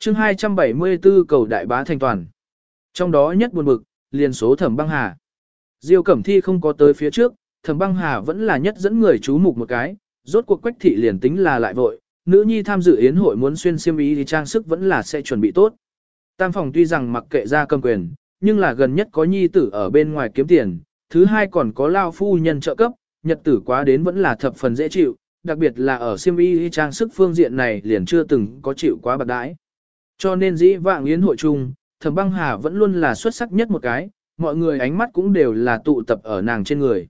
chương 274 cầu đại bá thành toàn. Trong đó nhất buồn bực, liền số thẩm băng hà. Diêu Cẩm Thi không có tới phía trước, thẩm băng hà vẫn là nhất dẫn người chú mục một cái, rốt cuộc quách thị liền tính là lại vội, nữ nhi tham dự yến hội muốn xuyên xiêm ý thì trang sức vẫn là sẽ chuẩn bị tốt. Tam phòng tuy rằng mặc kệ ra cầm quyền, nhưng là gần nhất có nhi tử ở bên ngoài kiếm tiền, thứ hai còn có lao phu nhân trợ cấp, nhật tử quá đến vẫn là thập phần dễ chịu, đặc biệt là ở xiêm y trang sức phương diện này liền chưa từng có chịu quá bạc đãi. Cho nên dĩ vạng yến hội chung, thẩm băng hà vẫn luôn là xuất sắc nhất một cái, mọi người ánh mắt cũng đều là tụ tập ở nàng trên người.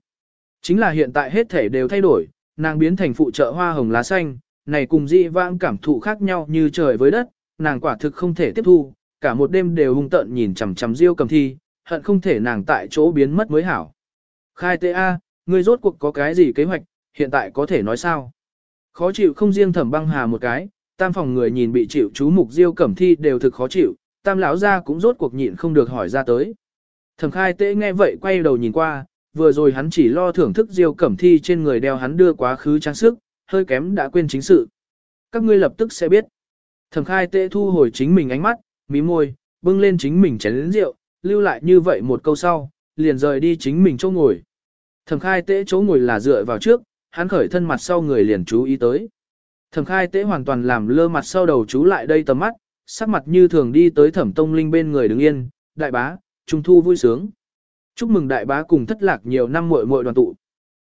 Chính là hiện tại hết thể đều thay đổi, nàng biến thành phụ trợ hoa hồng lá xanh, này cùng dĩ vãng cảm thụ khác nhau như trời với đất, nàng quả thực không thể tiếp thu, cả một đêm đều hung tợn nhìn chằm chằm Diêu Cầm Thi, hận không thể nàng tại chỗ biến mất mới hảo. Khai tê a, ngươi rốt cuộc có cái gì kế hoạch, hiện tại có thể nói sao? Khó chịu không riêng Thẩm Băng Hà một cái, tam phòng người nhìn bị chịu chú mục Diêu Cẩm Thi đều thực khó chịu, tam lão gia cũng rốt cuộc nhịn không được hỏi ra tới. Thẩm Khai Tế nghe vậy quay đầu nhìn qua, vừa rồi hắn chỉ lo thưởng thức Diêu Cẩm Thi trên người đeo hắn đưa quá khứ trang sức, hơi kém đã quên chính sự. Các ngươi lập tức sẽ biết. Thẩm Khai Tế thu hồi chính mình ánh mắt, mí môi, bưng lên chính mình chén lĩnh rượu, lưu lại như vậy một câu sau, liền rời đi chính mình chỗ ngồi. Thẩm khai tế chỗ ngồi là dựa vào trước, hắn khởi thân mặt sau người liền chú ý tới. Thẩm khai tế hoàn toàn làm lơ mặt sau đầu chú lại đây tầm mắt, sắc mặt như thường đi tới thẩm tông linh bên người đứng yên, đại bá, trung thu vui sướng. Chúc mừng đại bá cùng thất lạc nhiều năm muội muội đoàn tụ.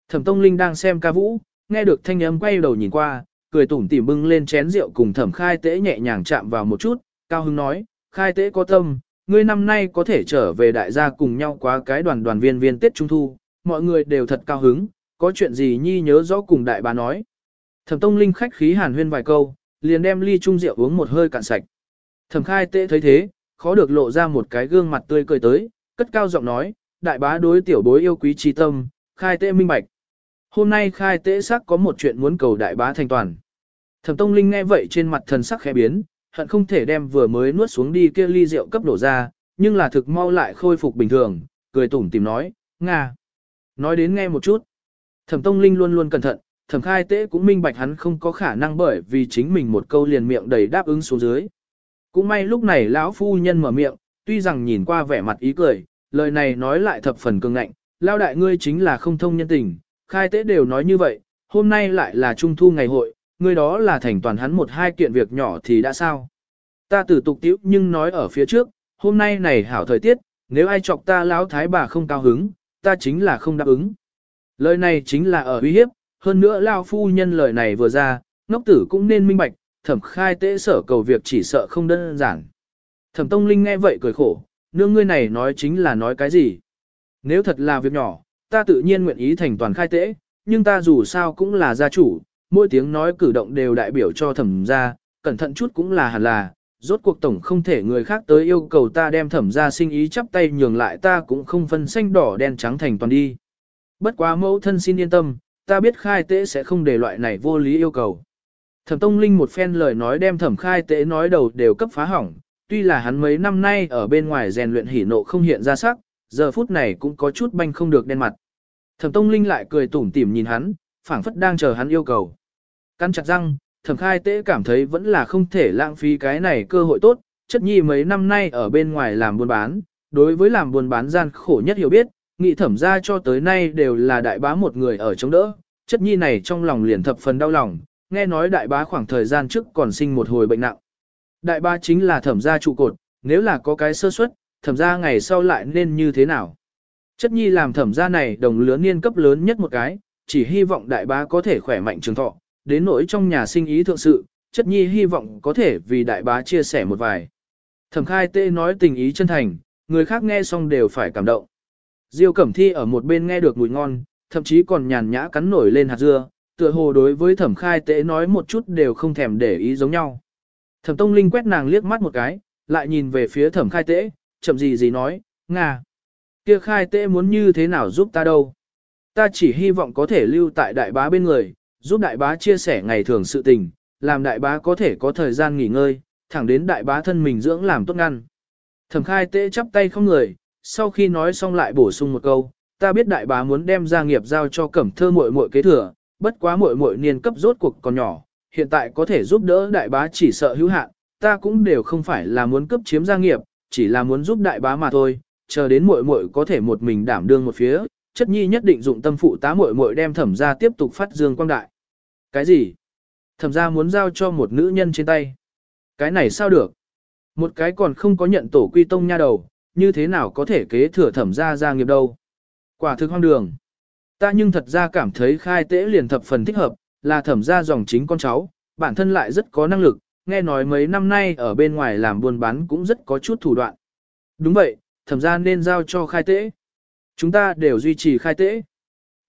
Thẩm tông linh đang xem ca vũ, nghe được thanh âm quay đầu nhìn qua, cười tủm tỉm bưng lên chén rượu cùng thẩm khai tế nhẹ nhàng chạm vào một chút, cao Hưng nói, khai tế có tâm, ngươi năm nay có thể trở về đại gia cùng nhau qua cái đoàn đoàn viên viên Tết Trung Thu, mọi người đều thật cao hứng, có chuyện gì nhi nhớ rõ cùng đại Bá nói. Thẩm Tông Linh khách khí hàn huyên vài câu, liền đem ly chung rượu uống một hơi cạn sạch. Thẩm Khai Tế thấy thế, khó được lộ ra một cái gương mặt tươi cười tới, cất cao giọng nói, đại bá đối tiểu bối yêu quý trí tâm, Khai Tế minh bạch. Hôm nay Khai Tế sắc có một chuyện muốn cầu đại bá thành toàn. Thẩm Tông Linh nghe vậy trên mặt thần sắc khẽ biến, hận không thể đem vừa mới nuốt xuống đi kia ly rượu cấp đổ ra, nhưng là thực mau lại khôi phục bình thường, cười tủm tìm nói, Nga. Nói đến nghe một chút. Thẩm Tông Linh luôn luôn cẩn thận, thẩm khai tế cũng minh bạch hắn không có khả năng bởi vì chính mình một câu liền miệng đầy đáp ứng xuống dưới. Cũng may lúc này lão phu nhân mở miệng, tuy rằng nhìn qua vẻ mặt ý cười, lời này nói lại thập phần cương ngạnh, lao đại ngươi chính là không thông nhân tình, khai tế đều nói như vậy, hôm nay lại là trung thu ngày hội, ngươi đó là thành toàn hắn một hai kiện việc nhỏ thì đã sao. Ta tử tục tiễu nhưng nói ở phía trước, hôm nay này hảo thời tiết, nếu ai chọc ta lão thái bà không cao hứng, ta chính là không đáp ứng. Lời này chính là ở uy hiếp, hơn nữa lao phu nhân lời này vừa ra, ngốc tử cũng nên minh bạch, thẩm khai tế sở cầu việc chỉ sợ không đơn giản. Thẩm Tông Linh nghe vậy cười khổ, nương ngươi này nói chính là nói cái gì? Nếu thật là việc nhỏ, ta tự nhiên nguyện ý thành toàn khai tế, nhưng ta dù sao cũng là gia chủ, mỗi tiếng nói cử động đều đại biểu cho thẩm gia, cẩn thận chút cũng là hẳn là, rốt cuộc tổng không thể người khác tới yêu cầu ta đem thẩm gia sinh ý chắp tay nhường lại ta cũng không phân xanh đỏ đen trắng thành toàn đi. Bất quá mẫu thân xin yên tâm, ta biết khai tế sẽ không để loại này vô lý yêu cầu. Thẩm Tông Linh một phen lời nói đem thẩm khai tế nói đầu đều cấp phá hỏng, tuy là hắn mấy năm nay ở bên ngoài rèn luyện hỉ nộ không hiện ra sắc, giờ phút này cũng có chút banh không được đen mặt. Thẩm Tông Linh lại cười tủm tỉm nhìn hắn, phảng phất đang chờ hắn yêu cầu. Căn chặt răng, thẩm khai tế cảm thấy vẫn là không thể lãng phí cái này cơ hội tốt, chất nhi mấy năm nay ở bên ngoài làm buôn bán, đối với làm buôn bán gian khổ nhất hiểu biết, nghị thẩm ra cho tới nay đều là đại bá một người ở chống đỡ, chất nhi này trong lòng liền thập phần đau lòng, nghe nói đại bá khoảng thời gian trước còn sinh một hồi bệnh nặng. Đại bá chính là thẩm gia trụ cột, nếu là có cái sơ suất, thẩm gia ngày sau lại nên như thế nào? Chất nhi làm thẩm gia này đồng lứa niên cấp lớn nhất một cái, chỉ hy vọng đại bá có thể khỏe mạnh trường thọ, đến nỗi trong nhà sinh ý thượng sự, chất nhi hy vọng có thể vì đại bá chia sẻ một vài. Thẩm khai tê nói tình ý chân thành, người khác nghe xong đều phải cảm động. Diêu Cẩm Thi ở một bên nghe được mùi ngon, thậm chí còn nhàn nhã cắn nổi lên hạt dưa, tựa hồ đối với thẩm khai Tế nói một chút đều không thèm để ý giống nhau. Thẩm Tông Linh quét nàng liếc mắt một cái, lại nhìn về phía thẩm khai Tế, chậm gì gì nói, Nga. kia khai Tế muốn như thế nào giúp ta đâu? Ta chỉ hy vọng có thể lưu tại đại bá bên người, giúp đại bá chia sẻ ngày thường sự tình, làm đại bá có thể có thời gian nghỉ ngơi, thẳng đến đại bá thân mình dưỡng làm tốt ngăn. Thẩm khai Tế chắp tay không người, sau khi nói xong lại bổ sung một câu, ta biết đại bá muốn đem gia nghiệp giao cho cẩm thơ muội muội kế thừa, bất quá muội muội niên cấp rốt cuộc còn nhỏ, hiện tại có thể giúp đỡ đại bá chỉ sợ hữu hạn, ta cũng đều không phải là muốn cấp chiếm gia nghiệp, chỉ là muốn giúp đại bá mà thôi, chờ đến muội muội có thể một mình đảm đương một phía, chất nhi nhất định dụng tâm phụ tá muội muội đem thẩm gia tiếp tục phát dương quang đại. Cái gì? Thẩm gia muốn giao cho một nữ nhân trên tay. Cái này sao được? Một cái còn không có nhận tổ quy tông nha đầu, như thế nào có thể kế thừa thẩm gia gia nghiệp đâu? Quả thực hoang đường. Ta nhưng thật ra cảm thấy khai tế liền thập phần thích hợp, là thẩm gia dòng chính con cháu, bản thân lại rất có năng lực, nghe nói mấy năm nay ở bên ngoài làm buôn bán cũng rất có chút thủ đoạn. Đúng vậy, thẩm gia nên giao cho khai tế. Chúng ta đều duy trì khai tế.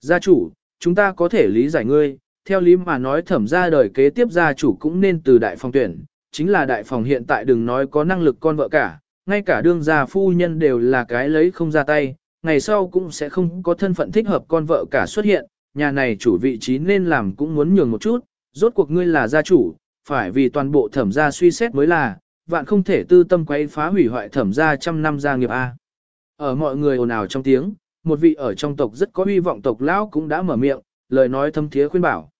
Gia chủ, chúng ta có thể lý giải ngươi, theo lý mà nói thẩm gia đời kế tiếp gia chủ cũng nên từ đại phòng tuyển, chính là đại phòng hiện tại đừng nói có năng lực con vợ cả, ngay cả đương gia phu nhân đều là cái lấy không ra tay, ngày sau cũng sẽ không có thân phận thích hợp con vợ cả xuất hiện, nhà này chủ vị trí nên làm cũng muốn nhường một chút, rốt cuộc ngươi là gia chủ, phải vì toàn bộ thẩm gia suy xét mới là, vạn không thể tư tâm quấy phá hủy hoại thẩm gia trăm năm gia nghiệp A. Ở mọi người ồn ào trong tiếng, một vị ở trong tộc rất có hy vọng tộc lão cũng đã mở miệng, lời nói thâm thiế khuyên bảo.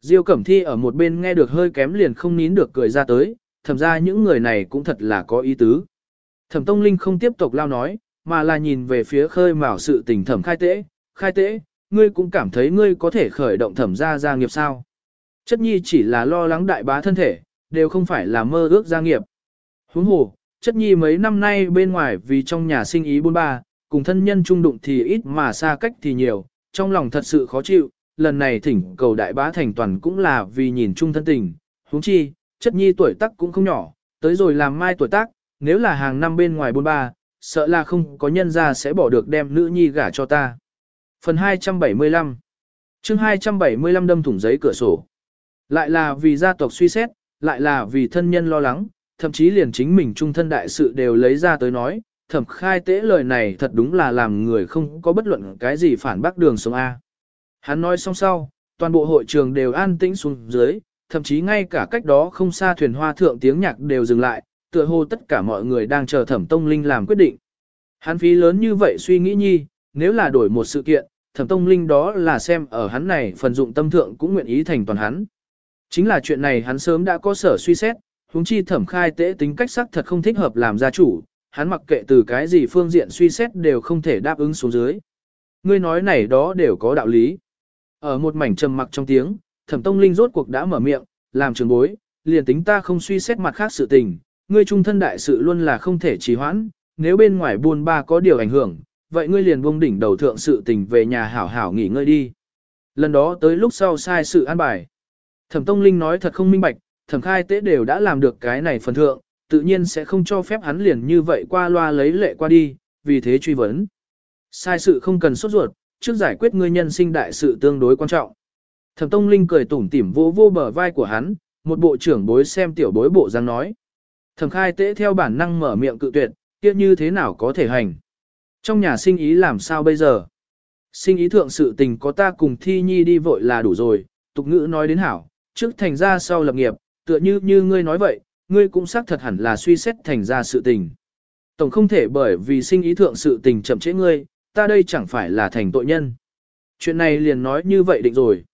Diêu Cẩm Thi ở một bên nghe được hơi kém liền không nín được cười ra tới, thẩm ra những người này cũng thật là có ý tứ. Thẩm Tông Linh không tiếp tục lao nói, mà là nhìn về phía khơi mào sự tình thẩm khai tế, khai tế, ngươi cũng cảm thấy ngươi có thể khởi động thẩm gia gia nghiệp sao. Chất nhi chỉ là lo lắng đại bá thân thể, đều không phải là mơ ước gia nghiệp. Huống hồ, chất nhi mấy năm nay bên ngoài vì trong nhà sinh ý bôn ba, cùng thân nhân trung đụng thì ít mà xa cách thì nhiều, trong lòng thật sự khó chịu, lần này thỉnh cầu đại bá thành toàn cũng là vì nhìn chung thân tình, huống chi, chất nhi tuổi tác cũng không nhỏ, tới rồi làm mai tuổi tác, nếu là hàng năm bên ngoài bôn ba, sợ là không có nhân ra sẽ bỏ được đem nữ nhi gả cho ta. Phần 275 chương 275 đâm thủng giấy cửa sổ. Lại là vì gia tộc suy xét, lại là vì thân nhân lo lắng, thậm chí liền chính mình trung thân đại sự đều lấy ra tới nói, thẩm khai tế lời này thật đúng là làm người không có bất luận cái gì phản bác đường sống A. Hắn nói xong sau, toàn bộ hội trường đều an tĩnh xuống dưới, thậm chí ngay cả cách đó không xa thuyền hoa thượng tiếng nhạc đều dừng lại, tựa hồ tất cả mọi người đang chờ thẩm tông linh làm quyết định. Hắn phí lớn như vậy suy nghĩ nhi, nếu là đổi một sự kiện, thẩm tông linh đó là xem ở hắn này phần dụng tâm thượng cũng nguyện ý thành toàn hắn. Chính là chuyện này hắn sớm đã có sở suy xét, huống chi thẩm khai tế tính cách sắc thật không thích hợp làm gia chủ, hắn mặc kệ từ cái gì phương diện suy xét đều không thể đáp ứng xuống dưới. Ngươi nói này đó đều có đạo lý. Ở một mảnh trầm mặc trong tiếng, thẩm tông linh rốt cuộc đã mở miệng, làm trường bối, liền tính ta không suy xét mặt khác sự tình, ngươi trung thân đại sự luôn là không thể trì hoãn, nếu bên ngoài buôn ba có điều ảnh hưởng, vậy ngươi liền buông đỉnh đầu thượng sự tình về nhà hảo hảo nghỉ ngơi đi. Lần đó tới lúc sau sai sự an bài. Thẩm Tông Linh nói thật không minh bạch, thẩm khai tế đều đã làm được cái này phần thượng, tự nhiên sẽ không cho phép hắn liền như vậy qua loa lấy lệ qua đi, vì thế truy vấn. Sai sự không cần sốt ruột, trước giải quyết ngươi nhân sinh đại sự tương đối quan trọng. Thẩm Tông Linh cười tủm tỉm vô vô bờ vai của hắn, một bộ trưởng bối xem tiểu bối bộ dáng nói. Thẩm khai tế theo bản năng mở miệng cự tuyệt, kia như thế nào có thể hành. Trong nhà sinh ý làm sao bây giờ? Sinh ý thượng sự tình có ta cùng thi nhi đi vội là đủ rồi, tục ngữ nói đến hảo, trước thành ra sau lập nghiệp, tựa như như ngươi nói vậy, ngươi cũng xác thật hẳn là suy xét thành ra sự tình. Tổng không thể bởi vì sinh ý thượng sự tình chậm trễ ngươi, ta đây chẳng phải là thành tội nhân. Chuyện này liền nói như vậy định rồi.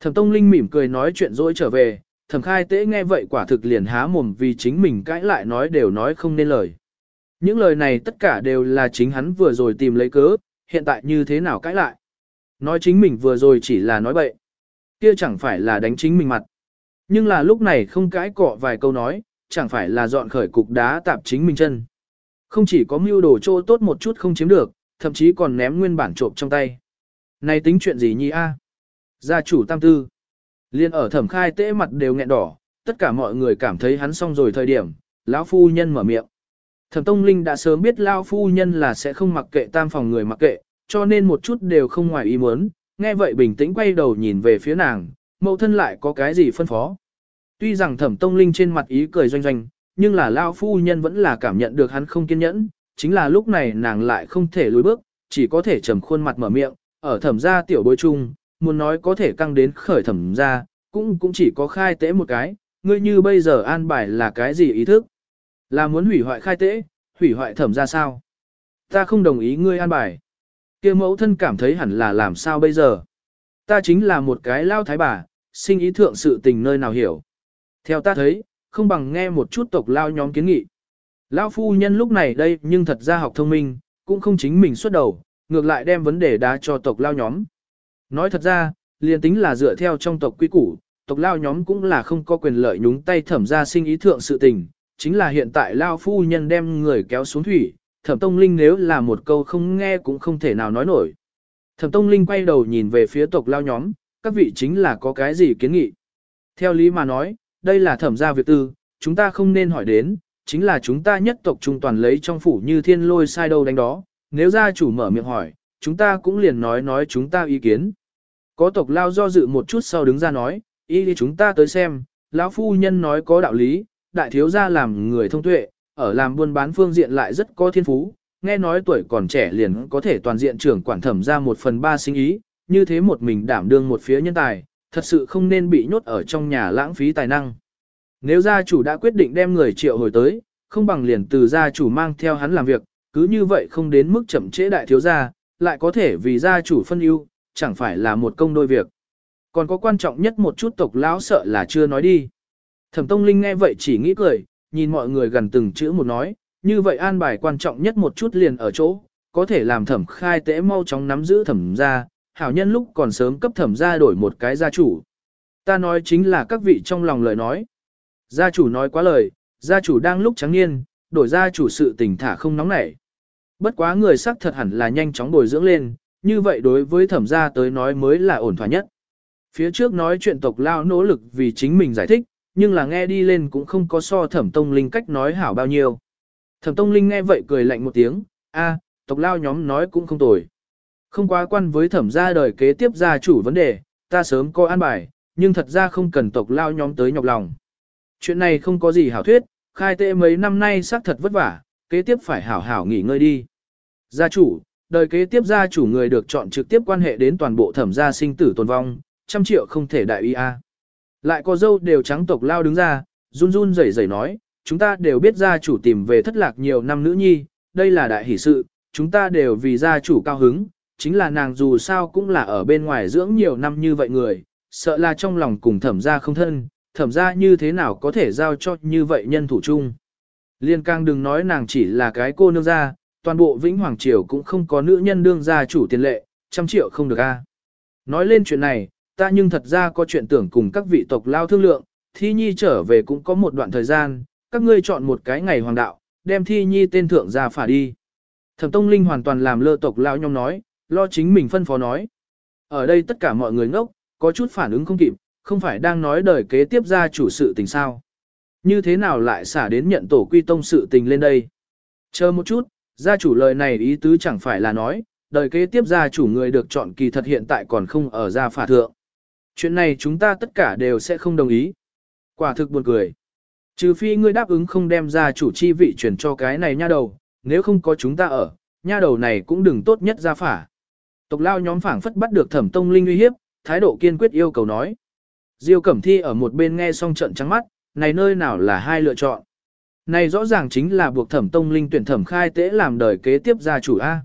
Thẩm Tông Linh mỉm cười nói chuyện dỗi trở về, thẩm khai tế nghe vậy quả thực liền há mồm vì chính mình cãi lại nói đều nói không nên lời. Những lời này tất cả đều là chính hắn vừa rồi tìm lấy cớ, hiện tại như thế nào cãi lại. Nói chính mình vừa rồi chỉ là nói bậy. Kia chẳng phải là đánh chính mình mặt. Nhưng là lúc này không cãi cọ vài câu nói, chẳng phải là dọn khởi cục đá tạp chính mình chân. Không chỉ có mưu đồ chỗ tốt một chút không chiếm được, thậm chí còn ném nguyên bản trộm trong tay. Này tính chuyện gì nhi a? Gia chủ tam tư. Liên ở thẩm khai tễ mặt đều nghẹn đỏ, tất cả mọi người cảm thấy hắn xong rồi thời điểm, lão phu nhân mở miệng. Thẩm Tông Linh đã sớm biết lão phu nhân là sẽ không mặc kệ tam phòng người mặc kệ, cho nên một chút đều không ngoài ý muốn, nghe vậy bình tĩnh quay đầu nhìn về phía nàng, mẫu thân lại có cái gì phân phó. Tuy rằng Thẩm Tông Linh trên mặt ý cười doanh doanh, nhưng là lão phu nhân vẫn là cảm nhận được hắn không kiên nhẫn, chính là lúc này nàng lại không thể lùi bước, chỉ có thể trầm khuôn mặt mở miệng, ở thẩm gia tiểu bối chung, muốn nói có thể căng đến khởi thẩm gia, cũng cũng chỉ có khai tế một cái, ngươi như bây giờ an bài là cái gì ý thức? Là muốn hủy hoại khai tế, hủy hoại thẩm gia sao? Ta không đồng ý ngươi an bài. kia mẫu thân cảm thấy hẳn là làm sao bây giờ? Ta chính là một cái lao thái bà, sinh ý thượng sự tình nơi nào hiểu. Theo ta thấy, không bằng nghe một chút tộc lao nhóm kiến nghị. lao phu nhân lúc này đây nhưng thật ra học thông minh, cũng không chính mình xuất đầu, ngược lại đem vấn đề đá cho tộc lao nhóm. Nói thật ra, liền tính là dựa theo trong tộc quy củ, tộc lao nhóm cũng là không có quyền lợi nhúng tay thẩm ra sinh ý thượng sự tình, chính là hiện tại lao phu nhân đem người kéo xuống thủy, thẩm tông linh nếu là một câu không nghe cũng không thể nào nói nổi. Thẩm tông linh quay đầu nhìn về phía tộc lao nhóm, các vị chính là có cái gì kiến nghị. Theo lý mà nói, đây là thẩm gia việc tư, chúng ta không nên hỏi đến, chính là chúng ta nhất tộc trung toàn lấy trong phủ như thiên lôi sai đâu đánh đó, nếu gia chủ mở miệng hỏi, chúng ta cũng liền nói nói chúng ta ý kiến. Có tộc lao do dự một chút sau đứng ra nói, y đi chúng ta tới xem, lão phu nhân nói có đạo lý, đại thiếu gia làm người thông tuệ, ở làm buôn bán phương diện lại rất có thiên phú, nghe nói tuổi còn trẻ liền có thể toàn diện trưởng quản thẩm ra một phần ba sinh ý, như thế một mình đảm đương một phía nhân tài, thật sự không nên bị nhốt ở trong nhà lãng phí tài năng. Nếu gia chủ đã quyết định đem người triệu hồi tới, không bằng liền từ gia chủ mang theo hắn làm việc, cứ như vậy không đến mức chậm trễ đại thiếu gia, lại có thể vì gia chủ phân ưu, chẳng phải là một công đôi việc. Còn có quan trọng nhất một chút tộc lão sợ là chưa nói đi. Thẩm Tông Linh nghe vậy chỉ nghĩ cười, nhìn mọi người gần từng chữ một nói, như vậy an bài quan trọng nhất một chút liền ở chỗ, có thể làm thẩm khai tế mau chóng nắm giữ thẩm gia, hảo nhân lúc còn sớm cấp thẩm gia đổi một cái gia chủ. Ta nói chính là các vị trong lòng lời nói. Gia chủ nói quá lời, gia chủ đang lúc trắng niên, đổi gia chủ sự tình thả không nóng nảy. Bất quá người sắc thật hẳn là nhanh chóng bồi dưỡng lên, như vậy đối với thẩm gia tới nói mới là ổn thỏa nhất. Phía trước nói chuyện tộc lao nỗ lực vì chính mình giải thích, nhưng là nghe đi lên cũng không có so thẩm tông linh cách nói hảo bao nhiêu. Thẩm tông linh nghe vậy cười lạnh một tiếng, a, tộc lao nhóm nói cũng không tồi. Không quá quan với thẩm gia đời kế tiếp gia chủ vấn đề, ta sớm coi an bài, nhưng thật ra không cần tộc lao nhóm tới nhọc lòng. Chuyện này không có gì hảo thuyết, khai tệ mấy năm nay xác thật vất vả, kế tiếp phải hảo hảo nghỉ ngơi đi. Gia chủ, đời kế tiếp gia chủ người được chọn trực tiếp quan hệ đến toàn bộ thẩm gia sinh tử tồn vong, trăm triệu không thể đại uy a. Lại có dâu đều trắng tộc lao đứng ra, run run rẩy rẩy nói, chúng ta đều biết gia chủ tìm về thất lạc nhiều năm nữ nhi, đây là đại hỷ sự, chúng ta đều vì gia chủ cao hứng, chính là nàng dù sao cũng là ở bên ngoài dưỡng nhiều năm như vậy người, sợ là trong lòng cùng thẩm gia không thân, thẩm gia như thế nào có thể giao cho như vậy nhân thủ chung. Liên càng đừng nói nàng chỉ là cái cô nương gia, toàn bộ Vĩnh Hoàng Triều cũng không có nữ nhân đương gia chủ tiền lệ, trăm triệu không được a. Nói lên chuyện này, ta nhưng thật ra có chuyện tưởng cùng các vị tộc lao thương lượng, thi nhi trở về cũng có một đoạn thời gian, các ngươi chọn một cái ngày hoàng đạo, đem thi nhi tên thượng ra phả đi. Thẩm Tông Linh hoàn toàn làm lơ tộc lao nhong nói, lo chính mình phân phó nói. Ở đây tất cả mọi người ngốc, có chút phản ứng không kịp, không phải đang nói đời kế tiếp ra chủ sự tình sao. Như thế nào lại xả đến nhận tổ quy tông sự tình lên đây? Chờ một chút, gia chủ lời này ý tứ chẳng phải là nói, đời kế tiếp gia chủ người được chọn kỳ thật hiện tại còn không ở gia phả thượng. Chuyện này chúng ta tất cả đều sẽ không đồng ý. Quả thực buồn cười. Trừ phi ngươi đáp ứng không đem gia chủ chi vị chuyển cho cái này nha đầu, nếu không có chúng ta ở, nha đầu này cũng đừng tốt nhất gia phả. Tộc lao nhóm phảng phất bắt được thẩm tông linh uy hiếp, thái độ kiên quyết yêu cầu nói. Diêu Cẩm Thi ở một bên nghe xong trận trắng mắt, này nơi nào là hai lựa chọn. Này rõ ràng chính là buộc thẩm tông linh tuyển thẩm khai tế làm đời kế tiếp gia chủ A.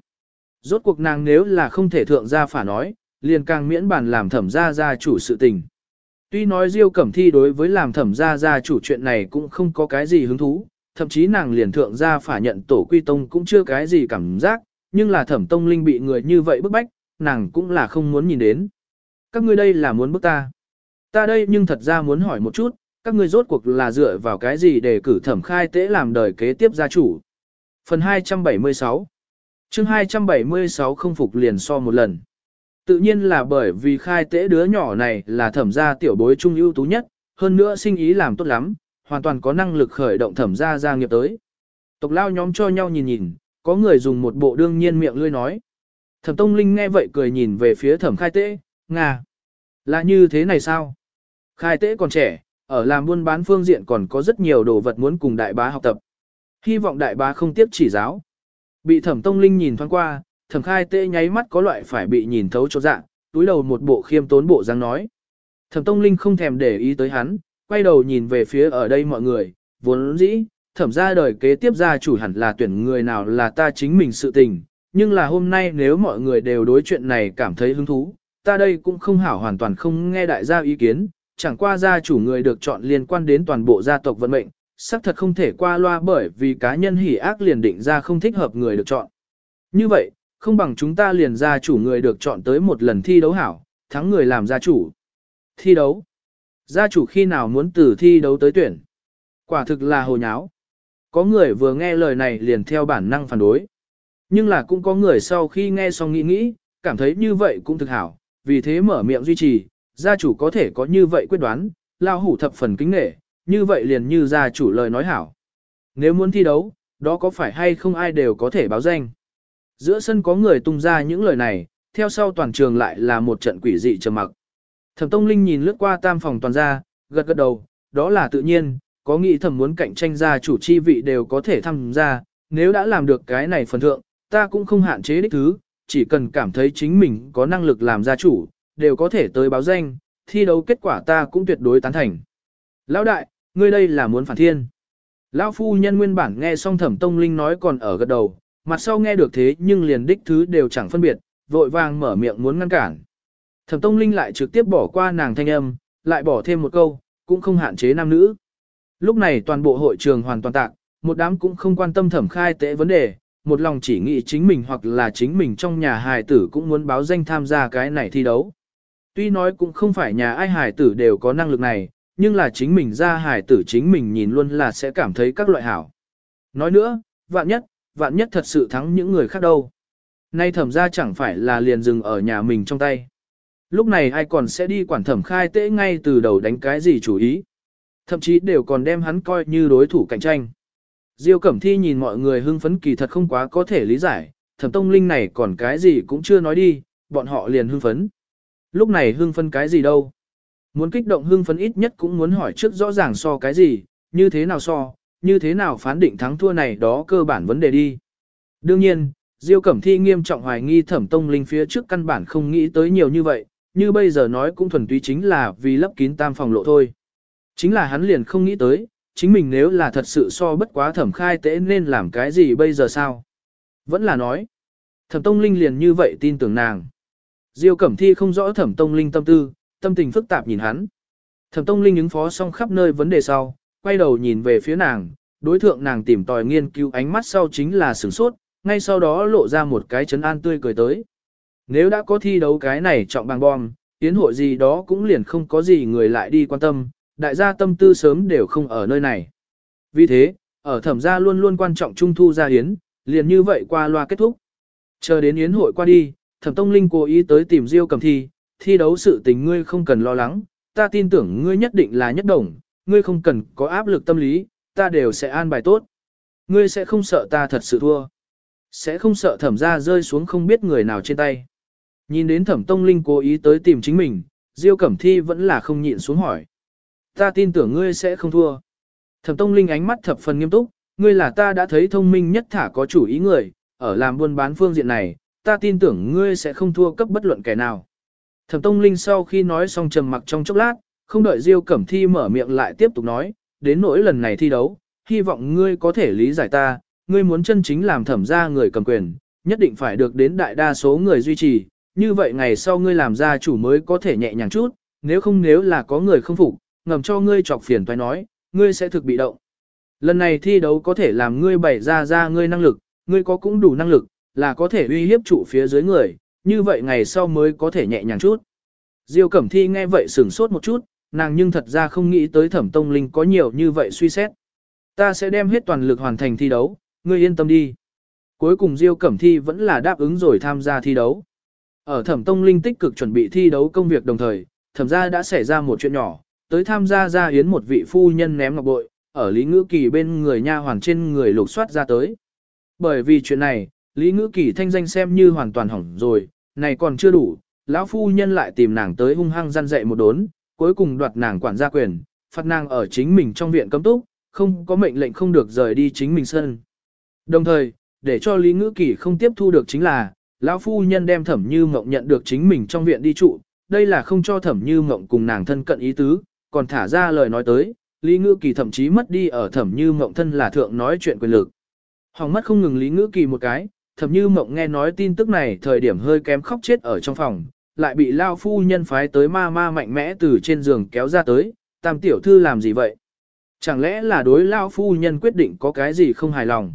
Rốt cuộc nàng nếu là không thể thượng gia phả nói, liền càng miễn bàn làm thẩm gia gia chủ sự tình. Tuy nói Diêu Cẩm Thi đối với làm thẩm gia gia chủ chuyện này cũng không có cái gì hứng thú, thậm chí nàng liền thượng gia phả nhận tổ quy tông cũng chưa cái gì cảm giác, nhưng là thẩm tông linh bị người như vậy bức bách, nàng cũng là không muốn nhìn đến. Các ngươi đây là muốn bức ta. Ta đây nhưng thật ra muốn hỏi một chút, các ngươi rốt cuộc là dựa vào cái gì để cử thẩm khai tế làm đời kế tiếp gia chủ. Phần 276 chương 276 không phục liền so một lần. Tự nhiên là bởi vì khai tế đứa nhỏ này là thẩm gia tiểu bối trung ưu tú nhất, hơn nữa sinh ý làm tốt lắm, hoàn toàn có năng lực khởi động thẩm gia gia nghiệp tới. Tộc lao nhóm cho nhau nhìn nhìn, có người dùng một bộ đương nhiên miệng lươi nói. Thẩm Tông Linh nghe vậy cười nhìn về phía thẩm khai tế, ngà. Là như thế này sao? Khai tế còn trẻ, ở làm buôn bán phương diện còn có rất nhiều đồ vật muốn cùng đại bá học tập. Hy vọng đại bá không tiếp chỉ giáo. Bị thẩm Tông Linh nhìn thoáng qua, thẩm khai tê nháy mắt có loại phải bị nhìn thấu cho dạng, túi đầu một bộ khiêm tốn bộ dáng nói. Thẩm Tông Linh không thèm để ý tới hắn, quay đầu nhìn về phía ở đây mọi người, vốn dĩ, thẩm ra đời kế tiếp gia chủ hẳn là tuyển người nào là ta chính mình sự tình, nhưng là hôm nay nếu mọi người đều đối chuyện này cảm thấy hứng thú, ta đây cũng không hảo hoàn toàn không nghe đại gia ý kiến, chẳng qua gia chủ người được chọn liên quan đến toàn bộ gia tộc vận mệnh, xác thật không thể qua loa bởi vì cá nhân hỉ ác liền định ra không thích hợp người được chọn. Như vậy, không bằng chúng ta liền gia chủ người được chọn tới một lần thi đấu hảo, thắng người làm gia chủ. Thi đấu. Gia chủ khi nào muốn từ thi đấu tới tuyển? Quả thực là hồ nháo. Có người vừa nghe lời này liền theo bản năng phản đối. Nhưng là cũng có người sau khi nghe xong nghĩ nghĩ, cảm thấy như vậy cũng thực hảo, vì thế mở miệng duy trì, gia chủ có thể có như vậy quyết đoán, lao hủ thập phần kính nghệ, như vậy liền như gia chủ lời nói hảo. Nếu muốn thi đấu, đó có phải hay không ai đều có thể báo danh. Giữa sân có người tung ra những lời này, theo sau toàn trường lại là một trận quỷ dị trầm mặc. Thẩm Tông Linh nhìn lướt qua tam phòng toàn gia, gật gật đầu, đó là tự nhiên, có nghĩ thẩm muốn cạnh tranh gia chủ chi vị đều có thể tham gia, nếu đã làm được cái này phần thượng, ta cũng không hạn chế đích thứ, chỉ cần cảm thấy chính mình có năng lực làm gia chủ, đều có thể tới báo danh, thi đấu kết quả ta cũng tuyệt đối tán thành. Lão đại, ngươi đây là muốn phản thiên. Lão phu nhân nguyên bản nghe xong thẩm tông linh nói còn ở gật đầu, mặt sau nghe được thế nhưng liền đích thứ đều chẳng phân biệt, vội vàng mở miệng muốn ngăn cản. Thẩm tông linh lại trực tiếp bỏ qua nàng thanh âm, lại bỏ thêm một câu, cũng không hạn chế nam nữ. Lúc này toàn bộ hội trường hoàn toàn tạc, một đám cũng không quan tâm thẩm khai tế vấn đề, một lòng chỉ nghĩ chính mình hoặc là chính mình trong nhà hài tử cũng muốn báo danh tham gia cái này thi đấu. Tuy nói cũng không phải nhà ai Hải tử đều có năng lực này, nhưng là chính mình ra Hải tử chính mình nhìn luôn là sẽ cảm thấy các loại hảo. Nói nữa, vạn nhất, vạn nhất thật sự thắng những người khác đâu. Nay thẩm ra chẳng phải là liền dừng ở nhà mình trong tay. Lúc này ai còn sẽ đi quản thẩm khai tễ ngay từ đầu đánh cái gì chủ ý. Thậm chí đều còn đem hắn coi như đối thủ cạnh tranh. Diêu Cẩm Thi nhìn mọi người hưng phấn kỳ thật không quá có thể lý giải, thẩm tông linh này còn cái gì cũng chưa nói đi, bọn họ liền hưng phấn. Lúc này hưng phân cái gì đâu? Muốn kích động hưng phấn ít nhất cũng muốn hỏi trước rõ ràng so cái gì, như thế nào so, như thế nào phán định thắng thua này đó cơ bản vấn đề đi. Đương nhiên, Diêu Cẩm Thi nghiêm trọng hoài nghi thẩm tông linh phía trước căn bản không nghĩ tới nhiều như vậy, như bây giờ nói cũng thuần túy chính là vì lấp kín tam phòng lộ thôi. Chính là hắn liền không nghĩ tới, chính mình nếu là thật sự so bất quá thẩm khai tế nên làm cái gì bây giờ sao? Vẫn là nói. Thẩm Tông Linh liền như vậy tin tưởng nàng. Diêu Cẩm Thi không rõ Thẩm Tông Linh tâm tư, tâm tình phức tạp nhìn hắn. Thẩm Tông Linh ứng phó xong khắp nơi vấn đề sau, quay đầu nhìn về phía nàng, đối thượng nàng tìm tòi nghiên cứu ánh mắt sau chính là sửng sốt, ngay sau đó lộ ra một cái chấn an tươi cười tới. Nếu đã có thi đấu cái này trọng bằng bom, tiến hội gì đó cũng liền không có gì người lại đi quan tâm, đại gia tâm tư sớm đều không ở nơi này. Vì thế, ở thẩm gia luôn luôn quan trọng trung thu gia hiến, liền như vậy qua loa kết thúc. Chờ đến yến hội qua đi, thẩm tông linh cố ý tới tìm Diêu cầm thi, thi đấu sự tình ngươi không cần lo lắng, ta tin tưởng ngươi nhất định là nhất đồng, ngươi không cần có áp lực tâm lý, ta đều sẽ an bài tốt. Ngươi sẽ không sợ ta thật sự thua. Sẽ không sợ thẩm gia rơi xuống không biết người nào trên tay. Nhìn đến thẩm tông linh cố ý tới tìm chính mình, Diêu Cẩm Thi vẫn là không nhịn xuống hỏi. Ta tin tưởng ngươi sẽ không thua. Thẩm Tông Linh ánh mắt thập phần nghiêm túc, ngươi là ta đã thấy thông minh nhất thả có chủ ý người, ở làm buôn bán phương diện này, ta tin tưởng ngươi sẽ không thua cấp bất luận kẻ nào. Thẩm Tông Linh sau khi nói xong trầm mặc trong chốc lát, không đợi Diêu Cẩm Thi mở miệng lại tiếp tục nói, đến nỗi lần này thi đấu, hy vọng ngươi có thể lý giải ta, ngươi muốn chân chính làm thẩm ra người cầm quyền, nhất định phải được đến đại đa số người duy trì, như vậy ngày sau ngươi làm gia chủ mới có thể nhẹ nhàng chút, nếu không nếu là có người không phục, ngầm cho ngươi chọc phiền toái nói, ngươi sẽ thực bị động. Lần này thi đấu có thể làm ngươi bày ra ra ngươi năng lực, ngươi có cũng đủ năng lực, là có thể uy hiếp trụ phía dưới người, như vậy ngày sau mới có thể nhẹ nhàng chút. Diêu Cẩm Thi nghe vậy sửng sốt một chút, nàng nhưng thật ra không nghĩ tới Thẩm Tông Linh có nhiều như vậy suy xét. Ta sẽ đem hết toàn lực hoàn thành thi đấu, ngươi yên tâm đi. Cuối cùng Diêu Cẩm Thi vẫn là đáp ứng rồi tham gia thi đấu. Ở Thẩm Tông Linh tích cực chuẩn bị thi đấu công việc đồng thời, thẩm Gia đã xảy ra một chuyện nhỏ, tới tham gia gia yến một vị phu nhân ném ngọc bội, ở Lý Ngữ Kỳ bên người nha hoàn trên người lục soát ra tới. Bởi vì chuyện này, Lý Ngữ Kỳ thanh danh xem như hoàn toàn hỏng rồi, này còn chưa đủ, lão phu nhân lại tìm nàng tới hung hăng gian dạy một đốn, cuối cùng đoạt nàng quản gia quyền, phạt nàng ở chính mình trong viện cấm túc, không có mệnh lệnh không được rời đi chính mình sân. Đồng thời, để cho Lý Ngữ Kỳ không tiếp thu được chính là, lão phu nhân đem Thẩm Như Mộng nhận được chính mình trong viện đi trụ, đây là không cho Thẩm Như Mộng cùng nàng thân cận ý tứ, còn thả ra lời nói tới, Lý Ngữ Kỳ thậm chí mất đi ở thẩm như mộng thân là thượng nói chuyện quyền lực. Hỏng mất không ngừng Lý Ngữ Kỳ một cái, Thậm như mộng nghe nói tin tức này thời điểm hơi kém khóc chết ở trong phòng, lại bị lao phu nhân phái tới ma ma mạnh mẽ từ trên giường kéo ra tới, tam tiểu thư làm gì vậy? Chẳng lẽ là đối lao phu nhân quyết định có cái gì không hài lòng?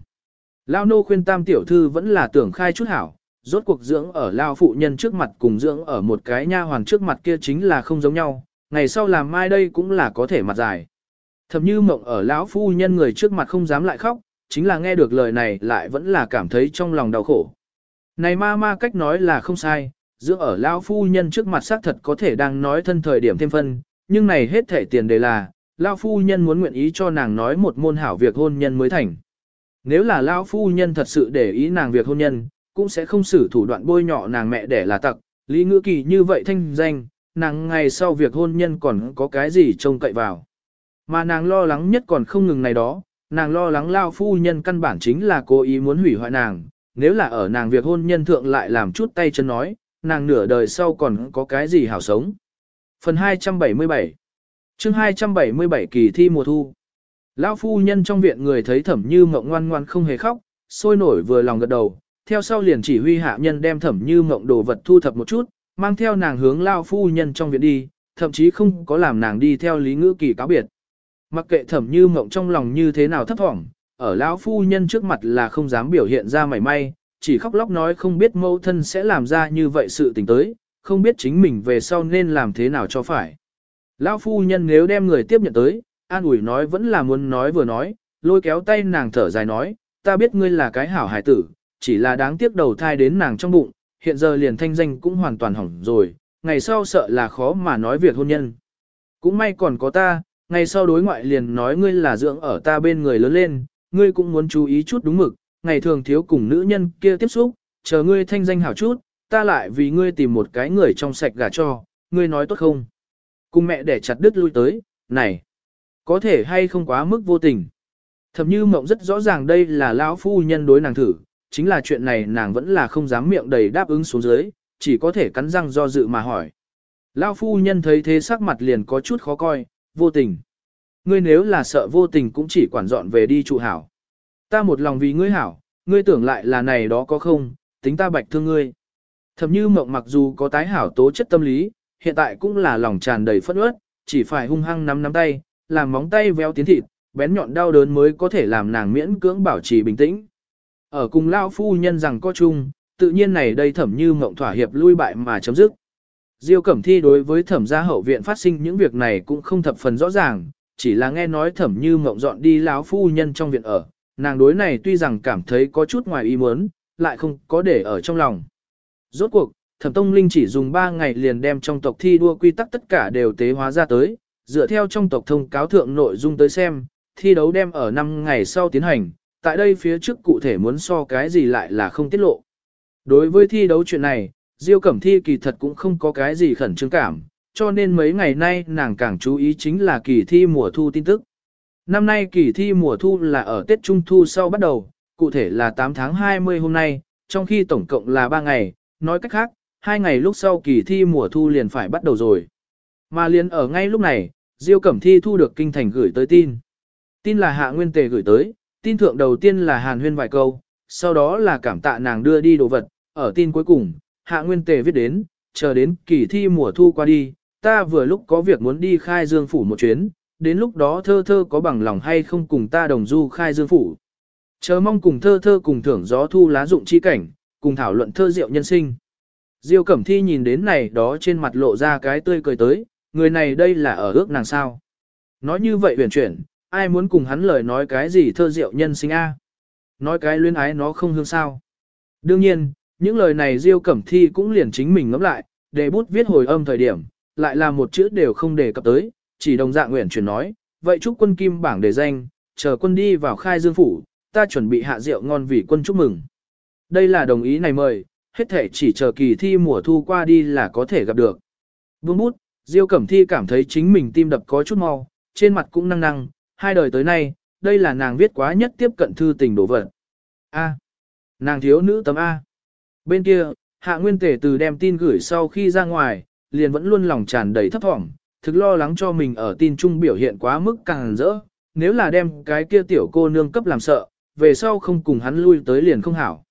Lao nô khuyên tam tiểu thư vẫn là tưởng khai chút hảo, rốt cuộc dưỡng ở lao phụ nhân trước mặt cùng dưỡng ở một cái nha hoàn trước mặt kia chính là không giống nhau, ngày sau làm mai đây cũng là có thể mặt dài. Thậm như mộng ở lão phu nhân người trước mặt không dám lại khóc, chính là nghe được lời này lại vẫn là cảm thấy trong lòng đau khổ. Này ma ma cách nói là không sai, dưỡng ở lão phu nhân trước mặt xác thật có thể đang nói thân thời điểm thêm phân, nhưng này hết thể tiền đề là, lão phu nhân muốn nguyện ý cho nàng nói một môn hảo việc hôn nhân mới thành. Nếu là lão phu nhân thật sự để ý nàng việc hôn nhân, cũng sẽ không xử thủ đoạn bôi nhọ nàng mẹ để là tặc, lý ngữ kỳ như vậy thanh danh, nàng ngày sau việc hôn nhân còn có cái gì trông cậy vào. Mà nàng lo lắng nhất còn không ngừng này đó, nàng lo lắng lao phu nhân căn bản chính là cố ý muốn hủy hoại nàng, nếu là ở nàng việc hôn nhân thượng lại làm chút tay chân nói, nàng nửa đời sau còn có cái gì hảo sống. Phần 277 chương 277 kỳ thi mùa thu Lão phu nhân trong viện người thấy thẩm như mộng ngoan ngoan không hề khóc, sôi nổi vừa lòng gật đầu, theo sau liền chỉ huy hạ nhân đem thẩm như mộng đồ vật thu thập một chút, mang theo nàng hướng lao phu nhân trong viện đi, thậm chí không có làm nàng đi theo lý ngữ kỳ cáo biệt. Mặc kệ thẩm như mộng trong lòng như thế nào thấp thỏm, ở lão phu nhân trước mặt là không dám biểu hiện ra mảy may, chỉ khóc lóc nói không biết mẫu thân sẽ làm ra như vậy sự tình tới, không biết chính mình về sau nên làm thế nào cho phải. Lão phu nhân nếu đem người tiếp nhận tới, an ủi nói vẫn là muốn nói vừa nói, lôi kéo tay nàng thở dài nói, ta biết ngươi là cái hảo hải tử, chỉ là đáng tiếc đầu thai đến nàng trong bụng, hiện giờ liền thanh danh cũng hoàn toàn hỏng rồi, ngày sau sợ là khó mà nói việc hôn nhân. Cũng may còn có ta, ngày sau đối ngoại liền nói ngươi là dưỡng ở ta bên người lớn lên, ngươi cũng muốn chú ý chút đúng mực, ngày thường thiếu cùng nữ nhân kia tiếp xúc, chờ ngươi thanh danh hảo chút, ta lại vì ngươi tìm một cái người trong sạch gả cho, ngươi nói tốt không? Cùng mẹ để chặt đứt lui tới, này, có thể hay không quá mức vô tình. Thậm như mộng rất rõ ràng đây là lão phu nhân đối nàng thử, chính là chuyện này nàng vẫn là không dám miệng đầy đáp ứng xuống dưới, chỉ có thể cắn răng do dự mà hỏi. Lão phu nhân thấy thế sắc mặt liền có chút khó coi, vô tình. Ngươi nếu là sợ vô tình cũng chỉ quản dọn về đi trụ hảo. Ta một lòng vì ngươi hảo, ngươi tưởng lại là này đó có không, tính ta bạch thương ngươi. Thầm như mộng mặc dù có tái hảo tố chất tâm lý, hiện tại cũng là lòng tràn đầy phẫn uất, chỉ phải hung hăng nắm nắm tay, làm móng tay véo tiến thịt, bén nhọn đau đớn mới có thể làm nàng miễn cưỡng bảo trì bình tĩnh. Ở cùng lao phu nhân rằng có chung, tự nhiên này đây thẩm như mộng thỏa hiệp lui bại mà chấm dứt. Diêu Cẩm Thi đối với thẩm gia hậu viện phát sinh những việc này cũng không thập phần rõ ràng, chỉ là nghe nói thẩm như mộng dọn đi lão phu nhân trong viện ở, nàng đối này tuy rằng cảm thấy có chút ngoài ý muốn, lại không có để ở trong lòng. Rốt cuộc, thẩm tông linh chỉ dùng 3 ngày liền đem trong tộc thi đua quy tắc tất cả đều tế hóa ra tới, dựa theo trong tộc thông cáo thượng nội dung tới xem, thi đấu đem ở 5 ngày sau tiến hành, tại đây phía trước cụ thể muốn so cái gì lại là không tiết lộ. Đối với thi đấu chuyện này, Diêu Cẩm Thi kỳ thật cũng không có cái gì khẩn trương cảm, cho nên mấy ngày nay nàng càng chú ý chính là kỳ thi mùa thu tin tức. Năm nay kỳ thi mùa thu là ở Tết Trung Thu sau bắt đầu, cụ thể là 8 tháng 20 hôm nay, trong khi tổng cộng là 3 ngày, nói cách khác, 2 ngày lúc sau kỳ thi mùa thu liền phải bắt đầu rồi. Mà liền ở ngay lúc này, Diêu Cẩm Thi thu được kinh thành gửi tới tin. Tin là Hạ Nguyên Tề gửi tới, tin thượng đầu tiên là Hàn Huyên vài câu, sau đó là cảm tạ nàng đưa đi đồ vật, ở tin cuối cùng, Hạ Nguyên Tề viết đến, chờ đến kỳ thi mùa thu qua đi, ta vừa lúc có việc muốn đi khai dương phủ một chuyến, đến lúc đó thơ thơ có bằng lòng hay không cùng ta đồng du khai dương phủ. Chờ mong cùng thơ thơ cùng thưởng gió thu lá dụng chi cảnh, cùng thảo luận thơ diệu nhân sinh. Diêu Cẩm Thi nhìn đến này đó trên mặt lộ ra cái tươi cười tới, người này đây là ở ước nàng sao. Nói như vậy huyền chuyển, ai muốn cùng hắn lời nói cái gì thơ diệu nhân sinh a? Nói cái luyến ái nó không hương sao. Đương nhiên, những lời này Diêu Cẩm Thi cũng liền chính mình ngẫm lại, để bút viết hồi âm thời điểm, lại là một chữ đều không đề cập tới, chỉ đồng dạng nguyện chuyển nói, vậy chúc quân kim bảng đề danh, chờ quân đi vào khai dương phủ, ta chuẩn bị hạ rượu ngon vì quân chúc mừng. Đây là đồng ý này mời, hết thể chỉ chờ kỳ thi mùa thu qua đi là có thể gặp được. Vương bút, Diêu Cẩm Thi cảm thấy chính mình tim đập có chút mau, trên mặt cũng năng năng, hai đời tới nay, đây là nàng viết quá nhất tiếp cận thư tình đổ vật. A. Nàng thiếu nữ tấm A. Bên kia, Hạ Nguyên Tể từ đem tin gửi sau khi ra ngoài, liền vẫn luôn lòng tràn đầy thấp thỏm, thực lo lắng cho mình ở tin trung biểu hiện quá mức càng rỡ, nếu là đem cái kia tiểu cô nương cấp làm sợ, về sau không cùng hắn lui tới liền không hảo.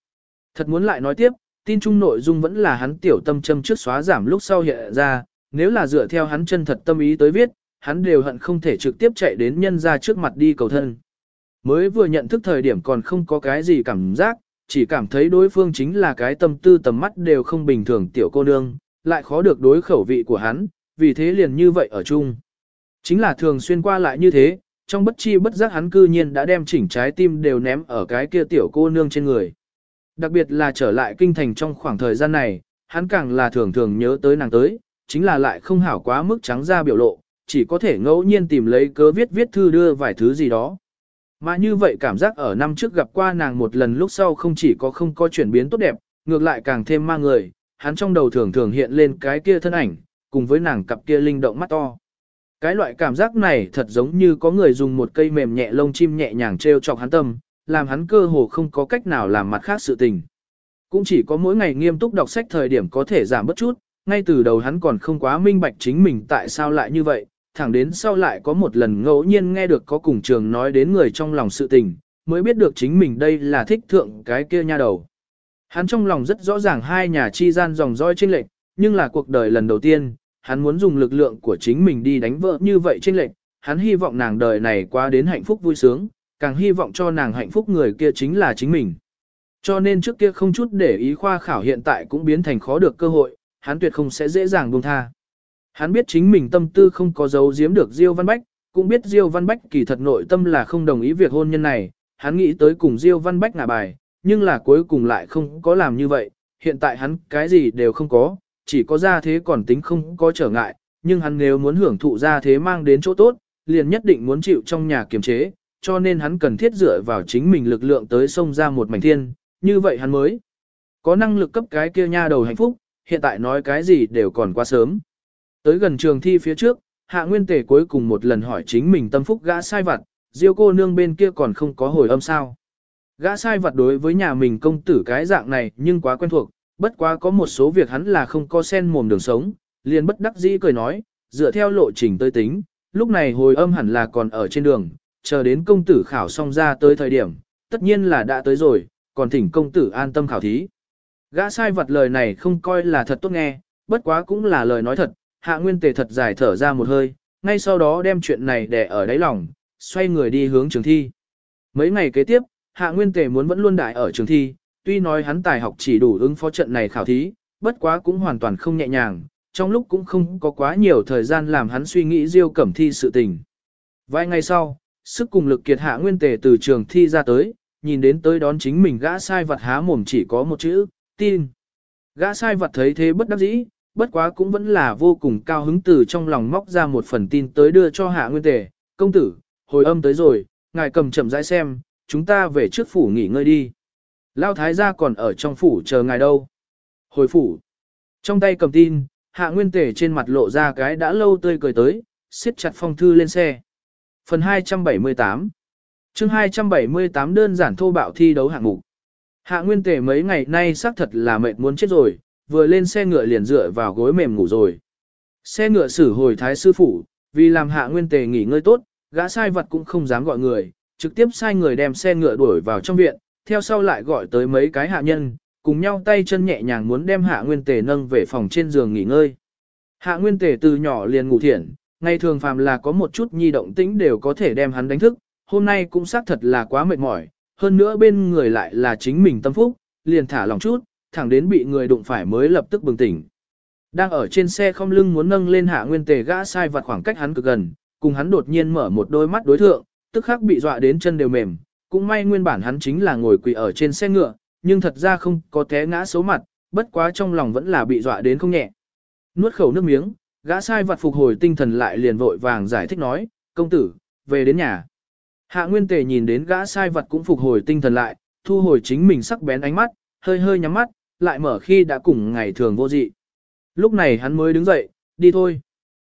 Thật muốn lại nói tiếp, tin Trung nội dung vẫn là hắn tiểu tâm châm trước xóa giảm lúc sau hiện ra, nếu là dựa theo hắn chân thật tâm ý tới viết, hắn đều hận không thể trực tiếp chạy đến nhân ra trước mặt đi cầu thân. Mới vừa nhận thức thời điểm còn không có cái gì cảm giác, chỉ cảm thấy đối phương chính là cái tâm tư tầm mắt đều không bình thường tiểu cô nương, lại khó được đối khẩu vị của hắn, vì thế liền như vậy ở chung. Chính là thường xuyên qua lại như thế, trong bất chi bất giác hắn cư nhiên đã đem chỉnh trái tim đều ném ở cái kia tiểu cô nương trên người. Đặc biệt là trở lại kinh thành trong khoảng thời gian này, hắn càng là thường thường nhớ tới nàng tới, chính là lại không hảo quá mức trắng ra biểu lộ, chỉ có thể ngẫu nhiên tìm lấy cớ viết viết thư đưa vài thứ gì đó. Mà như vậy cảm giác ở năm trước gặp qua nàng một lần lúc sau không chỉ có không có chuyển biến tốt đẹp, ngược lại càng thêm ma người, hắn trong đầu thường thường hiện lên cái kia thân ảnh, cùng với nàng cặp kia linh động mắt to. Cái loại cảm giác này thật giống như có người dùng một cây mềm nhẹ lông chim nhẹ nhàng treo chọc hắn tâm, làm hắn cơ hồ không có cách nào làm mặt khác sự tình. Cũng chỉ có mỗi ngày nghiêm túc đọc sách thời điểm có thể giảm bớt chút, ngay từ đầu hắn còn không quá minh bạch chính mình tại sao lại như vậy, thẳng đến sau lại có một lần ngẫu nhiên nghe được có cùng trường nói đến người trong lòng sự tình, mới biết được chính mình đây là thích thượng cái kia nha đầu. Hắn trong lòng rất rõ ràng hai nhà chi gian dòng roi chênh lệch, nhưng là cuộc đời lần đầu tiên, hắn muốn dùng lực lượng của chính mình đi đánh vợ như vậy chênh lệch, hắn hy vọng nàng đời này qua đến hạnh phúc vui sướng, càng hy vọng cho nàng hạnh phúc người kia chính là chính mình. Cho nên trước kia không chút để ý khoa khảo hiện tại cũng biến thành khó được cơ hội, hắn tuyệt không sẽ dễ dàng buông tha. Hắn biết chính mình tâm tư không có giấu giếm được Diêu Văn Bách, cũng biết Diêu Văn Bách kỳ thật nội tâm là không đồng ý việc hôn nhân này, hắn nghĩ tới cùng Diêu Văn Bách ngả bài, nhưng là cuối cùng lại không có làm như vậy, hiện tại hắn cái gì đều không có, chỉ có ra thế còn tính không có trở ngại, nhưng hắn nếu muốn hưởng thụ ra thế mang đến chỗ tốt, liền nhất định muốn chịu trong nhà kiềm chế, cho nên hắn cần thiết dựa vào chính mình lực lượng tới sông ra một mảnh thiên, như vậy hắn mới có năng lực cấp cái kia nha đầu hạnh phúc, hiện tại nói cái gì đều còn quá sớm. Tới gần trường thi phía trước, hạ nguyên tề cuối cùng một lần hỏi chính mình tâm phúc gã sai vặt, diêu cô nương bên kia còn không có hồi âm sao. Gã sai vặt đối với nhà mình công tử cái dạng này nhưng quá quen thuộc, bất quá có một số việc hắn là không có sen mồm đường sống, liền bất đắc dĩ cười nói, dựa theo lộ trình tới tính, lúc này hồi âm hẳn là còn ở trên đường, chờ đến công tử khảo xong ra tới thời điểm, tất nhiên là đã tới rồi, còn thỉnh công tử an tâm khảo thí. Gã sai vật lời này không coi là thật tốt nghe, bất quá cũng là lời nói thật, hạ nguyên tề thật dài thở ra một hơi, ngay sau đó đem chuyện này để ở đáy lòng, xoay người đi hướng trường thi. Mấy ngày kế tiếp, hạ nguyên tề muốn vẫn luôn đại ở trường thi, tuy nói hắn tài học chỉ đủ ứng phó trận này khảo thí, bất quá cũng hoàn toàn không nhẹ nhàng, trong lúc cũng không có quá nhiều thời gian làm hắn suy nghĩ diêu cẩm thi sự tình. Vài ngày sau, sức cùng lực kiệt hạ nguyên tề từ trường thi ra tới, nhìn đến tới đón chính mình gã sai vật há mồm chỉ có một chữ, tin. Gã sai vật thấy thế bất đắc dĩ, bất quá cũng vẫn là vô cùng cao hứng từ trong lòng móc ra một phần tin tới đưa cho hạ nguyên tề, công tử, hồi âm tới rồi, ngài cầm chậm rãi xem, chúng ta về trước phủ nghỉ ngơi đi. Lao thái gia còn ở trong phủ chờ ngài đâu. Hồi phủ. Trong tay cầm tin, hạ nguyên tề trên mặt lộ ra cái đã lâu tươi cười tới, siết chặt phong thư lên xe. Phần 278 chương 278 đơn giản thô bạo thi đấu hạng mục. Hạ nguyên tề mấy ngày nay xác thật là mệt muốn chết rồi, vừa lên xe ngựa liền dựa vào gối mềm ngủ rồi. Xe ngựa xử hồi thái sư phủ, vì làm hạ nguyên tề nghỉ ngơi tốt, gã sai vật cũng không dám gọi người, trực tiếp sai người đem xe ngựa đuổi vào trong viện, theo sau lại gọi tới mấy cái hạ nhân, cùng nhau tay chân nhẹ nhàng muốn đem hạ nguyên tề nâng về phòng trên giường nghỉ ngơi. Hạ nguyên tề từ nhỏ liền ngủ thiện, ngày thường phàm là có một chút nhi động tĩnh đều có thể đem hắn đánh thức, hôm nay cũng xác thật là quá mệt mỏi, hơn nữa bên người lại là chính mình tâm phúc, liền thả lòng chút, thẳng đến bị người đụng phải mới lập tức bừng tỉnh. Đang ở trên xe không lưng muốn nâng lên hạ nguyên tề gã sai vặt khoảng cách hắn cực gần, cùng hắn đột nhiên mở một đôi mắt đối thượng, tức khắc bị dọa đến chân đều mềm, cũng may nguyên bản hắn chính là ngồi quỳ ở trên xe ngựa, nhưng thật ra không có té ngã xấu mặt, bất quá trong lòng vẫn là bị dọa đến không nhẹ. Nuốt khẩu nước miếng, gã sai vặt phục hồi tinh thần lại liền vội vàng giải thích nói, công tử, về đến nhà. Hạ Nguyên Tề nhìn đến gã sai vật cũng phục hồi tinh thần lại, thu hồi chính mình sắc bén ánh mắt, hơi hơi nhắm mắt, lại mở khi đã cùng ngày thường vô dị. Lúc này hắn mới đứng dậy, đi thôi.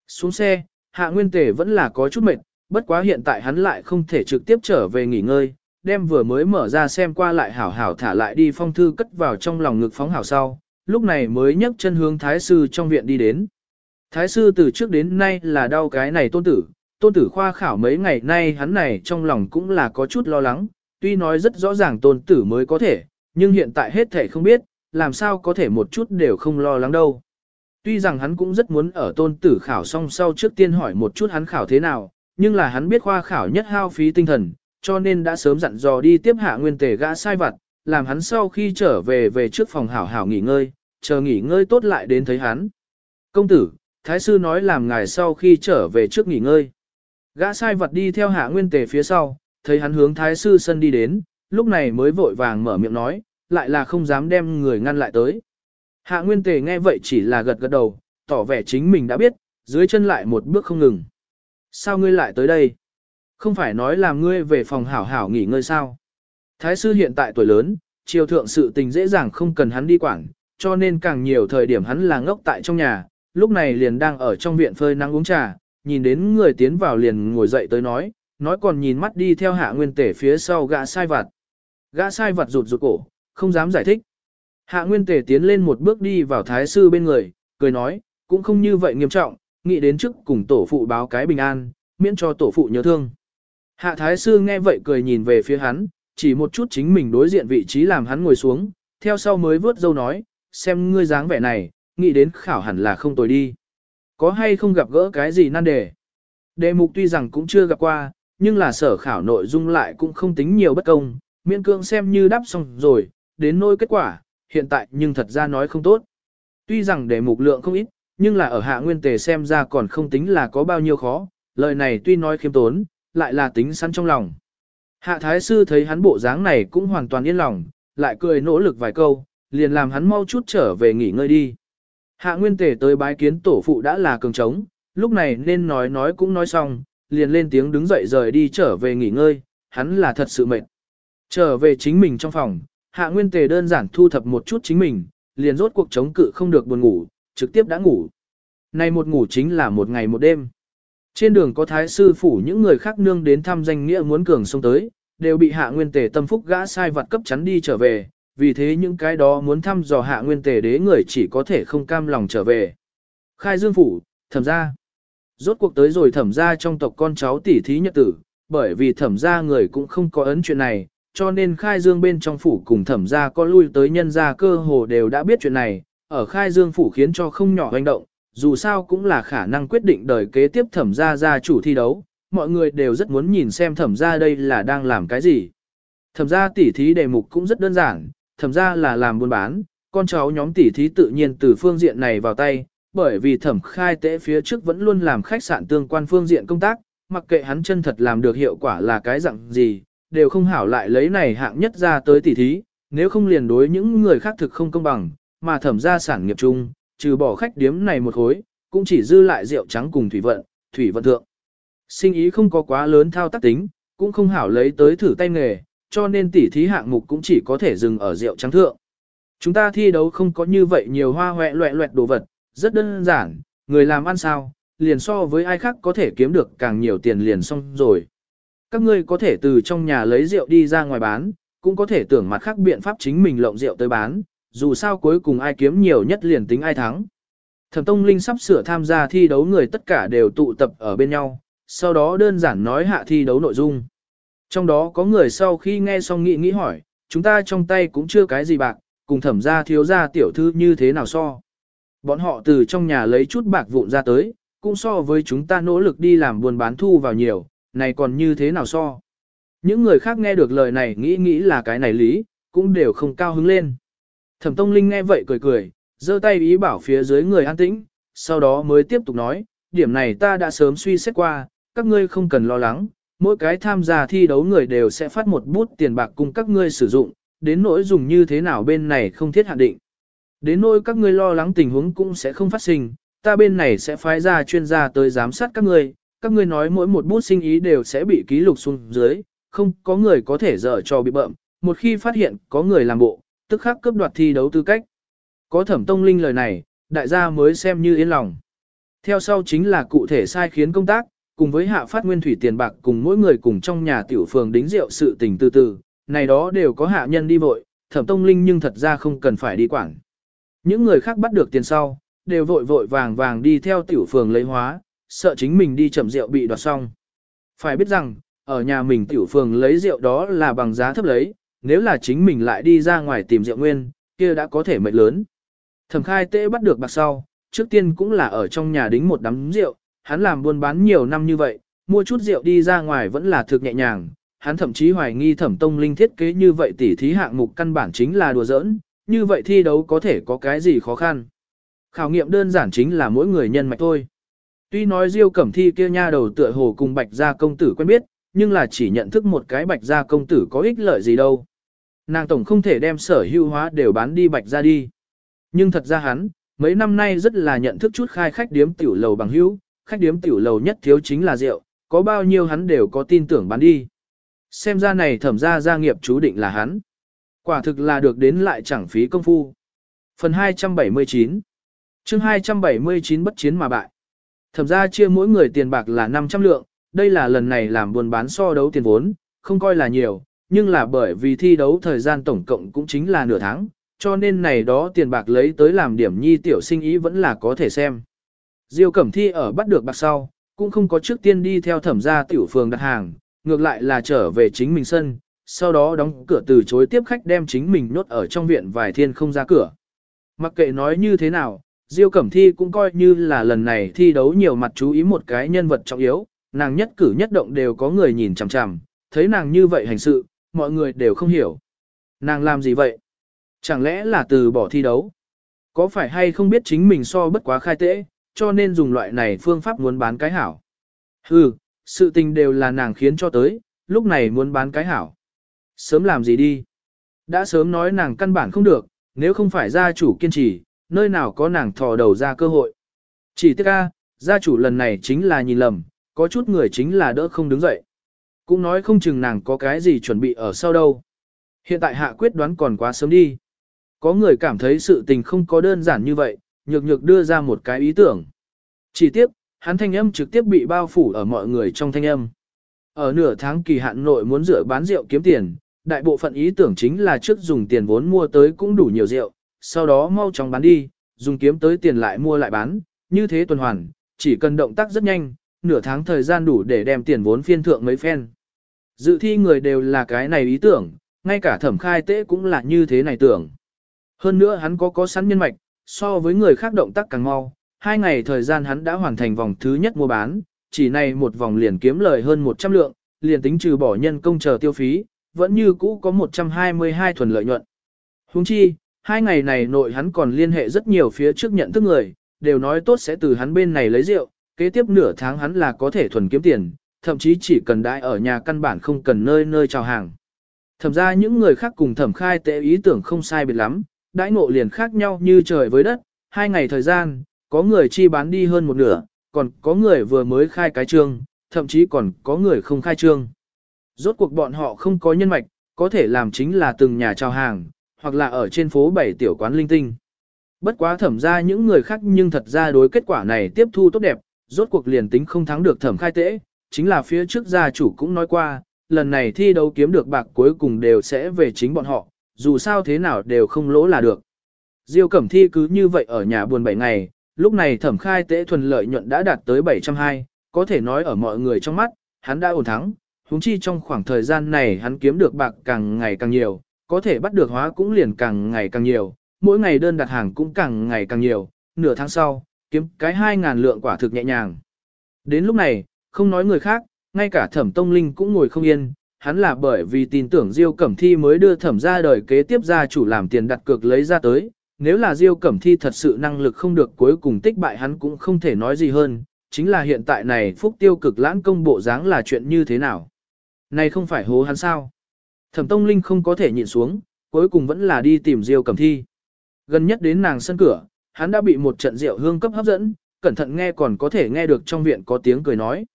Xuống xe, Hạ Nguyên Tề vẫn là có chút mệt, bất quá hiện tại hắn lại không thể trực tiếp trở về nghỉ ngơi, đem vừa mới mở ra xem qua lại hảo hảo thả lại đi phong thư cất vào trong lòng ngực phóng hảo sau, lúc này mới nhấc chân hướng thái sư trong viện đi đến. Thái sư từ trước đến nay là đau cái này tôn tử, tôn tử khoa khảo mấy ngày nay hắn này trong lòng cũng là có chút lo lắng, tuy nói rất rõ ràng tôn tử mới có thể, nhưng hiện tại hết thể không biết, làm sao có thể một chút đều không lo lắng đâu. Tuy rằng hắn cũng rất muốn ở tôn tử khảo xong sau trước tiên hỏi một chút hắn khảo thế nào, nhưng là hắn biết khoa khảo nhất hao phí tinh thần, cho nên đã sớm dặn dò đi tiếp hạ nguyên tề gã sai vặt, làm hắn sau khi trở về về trước phòng hảo hảo nghỉ ngơi, chờ nghỉ ngơi tốt lại đến thấy hắn. Công tử, Thái sư nói làm ngài sau khi trở về trước nghỉ ngơi. Gã sai vật đi theo hạ nguyên tề phía sau, thấy hắn hướng Thái sư sân đi đến, lúc này mới vội vàng mở miệng nói, lại là không dám đem người ngăn lại tới. Hạ nguyên tề nghe vậy chỉ là gật gật đầu, tỏ vẻ chính mình đã biết, dưới chân lại một bước không ngừng. Sao ngươi lại tới đây? Không phải nói làm ngươi về phòng hảo hảo nghỉ ngơi sao? Thái sư hiện tại tuổi lớn, triều thượng sự tình dễ dàng không cần hắn đi quản, cho nên càng nhiều thời điểm hắn là ngốc tại trong nhà, lúc này liền đang ở trong viện phơi nắng uống trà, nhìn đến người tiến vào liền ngồi dậy tới nói, nói còn nhìn mắt đi theo hạ nguyên tể phía sau gã sai vặt. Gã sai vặt rụt rụt cổ, không dám giải thích. Hạ nguyên tề tiến lên một bước đi vào thái sư bên người, cười nói, cũng không như vậy nghiêm trọng, nghĩ đến trước cùng tổ phụ báo cái bình an, miễn cho tổ phụ nhớ thương. Hạ thái sư nghe vậy cười nhìn về phía hắn, chỉ một chút chính mình đối diện vị trí làm hắn ngồi xuống, theo sau mới vớt dâu nói, xem ngươi dáng vẻ này, nghĩ đến khảo hẳn là không tồi đi. Có hay không gặp gỡ cái gì nan đề? Đề mục tuy rằng cũng chưa gặp qua, nhưng là sở khảo nội dung lại cũng không tính nhiều bất công, miễn cương xem như đáp xong rồi, đến nỗi kết quả, hiện tại nhưng thật ra nói không tốt. Tuy rằng đề mục lượng không ít, nhưng là ở hạ nguyên tề xem ra còn không tính là có bao nhiêu khó, lời này tuy nói khiêm tốn, lại là tính sẵn trong lòng. Hạ thái sư thấy hắn bộ dáng này cũng hoàn toàn yên lòng, lại cười nỗ lực vài câu, liền làm hắn mau chút trở về nghỉ ngơi đi. Hạ nguyên tề tới bái kiến tổ phụ đã là cường trống, lúc này nên nói nói cũng nói xong, liền lên tiếng đứng dậy rời đi trở về nghỉ ngơi, hắn là thật sự mệt. Trở về chính mình trong phòng, hạ nguyên tề đơn giản thu thập một chút chính mình, liền rốt cuộc chống cự không được buồn ngủ, trực tiếp đã ngủ. Nay một ngủ chính là một ngày một đêm. Trên đường có thái sư phủ những người khác nương đến thăm danh nghĩa muốn cường xông tới, đều bị hạ nguyên tề tâm phúc gã sai vật cấp chắn đi trở về, vì thế những cái đó muốn thăm dò hạ nguyên tề đế người chỉ có thể không cam lòng trở về. Khai dương phủ, thẩm ra. Rốt cuộc tới rồi thẩm ra trong tộc con cháu tỷ thí nhật tử, bởi vì thẩm ra người cũng không có ấn chuyện này, cho nên khai dương bên trong phủ cùng thẩm gia có lui tới nhân gia cơ hồ đều đã biết chuyện này, ở khai dương phủ khiến cho không nhỏ hoành động, dù sao cũng là khả năng quyết định đời kế tiếp thẩm gia gia chủ thi đấu, mọi người đều rất muốn nhìn xem thẩm gia đây là đang làm cái gì. Thẩm gia tỉ thí đề mục cũng rất đơn giản, thẩm gia là làm buôn bán, con cháu nhóm tỉ thí tự nhiên từ phương diện này vào tay, bởi vì thẩm khai tế phía trước vẫn luôn làm khách sạn tương quan phương diện công tác, mặc kệ hắn chân thật làm được hiệu quả là cái dạng gì, đều không hảo lại lấy này hạng nhất ra tới tỉ thí, nếu không liền đối những người khác thực không công bằng, mà thẩm ra sản nghiệp chung, trừ bỏ khách điếm này một khối, cũng chỉ dư lại rượu trắng cùng thủy vận, thủy vận thượng. Sinh ý không có quá lớn thao tác tính, cũng không hảo lấy tới thử tay nghề, cho nên tỉ thí hạng mục cũng chỉ có thể dừng ở rượu trắng thượng. Chúng ta thi đấu không có như vậy nhiều hoa hoẹ loẹ loẹt đồ vật, rất đơn giản, người làm ăn sao, liền so với ai khác có thể kiếm được càng nhiều tiền liền xong rồi. Các ngươi có thể từ trong nhà lấy rượu đi ra ngoài bán, cũng có thể tưởng mặt khác biện pháp chính mình lộng rượu tới bán, dù sao cuối cùng ai kiếm nhiều nhất liền tính ai thắng. Thẩm Tông Linh sắp sửa tham gia thi đấu người tất cả đều tụ tập ở bên nhau, sau đó đơn giản nói hạ thi đấu nội dung. Trong đó có người sau khi nghe xong nghĩ nghĩ hỏi, chúng ta trong tay cũng chưa cái gì bạc, cùng thẩm gia thiếu gia tiểu thư như thế nào so. Bọn họ từ trong nhà lấy chút bạc vụn ra tới, cũng so với chúng ta nỗ lực đi làm buôn bán thu vào nhiều, này còn như thế nào so. Những người khác nghe được lời này nghĩ nghĩ là cái này lý, cũng đều không cao hứng lên. Thẩm Tông Linh nghe vậy cười cười, giơ tay ý bảo phía dưới người an tĩnh, sau đó mới tiếp tục nói, điểm này ta đã sớm suy xét qua, các ngươi không cần lo lắng, mỗi cái tham gia thi đấu người đều sẽ phát một bút tiền bạc cùng các ngươi sử dụng, đến nỗi dùng như thế nào bên này không thiết hạn định. Đến nỗi các ngươi lo lắng tình huống cũng sẽ không phát sinh, ta bên này sẽ phái ra chuyên gia tới giám sát các ngươi, các ngươi nói mỗi một bút sinh ý đều sẽ bị ký lục xuống dưới, không có người có thể dở cho bị bợm, một khi phát hiện có người làm bộ, tức khắc cướp đoạt thi đấu tư cách. Có thẩm tông linh lời này, đại gia mới xem như yên lòng. Theo sau chính là cụ thể sai khiến công tác, cùng với hạ phát nguyên thủy tiền bạc cùng mỗi người cùng trong nhà tiểu phường đính rượu sự tình từ từ, này đó đều có hạ nhân đi vội, thẩm tông linh nhưng thật ra không cần phải đi quảng Những người khác bắt được tiền sau, đều vội vội vàng vàng đi theo tiểu phường lấy hóa, sợ chính mình đi chậm rượu bị đoạt xong. Phải biết rằng, ở nhà mình tiểu phường lấy rượu đó là bằng giá thấp lấy, nếu là chính mình lại đi ra ngoài tìm rượu nguyên, kia đã có thể mệnh lớn. Thẩm khai tế bắt được bạc sau, trước tiên cũng là ở trong nhà đính một đám rượu, hắn làm buôn bán nhiều năm như vậy, mua chút rượu đi ra ngoài vẫn là thực nhẹ nhàng, hắn thậm chí hoài nghi thẩm tông linh thiết kế như vậy tỉ thí hạng mục căn bản chính là đùa giỡn, như vậy thi đấu có thể có cái gì khó khăn. Khảo nghiệm đơn giản chính là mỗi người nhân mạch thôi. Tuy nói Diêu Cẩm Thi kia nha đầu tựa hồ cùng Bạch Gia công tử quen biết, nhưng là chỉ nhận thức một cái Bạch Gia công tử có ích lợi gì đâu. Nàng tổng không thể đem sở hữu hóa đều bán đi Bạch Gia đi. Nhưng thật ra hắn, mấy năm nay rất là nhận thức chút khai khách điếm tiểu lầu bằng hữu, khách điếm tiểu lầu nhất thiếu chính là rượu, có bao nhiêu hắn đều có tin tưởng bán đi. Xem ra này thẩm ra gia nghiệp chú định là hắn. Quả thực là được đến lại chẳng phí công phu. Phần 279 chương 279 bất chiến mà bại. Thẩm ra chia mỗi người tiền bạc là 500 lượng, đây là lần này làm buôn bán so đấu tiền vốn, không coi là nhiều, nhưng là bởi vì thi đấu thời gian tổng cộng cũng chính là nửa tháng, cho nên này đó tiền bạc lấy tới làm điểm nhi tiểu sinh ý vẫn là có thể xem. Diêu Cẩm Thi ở bắt được bạc sau, cũng không có trước tiên đi theo thẩm gia tiểu phường đặt hàng, ngược lại là trở về chính mình sân, sau đó đóng cửa từ chối tiếp khách đem chính mình nhốt ở trong viện vài thiên không ra cửa. Mặc kệ nói như thế nào, Diêu Cẩm Thi cũng coi như là lần này thi đấu nhiều mặt chú ý một cái nhân vật trọng yếu, nàng nhất cử nhất động đều có người nhìn chằm chằm, thấy nàng như vậy hành sự, mọi người đều không hiểu. Nàng làm gì vậy? Chẳng lẽ là từ bỏ thi đấu? Có phải hay không biết chính mình so bất quá khai tễ, cho nên dùng loại này phương pháp muốn bán cái hảo? Hừ, sự tình đều là nàng khiến cho tới, lúc này muốn bán cái hảo. Sớm làm gì đi? Đã sớm nói nàng căn bản không được, nếu không phải gia chủ kiên trì, nơi nào có nàng thò đầu ra cơ hội. Chỉ tiếc ca, gia chủ lần này chính là nhìn lầm, có chút người chính là đỡ không đứng dậy. Cũng nói không chừng nàng có cái gì chuẩn bị ở sau đâu. Hiện tại hạ quyết đoán còn quá sớm đi. Có người cảm thấy sự tình không có đơn giản như vậy, nhược nhược đưa ra một cái ý tưởng. Chỉ tiếc, hắn thanh âm trực tiếp bị bao phủ ở mọi người trong thanh âm. Ở nửa tháng kỳ hạn nội muốn rửa bán rượu kiếm tiền, đại bộ phận ý tưởng chính là trước dùng tiền vốn mua tới cũng đủ nhiều rượu, sau đó mau chóng bán đi, dùng kiếm tới tiền lại mua lại bán, như thế tuần hoàn, chỉ cần động tác rất nhanh, nửa tháng thời gian đủ để đem tiền vốn phiên thượng mấy phen. Dự thi người đều là cái này ý tưởng, ngay cả thẩm khai tế cũng là như thế này tưởng. Hơn nữa hắn có có sẵn nhân mạch, so với người khác động tác càng mau, hai ngày thời gian hắn đã hoàn thành vòng thứ nhất mua bán, chỉ này một vòng liền kiếm lời hơn 100 lượng, liền tính trừ bỏ nhân công chờ tiêu phí, vẫn như cũ có 122 thuần lợi nhuận. Huống chi, hai ngày này nội hắn còn liên hệ rất nhiều phía trước nhận thức người, đều nói tốt sẽ từ hắn bên này lấy rượu, kế tiếp nửa tháng hắn là có thể thuần kiếm tiền, thậm chí chỉ cần đãi ở nhà căn bản không cần nơi nơi chào hàng. Thẩm ra những người khác cùng thẩm khai tệ ý tưởng không sai biệt lắm, đãi ngộ liền khác nhau như trời với đất, hai ngày thời gian, có người chi bán đi hơn một nửa, còn có người vừa mới khai cái trương, thậm chí còn có người không khai trương. Rốt cuộc bọn họ không có nhân mạch, có thể làm chính là từng nhà chào hàng, hoặc là ở trên phố bảy tiểu quán linh tinh. Bất quá thẩm ra những người khác nhưng thật ra đối kết quả này tiếp thu tốt đẹp, rốt cuộc liền tính không thắng được thẩm khai tễ, chính là phía trước gia chủ cũng nói qua, lần này thi đấu kiếm được bạc cuối cùng đều sẽ về chính bọn họ, dù sao thế nào đều không lỗ là được. Diêu Cẩm Thi cứ như vậy ở nhà buồn 7 ngày, lúc này thẩm khai tế thuần lợi nhuận đã đạt tới 720, có thể nói ở mọi người trong mắt, hắn đã ổn thắng, huống chi trong khoảng thời gian này hắn kiếm được bạc càng ngày càng nhiều, có thể bắt được hóa cũng liền càng ngày càng nhiều, mỗi ngày đơn đặt hàng cũng càng ngày càng nhiều, nửa tháng sau, kiếm cái 2.000 lượng quả thực nhẹ nhàng. Đến lúc này, không nói người khác, ngay cả thẩm tông linh cũng ngồi không yên, hắn là bởi vì tin tưởng Diêu Cẩm Thi mới đưa thẩm ra đời kế tiếp gia chủ làm tiền đặt cược lấy ra tới, nếu là Diêu Cẩm Thi thật sự năng lực không được cuối cùng tích bại hắn cũng không thể nói gì hơn, chính là hiện tại này phúc tiêu cực lãng công bộ dáng là chuyện như thế nào. Này không phải hố hắn sao? Thẩm Tông Linh không có thể nhịn xuống, cuối cùng vẫn là đi tìm Diêu Cẩm Thi. Gần nhất đến nàng sân cửa, hắn đã bị một trận rượu hương cấp hấp dẫn, cẩn thận nghe còn có thể nghe được trong viện có tiếng cười nói.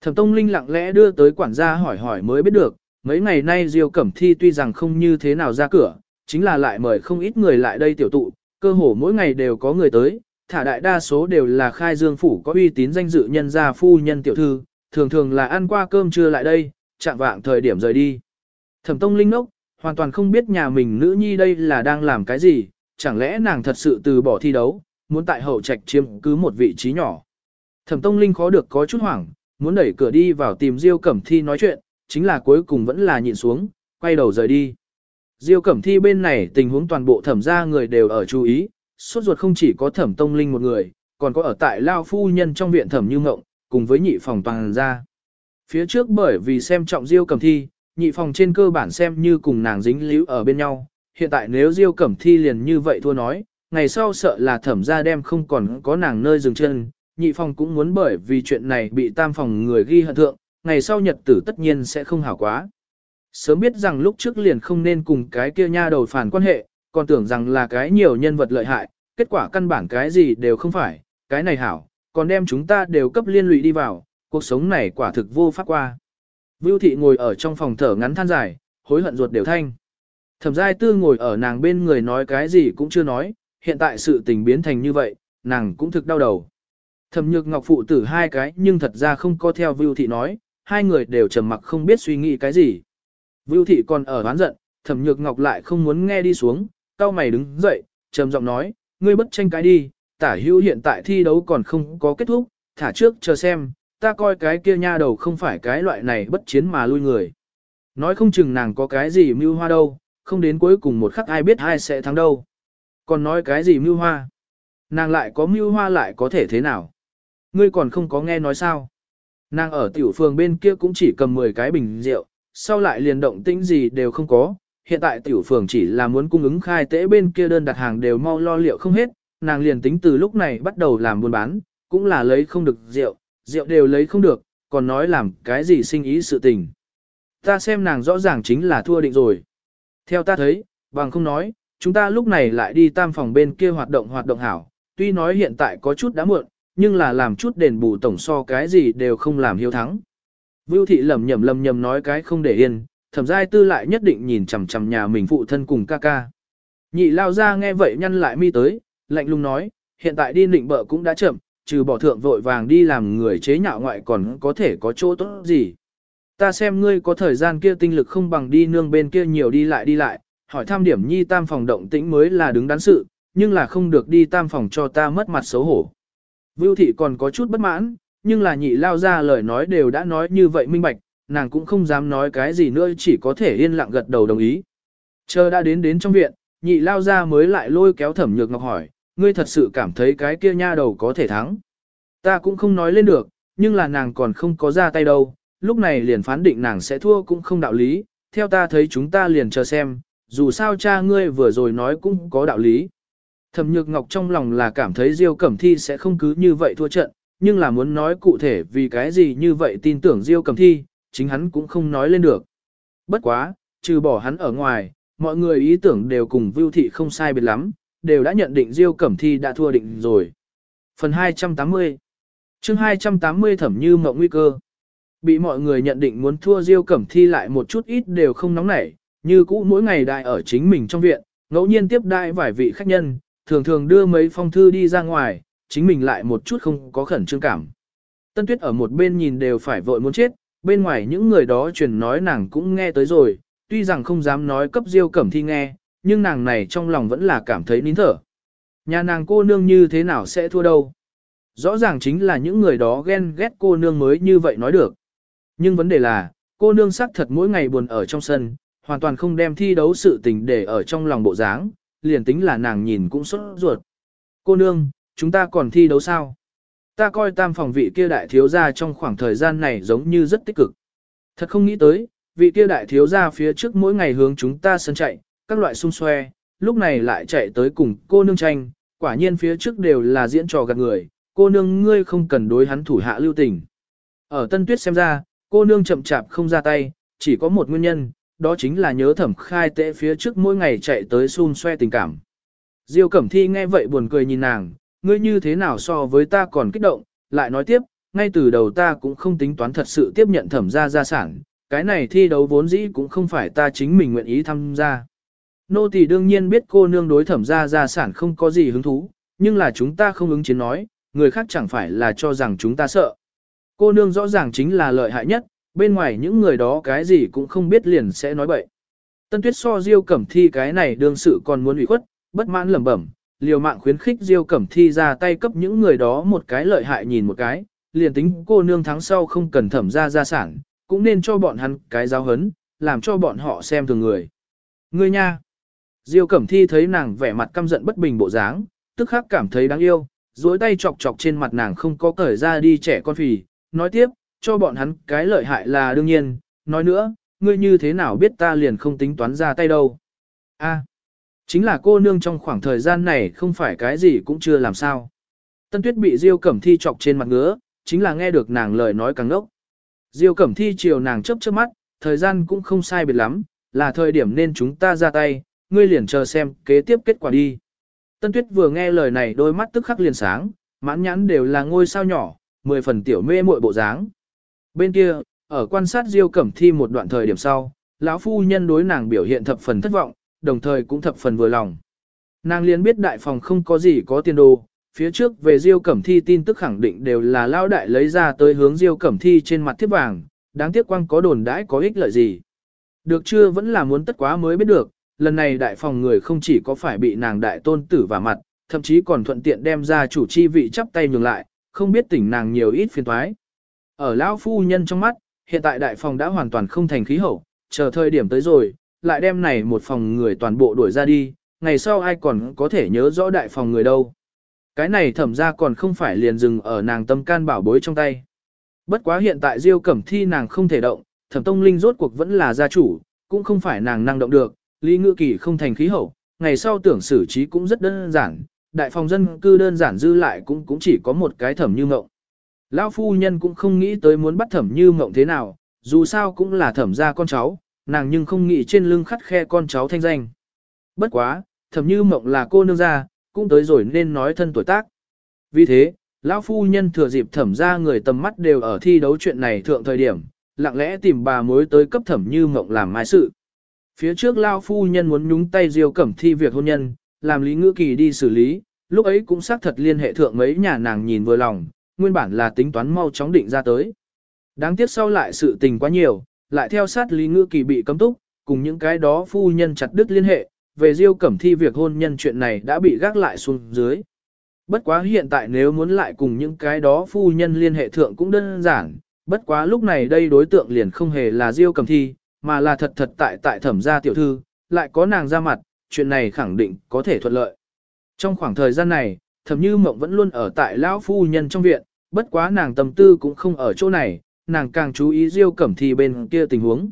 Thẩm Tông Linh lặng lẽ đưa tới quản gia hỏi hỏi mới biết được, mấy ngày nay Diêu Cẩm Thi tuy rằng không như thế nào ra cửa, chính là lại mời không ít người lại đây tiểu tụ, cơ hồ mỗi ngày đều có người tới, thả đại đa số đều là khai dương phủ có uy tín danh dự nhân gia phu nhân tiểu thư, thường thường là ăn qua cơm trưa lại đây, chạm vạng thời điểm rời đi. Thẩm Tông Linh nốc, hoàn toàn không biết nhà mình nữ nhi đây là đang làm cái gì, chẳng lẽ nàng thật sự từ bỏ thi đấu, muốn tại hậu trạch chiếm cứ một vị trí nhỏ. Thẩm Tông Linh khó được có chút hoảng, muốn đẩy cửa đi vào tìm Diêu Cẩm Thi nói chuyện, chính là cuối cùng vẫn là nhịn xuống, quay đầu rời đi. Diêu Cẩm Thi bên này tình huống toàn bộ thẩm gia người đều ở chú ý, suốt ruột không chỉ có thẩm tông linh một người, còn có ở tại Lao Phu Nhân trong viện thẩm như ngộng, cùng với nhị phòng toàn gia. Phía trước bởi vì xem trọng Diêu Cẩm Thi, nhị phòng trên cơ bản xem như cùng nàng dính líu ở bên nhau, hiện tại nếu Diêu Cẩm Thi liền như vậy thua nói, ngày sau sợ là thẩm gia đem không còn có nàng nơi dừng chân, nhị phòng cũng muốn bởi vì chuyện này bị tam phòng người ghi hận thượng, ngày sau nhật tử tất nhiên sẽ không hảo quá. Sớm biết rằng lúc trước liền không nên cùng cái kia nha đầu phản quan hệ, còn tưởng rằng là cái nhiều nhân vật lợi hại, kết quả căn bản cái gì đều không phải, cái này hảo, còn đem chúng ta đều cấp liên lụy đi vào, cuộc sống này quả thực vô pháp qua. Vưu thị ngồi ở trong phòng thở ngắn than dài, hối hận ruột đều thanh. Thẩm giai tư ngồi ở nàng bên người nói cái gì cũng chưa nói, hiện tại sự tình biến thành như vậy, nàng cũng thực đau đầu. Thẩm nhược ngọc phụ tử hai cái nhưng thật ra không có theo Vưu thị nói, hai người đều trầm mặc không biết suy nghĩ cái gì. Vưu thị còn ở oán giận, thẩm nhược ngọc lại không muốn nghe đi xuống, cao mày đứng dậy, trầm giọng nói, ngươi bất tranh cái đi, tả hữu hiện tại thi đấu còn không có kết thúc, thả trước chờ xem, ta coi cái kia nha đầu không phải cái loại này bất chiến mà lui người. Nói không chừng nàng có cái gì mưu hoa đâu, không đến cuối cùng một khắc ai biết ai sẽ thắng đâu. Còn nói cái gì mưu hoa? Nàng lại có mưu hoa lại có thể thế nào? Ngươi còn không có nghe nói sao? Nàng ở tiểu phường bên kia cũng chỉ cầm 10 cái bình rượu, sau lại liền động tĩnh gì đều không có. Hiện tại tiểu phường chỉ là muốn cung ứng khai tế bên kia đơn đặt hàng đều mau lo liệu không hết, nàng liền tính từ lúc này bắt đầu làm buôn bán, cũng là lấy không được rượu, rượu đều lấy không được, còn nói làm cái gì sinh ý sự tình. Ta xem nàng rõ ràng chính là thua định rồi. Theo ta thấy, bằng không nói, chúng ta lúc này lại đi tam phòng bên kia hoạt động hoạt động hảo, tuy nói hiện tại có chút đã muộn, nhưng là làm chút đền bù tổng so cái gì đều không làm hiếu thắng. Vưu thị lầm nhầm lầm nhầm nói cái không để yên, thẩm giai tư lại nhất định nhìn chằm chằm nhà mình phụ thân cùng ca ca. Nhị lao ra nghe vậy nhăn lại mi tới, lạnh lùng nói, hiện tại đi nịnh bợ cũng đã chậm, trừ bỏ thượng vội vàng đi làm người chế nhạo ngoại còn có thể có chỗ tốt gì. Ta xem ngươi có thời gian kia tinh lực không bằng đi nương bên kia nhiều đi lại đi lại, hỏi thăm điểm nhi tam phòng động tĩnh mới là đứng đắn sự, nhưng là không được đi tam phòng cho ta mất mặt xấu hổ. Vưu thị còn có chút bất mãn, nhưng là nhị lao ra lời nói đều đã nói như vậy minh bạch, nàng cũng không dám nói cái gì nữa chỉ có thể yên lặng gật đầu đồng ý. Chờ đã đến đến trong viện, nhị lao ra mới lại lôi kéo thẩm nhược ngọc hỏi, ngươi thật sự cảm thấy cái kia nha đầu có thể thắng. Ta cũng không nói lên được, nhưng là nàng còn không có ra tay đâu, lúc này liền phán định nàng sẽ thua cũng không đạo lý, theo ta thấy chúng ta liền chờ xem, dù sao cha ngươi vừa rồi nói cũng có đạo lý. Thẩm Nhược Ngọc trong lòng là cảm thấy Diêu Cẩm Thi sẽ không cứ như vậy thua trận, nhưng là muốn nói cụ thể vì cái gì như vậy tin tưởng Diêu Cẩm Thi, chính hắn cũng không nói lên được. Bất quá, trừ bỏ hắn ở ngoài, mọi người ý tưởng đều cùng Vưu Thị không sai biệt lắm, đều đã nhận định Diêu Cẩm Thi đã thua định rồi. Phần 280 chương 280 thẩm như mộng nguy cơ. Bị mọi người nhận định muốn thua Diêu Cẩm Thi lại một chút ít đều không nóng nảy, như cũ mỗi ngày đại ở chính mình trong viện, ngẫu nhiên tiếp đại vài vị khách nhân, thường thường đưa mấy phong thư đi ra ngoài, chính mình lại một chút không có khẩn trương cảm. Tân Tuyết ở một bên nhìn đều phải vội muốn chết, bên ngoài những người đó truyền nói nàng cũng nghe tới rồi, tuy rằng không dám nói cấp Diêu Cẩm Thi nghe, nhưng nàng này trong lòng vẫn là cảm thấy nín thở. Nhà nàng cô nương như thế nào sẽ thua đâu? Rõ ràng chính là những người đó ghen ghét cô nương mới như vậy nói được. Nhưng vấn đề là, cô nương sắc thật mỗi ngày buồn ở trong sân, hoàn toàn không đem thi đấu sự tình để ở trong lòng bộ dáng, liền tính là nàng nhìn cũng sốt ruột. Cô nương, chúng ta còn thi đấu sao? Ta coi tam phòng vị kia đại thiếu gia trong khoảng thời gian này giống như rất tích cực. Thật không nghĩ tới, vị kia đại thiếu gia phía trước mỗi ngày hướng chúng ta sân chạy, các loại xung xoe, lúc này lại chạy tới cùng cô nương tranh, quả nhiên phía trước đều là diễn trò gạt người, cô nương ngươi không cần đối hắn thủ hạ lưu tình. Ở Tân Tuyết xem ra, cô nương chậm chạp không ra tay, chỉ có một nguyên nhân, đó chính là nhớ thẩm khai tệ phía trước mỗi ngày chạy tới xun xoe tình cảm. Diêu Cẩm Thi nghe vậy buồn cười nhìn nàng, ngươi như thế nào so với ta còn kích động, lại nói tiếp, ngay từ đầu ta cũng không tính toán thật sự tiếp nhận thẩm gia gia sản, cái này thi đấu vốn dĩ cũng không phải ta chính mình nguyện ý tham gia. Nô tỳ đương nhiên biết cô nương đối thẩm gia gia sản không có gì hứng thú, nhưng là chúng ta không ứng chiến nói, người khác chẳng phải là cho rằng chúng ta sợ. Cô nương rõ ràng chính là lợi hại nhất, bên ngoài những người đó cái gì cũng không biết liền sẽ nói bậy. Tân tuyết so Diêu Cẩm Thi cái này đương sự còn muốn ủy khuất, bất mãn lẩm bẩm, liều mạng khuyến khích Diêu Cẩm Thi ra tay cấp những người đó một cái lợi hại nhìn một cái, liền tính cô nương thắng sau không cần thẩm ra gia sản, cũng nên cho bọn hắn cái giáo hấn, làm cho bọn họ xem thường người. Ngươi nha! Diêu Cẩm Thi thấy nàng vẻ mặt căm giận bất bình bộ dáng, tức khắc cảm thấy đáng yêu, duỗi tay chọc chọc trên mặt nàng không có cởi ra đi trẻ con phì, nói tiếp, cho bọn hắn cái lợi hại là đương nhiên, nói nữa, ngươi như thế nào biết ta liền không tính toán ra tay đâu. A, chính là cô nương trong khoảng thời gian này không phải cái gì cũng chưa làm sao. Tân tuyết bị Diêu Cẩm Thi chọc trên mặt ngứa, chính là nghe được nàng lời nói càng ngốc. Diêu Cẩm Thi chiều nàng chớp chớp mắt, thời gian cũng không sai biệt lắm, là thời điểm nên chúng ta ra tay, ngươi liền chờ xem kế tiếp kết quả đi. Tân Tuyết vừa nghe lời này đôi mắt tức khắc liền sáng, mãn nhãn đều là ngôi sao nhỏ, mười phần tiểu mê muội bộ dáng. Bên kia, ở quan sát Diêu Cẩm Thi một đoạn thời điểm sau, lão phu nhân đối nàng biểu hiện thập phần thất vọng, đồng thời cũng thập phần vừa lòng. Nàng liền biết đại phòng không có gì có tiền đồ, phía trước về Diêu Cẩm Thi tin tức khẳng định đều là lao đại lấy ra tới hướng Diêu Cẩm Thi trên mặt thiếp vàng, đáng tiếc quang có đồn đãi có ích lợi gì. Được chưa vẫn là muốn tất quá mới biết được, lần này đại phòng người không chỉ có phải bị nàng đại tôn tử và mặt, thậm chí còn thuận tiện đem ra chủ chi vị chắp tay nhường lại, không biết tỉnh nàng nhiều ít phiền toái. Ở lão phu nhân trong mắt, hiện tại đại phòng đã hoàn toàn không thành khí hậu, chờ thời điểm tới rồi, lại đem này một phòng người toàn bộ đuổi ra đi, ngày sau ai còn có thể nhớ rõ đại phòng người đâu. Cái này thẩm ra còn không phải liền dừng ở nàng tâm can bảo bối trong tay. Bất quá hiện tại Diêu Cẩm Thi nàng không thể động, thẩm tông linh rốt cuộc vẫn là gia chủ, cũng không phải nàng năng động được, Lý Ngữ Kỳ không thành khí hậu, ngày sau tưởng xử trí cũng rất đơn giản, đại phòng dân cư đơn giản dư lại cũng cũng chỉ có một cái thẩm như mộng. Lão phu nhân cũng không nghĩ tới muốn bắt thẩm như mộng thế nào, dù sao cũng là thẩm gia con cháu, nàng nhưng không nghĩ trên lưng khắt khe con cháu thanh danh. Bất quá, thẩm như mộng là cô nương gia, cũng tới rồi nên nói thân tuổi tác. Vì thế, lão phu nhân thừa dịp thẩm gia người tầm mắt đều ở thi đấu chuyện này thượng thời điểm, lặng lẽ tìm bà mối tới cấp thẩm như mộng làm mai sự. Phía trước lao phu nhân muốn nhúng tay diêu cẩm thi việc hôn nhân, làm lý ngữ kỳ đi xử lý, lúc ấy cũng xác thật liên hệ thượng mấy nhà nàng nhìn vừa lòng, nguyên bản là tính toán mau chóng định ra tới. Đáng tiếc sau lại sự tình quá nhiều, lại theo sát lý ngữ kỳ bị cấm túc, cùng những cái đó phu nhân chặt đứt liên hệ, về Diêu Cẩm Thi việc hôn nhân chuyện này đã bị gác lại xuống dưới. Bất quá hiện tại nếu muốn lại cùng những cái đó phu nhân liên hệ thượng cũng đơn giản, bất quá lúc này đây đối tượng liền không hề là Diêu Cẩm Thi, mà là thật thật tại tại thẩm gia tiểu thư, lại có nàng ra mặt, chuyện này khẳng định có thể thuận lợi. Trong khoảng thời gian này, thẩm như mộng vẫn luôn ở tại lão phu nhân trong viện, bất quá nàng tâm tư cũng không ở chỗ này, nàng càng chú ý Diêu Cẩm Thi bên kia tình huống.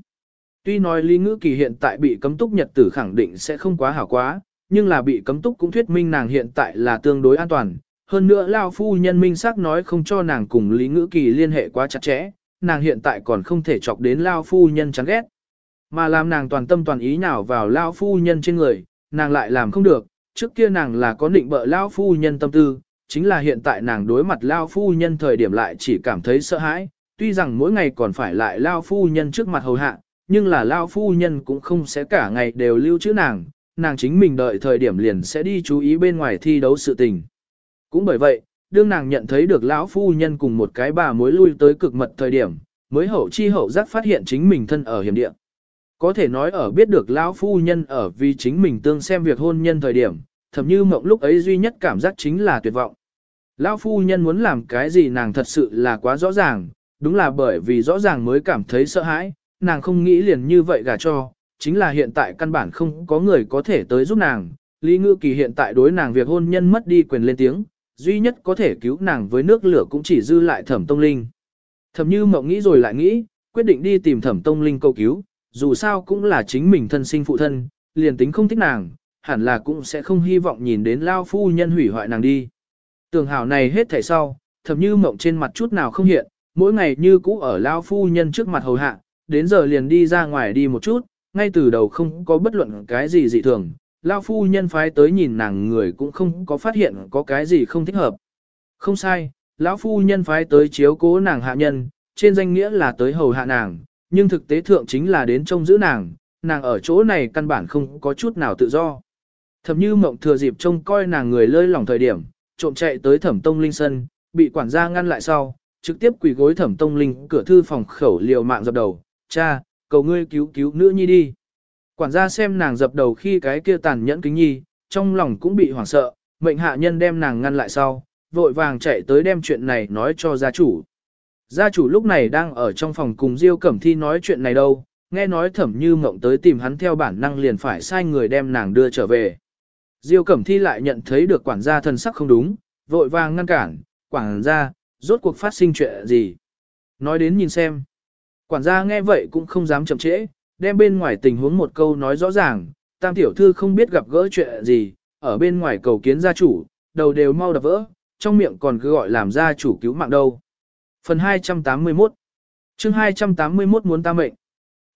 Tuy nói Lý Ngữ Kỳ hiện tại bị cấm túc nhật tử khẳng định sẽ không quá hảo quá, nhưng là bị cấm túc cũng thuyết minh nàng hiện tại là tương đối an toàn. Hơn nữa Lao Phu nhân minh xác nói không cho nàng cùng Lý Ngữ Kỳ liên hệ quá chặt chẽ, nàng hiện tại còn không thể chọc đến Lao Phu nhân chán ghét. Mà làm nàng toàn tâm toàn ý nào vào Lao Phu nhân trên người, nàng lại làm không được, trước kia nàng là có định bợ Lao Phu nhân tâm tư, chính là hiện tại nàng đối mặt Lao Phu nhân thời điểm lại chỉ cảm thấy sợ hãi, tuy rằng mỗi ngày còn phải lại Lao Phu nhân trước mặt hầu hạ, nhưng là lao phu nhân cũng không sẽ cả ngày đều lưu trữ nàng, nàng chính mình đợi thời điểm liền sẽ đi chú ý bên ngoài thi đấu sự tình. Cũng bởi vậy, đương nàng nhận thấy được lão phu nhân cùng một cái bà mối lui tới cực mật thời điểm, mới hậu chi hậu giác phát hiện chính mình thân ở hiểm địa. Có thể nói ở biết được lão phu nhân ở vì chính mình tương xem việc hôn nhân thời điểm, thậm như mộng lúc ấy duy nhất cảm giác chính là tuyệt vọng. Lão phu nhân muốn làm cái gì nàng thật sự là quá rõ ràng, đúng là bởi vì rõ ràng mới cảm thấy sợ hãi, nàng không nghĩ liền như vậy gả cho, chính là hiện tại căn bản không có người có thể tới giúp nàng. Lý Ngư Kỳ hiện tại đối nàng việc hôn nhân mất đi quyền lên tiếng, duy nhất có thể cứu nàng với nước lửa cũng chỉ dư lại thẩm tông linh. Thẩm như mộng nghĩ rồi lại nghĩ, quyết định đi tìm thẩm tông linh cầu cứu, dù sao cũng là chính mình thân sinh phụ thân, liền tính không thích nàng, hẳn là cũng sẽ không hy vọng nhìn đến lao phu nhân hủy hoại nàng đi. Tường hảo này hết thảy sau, thầm như mộng trên mặt chút nào không hiện, mỗi ngày như cũ ở lao phu nhân trước mặt hầu hạ, đến giờ liền đi ra ngoài đi một chút, ngay từ đầu không có bất luận cái gì dị thường, lao phu nhân phái tới nhìn nàng người cũng không có phát hiện có cái gì không thích hợp. Không sai, lão phu nhân phái tới chiếu cố nàng hạ nhân, trên danh nghĩa là tới hầu hạ nàng, nhưng thực tế thượng chính là đến trông giữ nàng, nàng ở chỗ này căn bản không có chút nào tự do. Thẩm như mộng thừa dịp trông coi nàng người lơi lỏng thời điểm, trộm chạy tới thẩm tông linh sân, bị quản gia ngăn lại sau, trực tiếp quỳ gối thẩm tông linh cửa thư phòng khẩu liều mạng dập đầu, cha, cầu ngươi cứu cứu nữ nhi đi. Quản gia xem nàng dập đầu khi cái kia tàn nhẫn kính nhi, trong lòng cũng bị hoảng sợ, mệnh hạ nhân đem nàng ngăn lại sau, vội vàng chạy tới đem chuyện này nói cho gia chủ. Gia chủ lúc này đang ở trong phòng cùng Diêu Cẩm Thi nói chuyện này đâu, nghe nói thẩm như mộng tới tìm hắn theo bản năng liền phải sai người đem nàng đưa trở về. Diêu Cẩm Thi lại nhận thấy được quản gia thần sắc không đúng, vội vàng ngăn cản, quản gia, rốt cuộc phát sinh chuyện gì. Nói đến nhìn xem. Quản gia nghe vậy cũng không dám chậm trễ, đem bên ngoài tình huống một câu nói rõ ràng, tam tiểu thư không biết gặp gỡ chuyện gì, ở bên ngoài cầu kiến gia chủ, đầu đều mau đập vỡ, trong miệng còn cứ gọi làm gia chủ cứu mạng đâu. Phần 281 chương 281 muốn ta mệnh.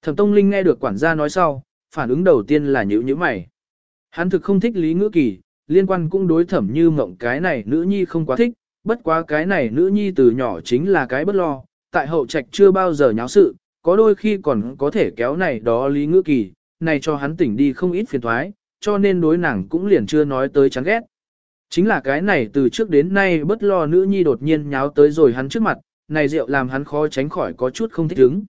Thẩm Tông Linh nghe được quản gia nói sau, phản ứng đầu tiên là nhữ nhữ mày. Hắn thực không thích Lý Ngữ Kỳ, liên quan cũng đối thẩm như mộng cái này nữ nhi không quá thích, bất quá cái này nữ nhi từ nhỏ chính là cái bất lo, tại hậu trạch chưa bao giờ nháo sự, có đôi khi còn có thể kéo này đó Lý Ngữ Kỳ, này cho hắn tỉnh đi không ít phiền thoái, cho nên đối nàng cũng liền chưa nói tới chán ghét. Chính là cái này từ trước đến nay bất lo nữ nhi đột nhiên nháo tới rồi hắn trước mặt, này rượu làm hắn khó tránh khỏi có chút không thích ứng.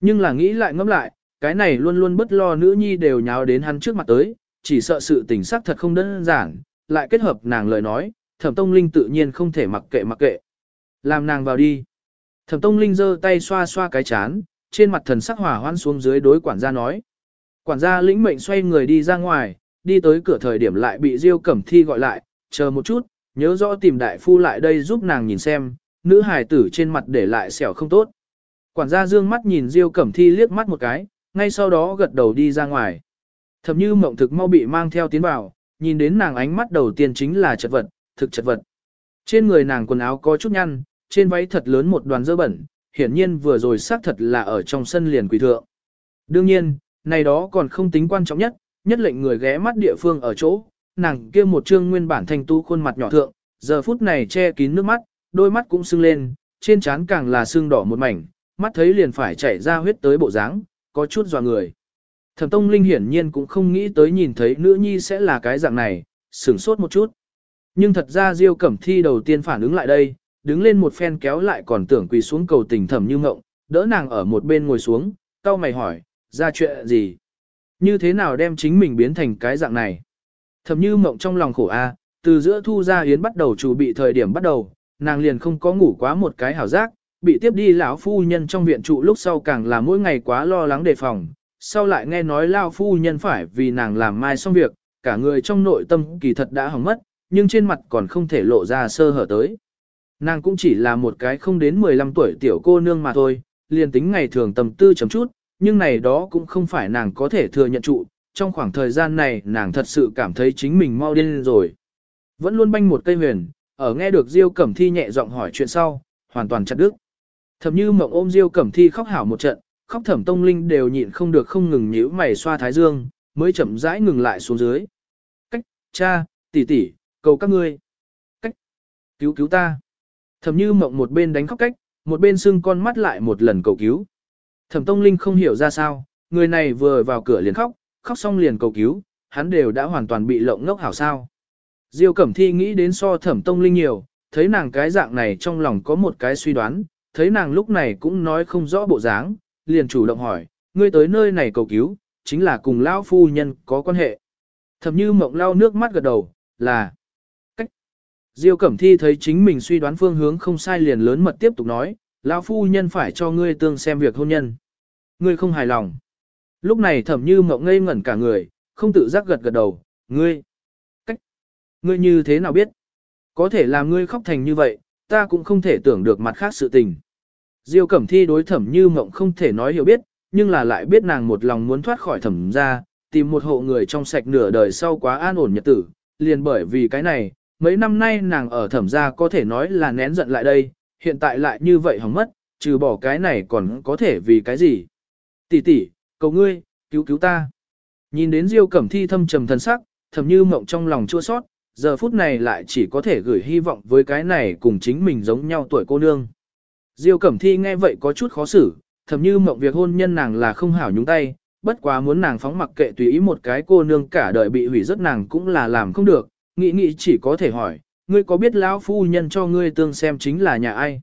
Nhưng là nghĩ lại ngẫm lại, cái này luôn luôn bất lo nữ nhi đều nháo đến hắn trước mặt tới, chỉ sợ sự tình sắc thật không đơn giản, lại kết hợp nàng lời nói, thẩm tông linh tự nhiên không thể mặc kệ mặc kệ. Làm nàng vào đi. Thẩm tông linh giơ tay xoa xoa cái chán, trên mặt thần sắc hỏa hoan xuống dưới đối quản gia nói. Quản gia lĩnh mệnh xoay người đi ra ngoài, đi tới cửa thời điểm lại bị Diêu Cẩm Thi gọi lại, chờ một chút, nhớ rõ tìm đại phu lại đây giúp nàng nhìn xem, nữ hài tử trên mặt để lại sẹo không tốt. Quản gia dương mắt nhìn Diêu Cẩm Thi liếc mắt một cái, ngay sau đó gật đầu đi ra ngoài. Thẩm như mộng thực mau bị mang theo tiến vào, nhìn đến nàng ánh mắt đầu tiên chính là chật vật, thực chật vật. Trên người nàng quần áo có chút nhăn, trên váy thật lớn một đoàn dơ bẩn, hiển nhiên vừa rồi xác thật là ở trong sân liền quỳ thượng. Đương nhiên, này đó còn không tính quan trọng nhất, nhất lệnh người ghé mắt địa phương ở chỗ, nàng kia một trương nguyên bản thanh tu khuôn mặt nhỏ thượng, giờ phút này che kín nước mắt, đôi mắt cũng sưng lên, trên trán càng là sưng đỏ một mảnh, mắt thấy liền phải chảy ra huyết tới bộ dáng, có chút dọa người. Thẩm Tông Linh hiển nhiên cũng không nghĩ tới nhìn thấy nữ nhi sẽ là cái dạng này, sửng sốt một chút. Nhưng thật ra Diêu Cẩm Thi đầu tiên phản ứng lại đây, đứng lên một phen kéo lại còn tưởng quỳ xuống cầu tình thẩm như ngộng, đỡ nàng ở một bên ngồi xuống, cau mày hỏi, ra chuyện gì? Như thế nào đem chính mình biến thành cái dạng này? Thẩm như mộng trong lòng khổ a, từ giữa thu ra yến bắt đầu chủ bị thời điểm bắt đầu, nàng liền không có ngủ quá một cái hảo giác, bị tiếp đi lão phu nhân trong viện trụ lúc sau càng là mỗi ngày quá lo lắng đề phòng, sau lại nghe nói lão phu nhân phải vì nàng làm mai xong việc, cả người trong nội tâm kỳ thật đã hỏng mất, nhưng trên mặt còn không thể lộ ra sơ hở tới. Nàng cũng chỉ là một cái không đến 15 tuổi tiểu cô nương mà thôi, liền tính ngày thường tầm tư chấm chút, nhưng này đó cũng không phải nàng có thể thừa nhận trụ, trong khoảng thời gian này nàng thật sự cảm thấy chính mình mau điên rồi. Vẫn luôn banh một cây huyền, ở nghe được Diêu Cẩm Thi nhẹ giọng hỏi chuyện sau, hoàn toàn chặt đứt. Thầm như mộng ôm Diêu Cẩm Thi khóc hảo một trận, khóc thẩm tông linh đều nhịn không được không ngừng nhíu mày xoa thái dương, mới chậm rãi ngừng lại xuống dưới. Cách, cha, tỷ tỷ, cầu các ngươi. Cách, cứu cứu ta. Thẩm như mộng một bên đánh khóc cách, một bên sưng con mắt lại một lần cầu cứu. Thẩm tông linh không hiểu ra sao, người này vừa vào cửa liền khóc, khóc xong liền cầu cứu, hắn đều đã hoàn toàn bị lộng ngốc hảo sao. Diêu Cẩm Thi nghĩ đến so thẩm tông linh nhiều, thấy nàng cái dạng này trong lòng có một cái suy đoán, thấy nàng lúc này cũng nói không rõ bộ dáng, liền chủ động hỏi, ngươi tới nơi này cầu cứu, chính là cùng lão phu nhân có quan hệ. Thẩm như mộng lau nước mắt gật đầu, là cách. Diêu Cẩm Thi thấy chính mình suy đoán phương hướng không sai liền lớn mật tiếp tục nói, lão phu nhân phải cho ngươi tương xem việc hôn nhân. Ngươi không hài lòng. Lúc này thẩm như mộng ngây ngẩn cả người, không tự giác gật gật đầu, ngươi. Ngươi như thế nào biết? Có thể làm ngươi khóc thành như vậy, ta cũng không thể tưởng được mặt khác sự tình. Diêu Cẩm Thi đối thẩm như mộng không thể nói hiểu biết, nhưng là lại biết nàng một lòng muốn thoát khỏi thẩm ra, tìm một hộ người trong sạch nửa đời sau quá an ổn nhật tử, liền bởi vì cái này, mấy năm nay nàng ở thẩm ra có thể nói là nén giận lại đây, hiện tại lại như vậy hỏng mất, trừ bỏ cái này còn có thể vì cái gì. Tỷ tỷ, cầu ngươi, cứu cứu ta. Nhìn đến Diêu Cẩm Thi thâm trầm thần sắc, thẩm như mộng trong lòng chua sót, giờ phút này lại chỉ có thể gửi hy vọng với cái này cùng chính mình giống nhau tuổi cô nương. Diêu Cẩm Thi nghe vậy có chút khó xử, thầm như mộng việc hôn nhân nàng là không hảo nhúng tay, bất quá muốn nàng phóng mặc kệ tùy ý một cái cô nương cả đời bị hủy rất nàng cũng là làm không được, nghĩ nghĩ chỉ có thể hỏi, ngươi có biết lão phu nhân cho ngươi tương xem chính là nhà ai?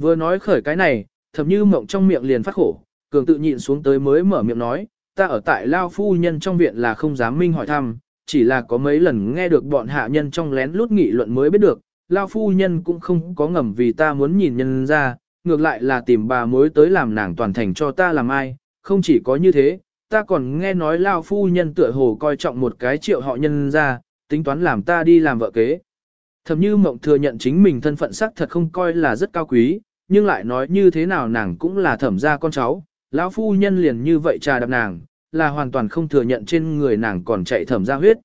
Vừa nói khởi cái này, thầm như mộng trong miệng liền phát khổ, cường tự nhịn xuống tới mới mở miệng nói, ta ở tại lao phu nhân trong viện là không dám minh hỏi thăm, chỉ là có mấy lần nghe được bọn hạ nhân trong lén lút nghị luận mới biết được, lao phu nhân cũng không có ngầm vì ta muốn nhìn nhân ra, ngược lại là tìm bà mối tới làm nàng toàn thành cho ta làm ai, không chỉ có như thế, ta còn nghe nói lao phu nhân tựa hồ coi trọng một cái triệu họ nhân ra, tính toán làm ta đi làm vợ kế. Thầm như mộng thừa nhận chính mình thân phận sắc thật không coi là rất cao quý, nhưng lại nói như thế nào nàng cũng là thẩm gia con cháu, lão phu nhân liền như vậy trà đạp nàng, là hoàn toàn không thừa nhận trên người nàng còn chạy thẩm ra huyết.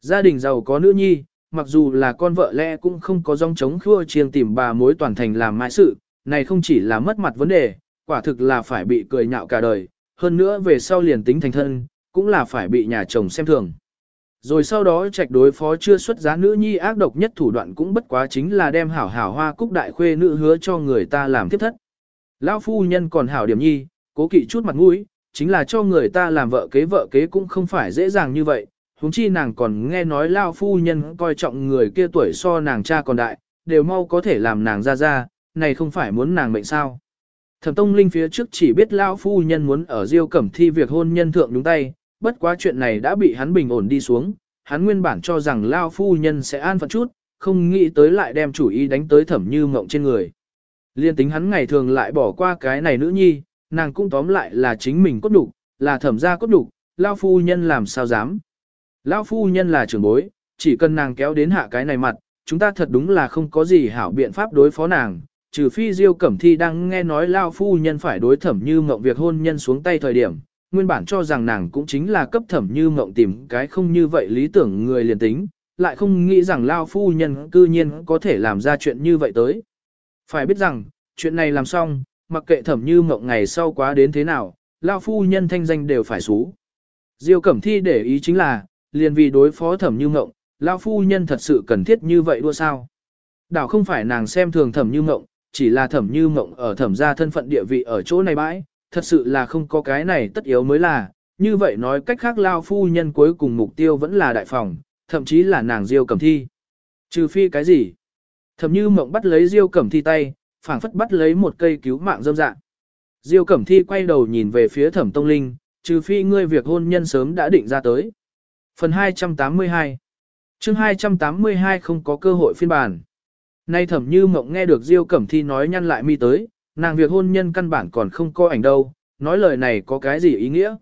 Gia đình giàu có nữ nhi, mặc dù là con vợ lẽ cũng không có dòng chống khua chiêng tìm bà mối toàn thành làm mãi sự, này không chỉ là mất mặt vấn đề, quả thực là phải bị cười nhạo cả đời, hơn nữa về sau liền tính thành thân, cũng là phải bị nhà chồng xem thường. Rồi sau đó trạch đối phó chưa xuất giá nữ nhi ác độc nhất thủ đoạn cũng bất quá chính là đem hảo hảo hoa cúc đại khuê nữ hứa cho người ta làm tiếp thất. Lão phu nhân còn hảo điểm nhi, cố kỵ chút mặt mũi, chính là cho người ta làm vợ kế vợ kế cũng không phải dễ dàng như vậy. Húng chi nàng còn nghe nói Lão phu nhân coi trọng người kia tuổi so nàng cha còn đại, đều mau có thể làm nàng ra ra, này không phải muốn nàng mệnh sao. Thẩm Tông Linh phía trước chỉ biết Lão phu nhân muốn ở Diêu Cẩm Thi việc hôn nhân thượng đúng tay, bất quá chuyện này đã bị hắn bình ổn đi xuống, hắn nguyên bản cho rằng Lao phu nhân sẽ an phận chút, không nghĩ tới lại đem chủ ý đánh tới thẩm như mộng trên người. Liên tính hắn ngày thường lại bỏ qua cái này nữ nhi, nàng cũng tóm lại là chính mình cốt đục, là thẩm gia cốt đục, Lao phu nhân làm sao dám. Lao phu nhân là trưởng bối, chỉ cần nàng kéo đến hạ cái này mặt, chúng ta thật đúng là không có gì hảo biện pháp đối phó nàng, trừ phi Diêu Cẩm Thi đang nghe nói Lao phu nhân phải đối thẩm như mộng việc hôn nhân xuống tay thời điểm, nguyên bản cho rằng nàng cũng chính là cấp thẩm như mộng tìm cái không như vậy lý tưởng người liền tính, lại không nghĩ rằng Lao phu nhân cư nhiên có thể làm ra chuyện như vậy tới. Phải biết rằng, chuyện này làm xong, mặc kệ thẩm như mộng ngày sau quá đến thế nào, Lao phu nhân thanh danh đều phải xú. Diêu Cẩm Thi để ý chính là, liền vì đối phó thẩm như mộng, Lao phu nhân thật sự cần thiết như vậy đua sao. Đảo không phải nàng xem thường thẩm như mộng, chỉ là thẩm như mộng ở thẩm gia thân phận địa vị ở chỗ này bãi, thật sự là không có cái này tất yếu mới là, như vậy nói cách khác lao phu nhân cuối cùng mục tiêu vẫn là đại phòng, thậm chí là nàng diêu cẩm thi. Trừ phi cái gì? thẩm như mộng bắt lấy diêu cẩm thi tay, phảng phất bắt lấy một cây cứu mạng dâm dạng. Diêu cẩm thi quay đầu nhìn về phía thẩm tông linh, trừ phi ngươi việc hôn nhân sớm đã định ra tới. Phần 282 chương 282 không có cơ hội phiên bản. Nay thẩm như mộng nghe được Diêu Cẩm Thi nói nhăn lại mi tới, nàng việc hôn nhân căn bản còn không có ảnh đâu, nói lời này có cái gì ý nghĩa.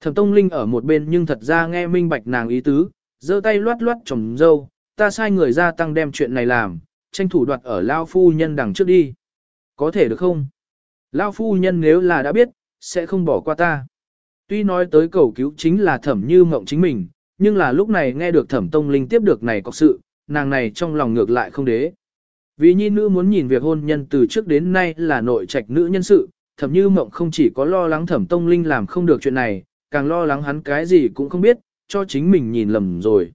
Thẩm Tông Linh ở một bên nhưng thật ra nghe minh bạch nàng ý tứ, giơ tay loát loát chồng dâu, ta sai người ra tăng đem chuyện này làm, tranh thủ đoạt ở Lao Phu Nhân đằng trước đi. Có thể được không? Lao Phu Nhân nếu là đã biết, sẽ không bỏ qua ta. Tuy nói tới cầu cứu chính là thẩm như mộng chính mình, nhưng là lúc này nghe được thẩm Tông Linh tiếp được này có sự, nàng này trong lòng ngược lại không đế. Vì nhi nữ muốn nhìn việc hôn nhân từ trước đến nay là nội trạch nữ nhân sự, thẩm như mộng không chỉ có lo lắng thẩm tông linh làm không được chuyện này, càng lo lắng hắn cái gì cũng không biết, cho chính mình nhìn lầm rồi.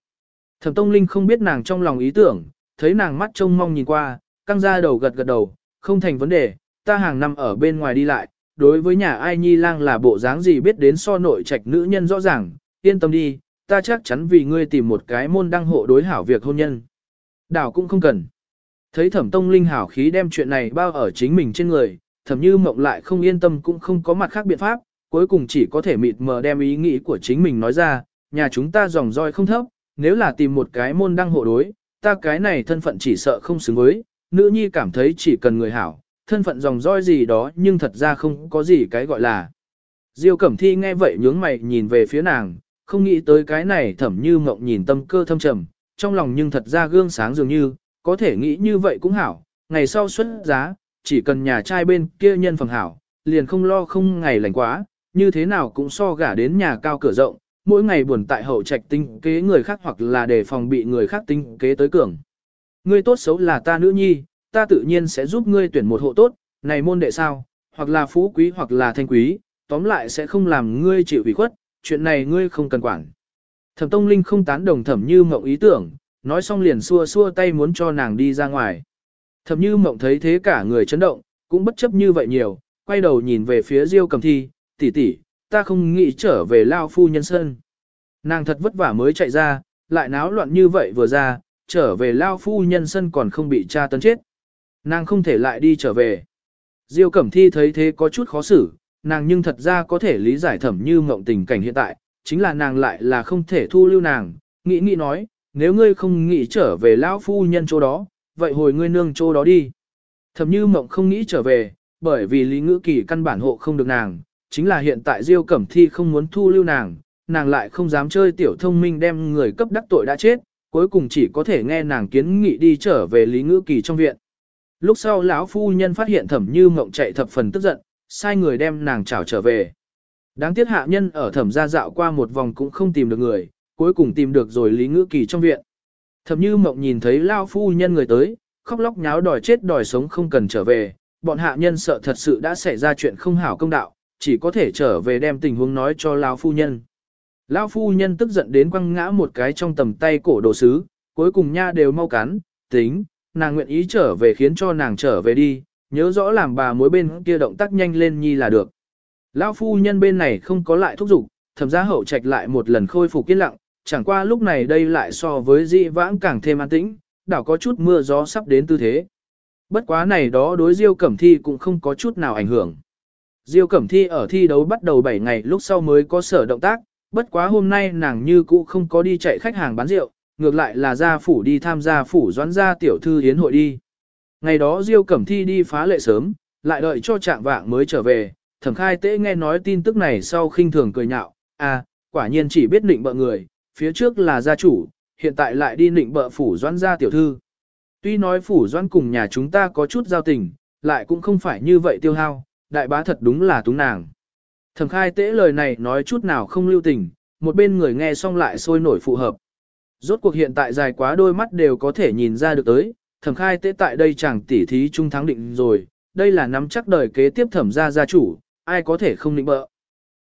Thẩm tông linh không biết nàng trong lòng ý tưởng, thấy nàng mắt trông mong nhìn qua, căng ra đầu gật gật đầu, không thành vấn đề, ta hàng năm ở bên ngoài đi lại, đối với nhà ai nhi lang là bộ dáng gì biết đến so nội trạch nữ nhân rõ ràng, yên tâm đi, ta chắc chắn vì ngươi tìm một cái môn đăng hộ đối hảo việc hôn nhân. Đảo cũng không cần. Thấy thẩm tông linh hảo khí đem chuyện này bao ở chính mình trên người, thẩm như mộng lại không yên tâm cũng không có mặt khác biện pháp, cuối cùng chỉ có thể mịt mờ đem ý nghĩ của chính mình nói ra, nhà chúng ta dòng roi không thấp, nếu là tìm một cái môn đăng hộ đối, ta cái này thân phận chỉ sợ không xứng với, nữ nhi cảm thấy chỉ cần người hảo, thân phận dòng roi gì đó nhưng thật ra không có gì cái gọi là. Diêu Cẩm Thi nghe vậy nhướng mày nhìn về phía nàng, không nghĩ tới cái này thẩm như mộng nhìn tâm cơ thâm trầm, trong lòng nhưng thật ra gương sáng dường như, có thể nghĩ như vậy cũng hảo, ngày sau xuất giá, chỉ cần nhà trai bên kia nhân phẩm hảo, liền không lo không ngày lành quá, như thế nào cũng so gả đến nhà cao cửa rộng, mỗi ngày buồn tại hậu trạch tinh kế người khác hoặc là để phòng bị người khác tinh kế tới cường. Ngươi tốt xấu là ta nữ nhi, ta tự nhiên sẽ giúp ngươi tuyển một hộ tốt, này môn đệ sao, hoặc là phú quý hoặc là thanh quý, tóm lại sẽ không làm ngươi chịu ủy khuất, chuyện này ngươi không cần quản. Thẩm Tông Linh không tán đồng thẩm như mộng ý tưởng, nói xong liền xua xua tay muốn cho nàng đi ra ngoài. thẩm như mộng thấy thế cả người chấn động, cũng bất chấp như vậy nhiều, quay đầu nhìn về phía Diêu cầm thi, tỷ tỷ, ta không nghĩ trở về lao phu nhân sơn Nàng thật vất vả mới chạy ra, lại náo loạn như vậy vừa ra, trở về lao phu nhân sân còn không bị cha tấn chết. Nàng không thể lại đi trở về. Diêu Cẩm Thi thấy thế có chút khó xử, nàng nhưng thật ra có thể lý giải thẩm như mộng tình cảnh hiện tại, chính là nàng lại là không thể thu lưu nàng, nghĩ nghĩ nói, nếu ngươi không nghĩ trở về lão phu nhân chỗ đó, vậy hồi ngươi nương chỗ đó đi. Thẩm như mộng không nghĩ trở về, bởi vì lý ngữ kỳ căn bản hộ không được nàng, chính là hiện tại Diêu Cẩm Thi không muốn thu lưu nàng, nàng lại không dám chơi tiểu thông minh đem người cấp đắc tội đã chết, cuối cùng chỉ có thể nghe nàng kiến nghị đi trở về Lý Ngữ Kỳ trong viện. Lúc sau lão phu nhân phát hiện Thẩm Như Mộng chạy thập phần tức giận, sai người đem nàng trảo trở về. Đáng tiếc hạ nhân ở Thẩm gia dạo qua một vòng cũng không tìm được người, cuối cùng tìm được rồi Lý Ngữ Kỳ trong viện. Thẩm Như Mộng nhìn thấy lão phu nhân người tới, khóc lóc nháo đòi chết đòi sống không cần trở về, bọn hạ nhân sợ thật sự đã xảy ra chuyện không hảo công đạo, chỉ có thể trở về đem tình huống nói cho lão phu nhân. Lão phu nhân tức giận đến quăng ngã một cái trong tầm tay cổ đồ sứ, cuối cùng nha đều mau cắn, tính, nàng nguyện ý trở về khiến cho nàng trở về đi, nhớ rõ làm bà mối bên kia động tác nhanh lên nhi là được. Lão phu nhân bên này không có lại thúc giục, thẩm gia hậu trạch lại một lần khôi phục yên lặng, chẳng qua lúc này đây lại so với dị vãng càng thêm an tĩnh, đảo có chút mưa gió sắp đến tư thế. Bất quá này đó đối Diêu Cẩm Thi cũng không có chút nào ảnh hưởng. Diêu Cẩm Thi ở thi đấu bắt đầu 7 ngày lúc sau mới có sở động tác, bất quá hôm nay nàng như cũ không có đi chạy khách hàng bán rượu, ngược lại là ra phủ đi tham gia phủ doãn gia tiểu thư hiến hội đi. Ngày đó Diêu Cẩm Thi đi phá lệ sớm, lại đợi cho trạng vạng mới trở về, thẩm khai tế nghe nói tin tức này sau khinh thường cười nhạo, à, quả nhiên chỉ biết định bợ người, phía trước là gia chủ, hiện tại lại đi định bợ phủ doãn gia tiểu thư. Tuy nói phủ doãn cùng nhà chúng ta có chút giao tình, lại cũng không phải như vậy tiêu hao, đại bá thật đúng là túng nàng. Thẩm khai tế lời này nói chút nào không lưu tình, một bên người nghe xong lại sôi nổi phù hợp. Rốt cuộc hiện tại dài quá đôi mắt đều có thể nhìn ra được tới, thẩm khai tế tại đây chẳng tỉ thí trung thắng định rồi, đây là nắm chắc đời kế tiếp thẩm gia gia chủ, ai có thể không định bợ.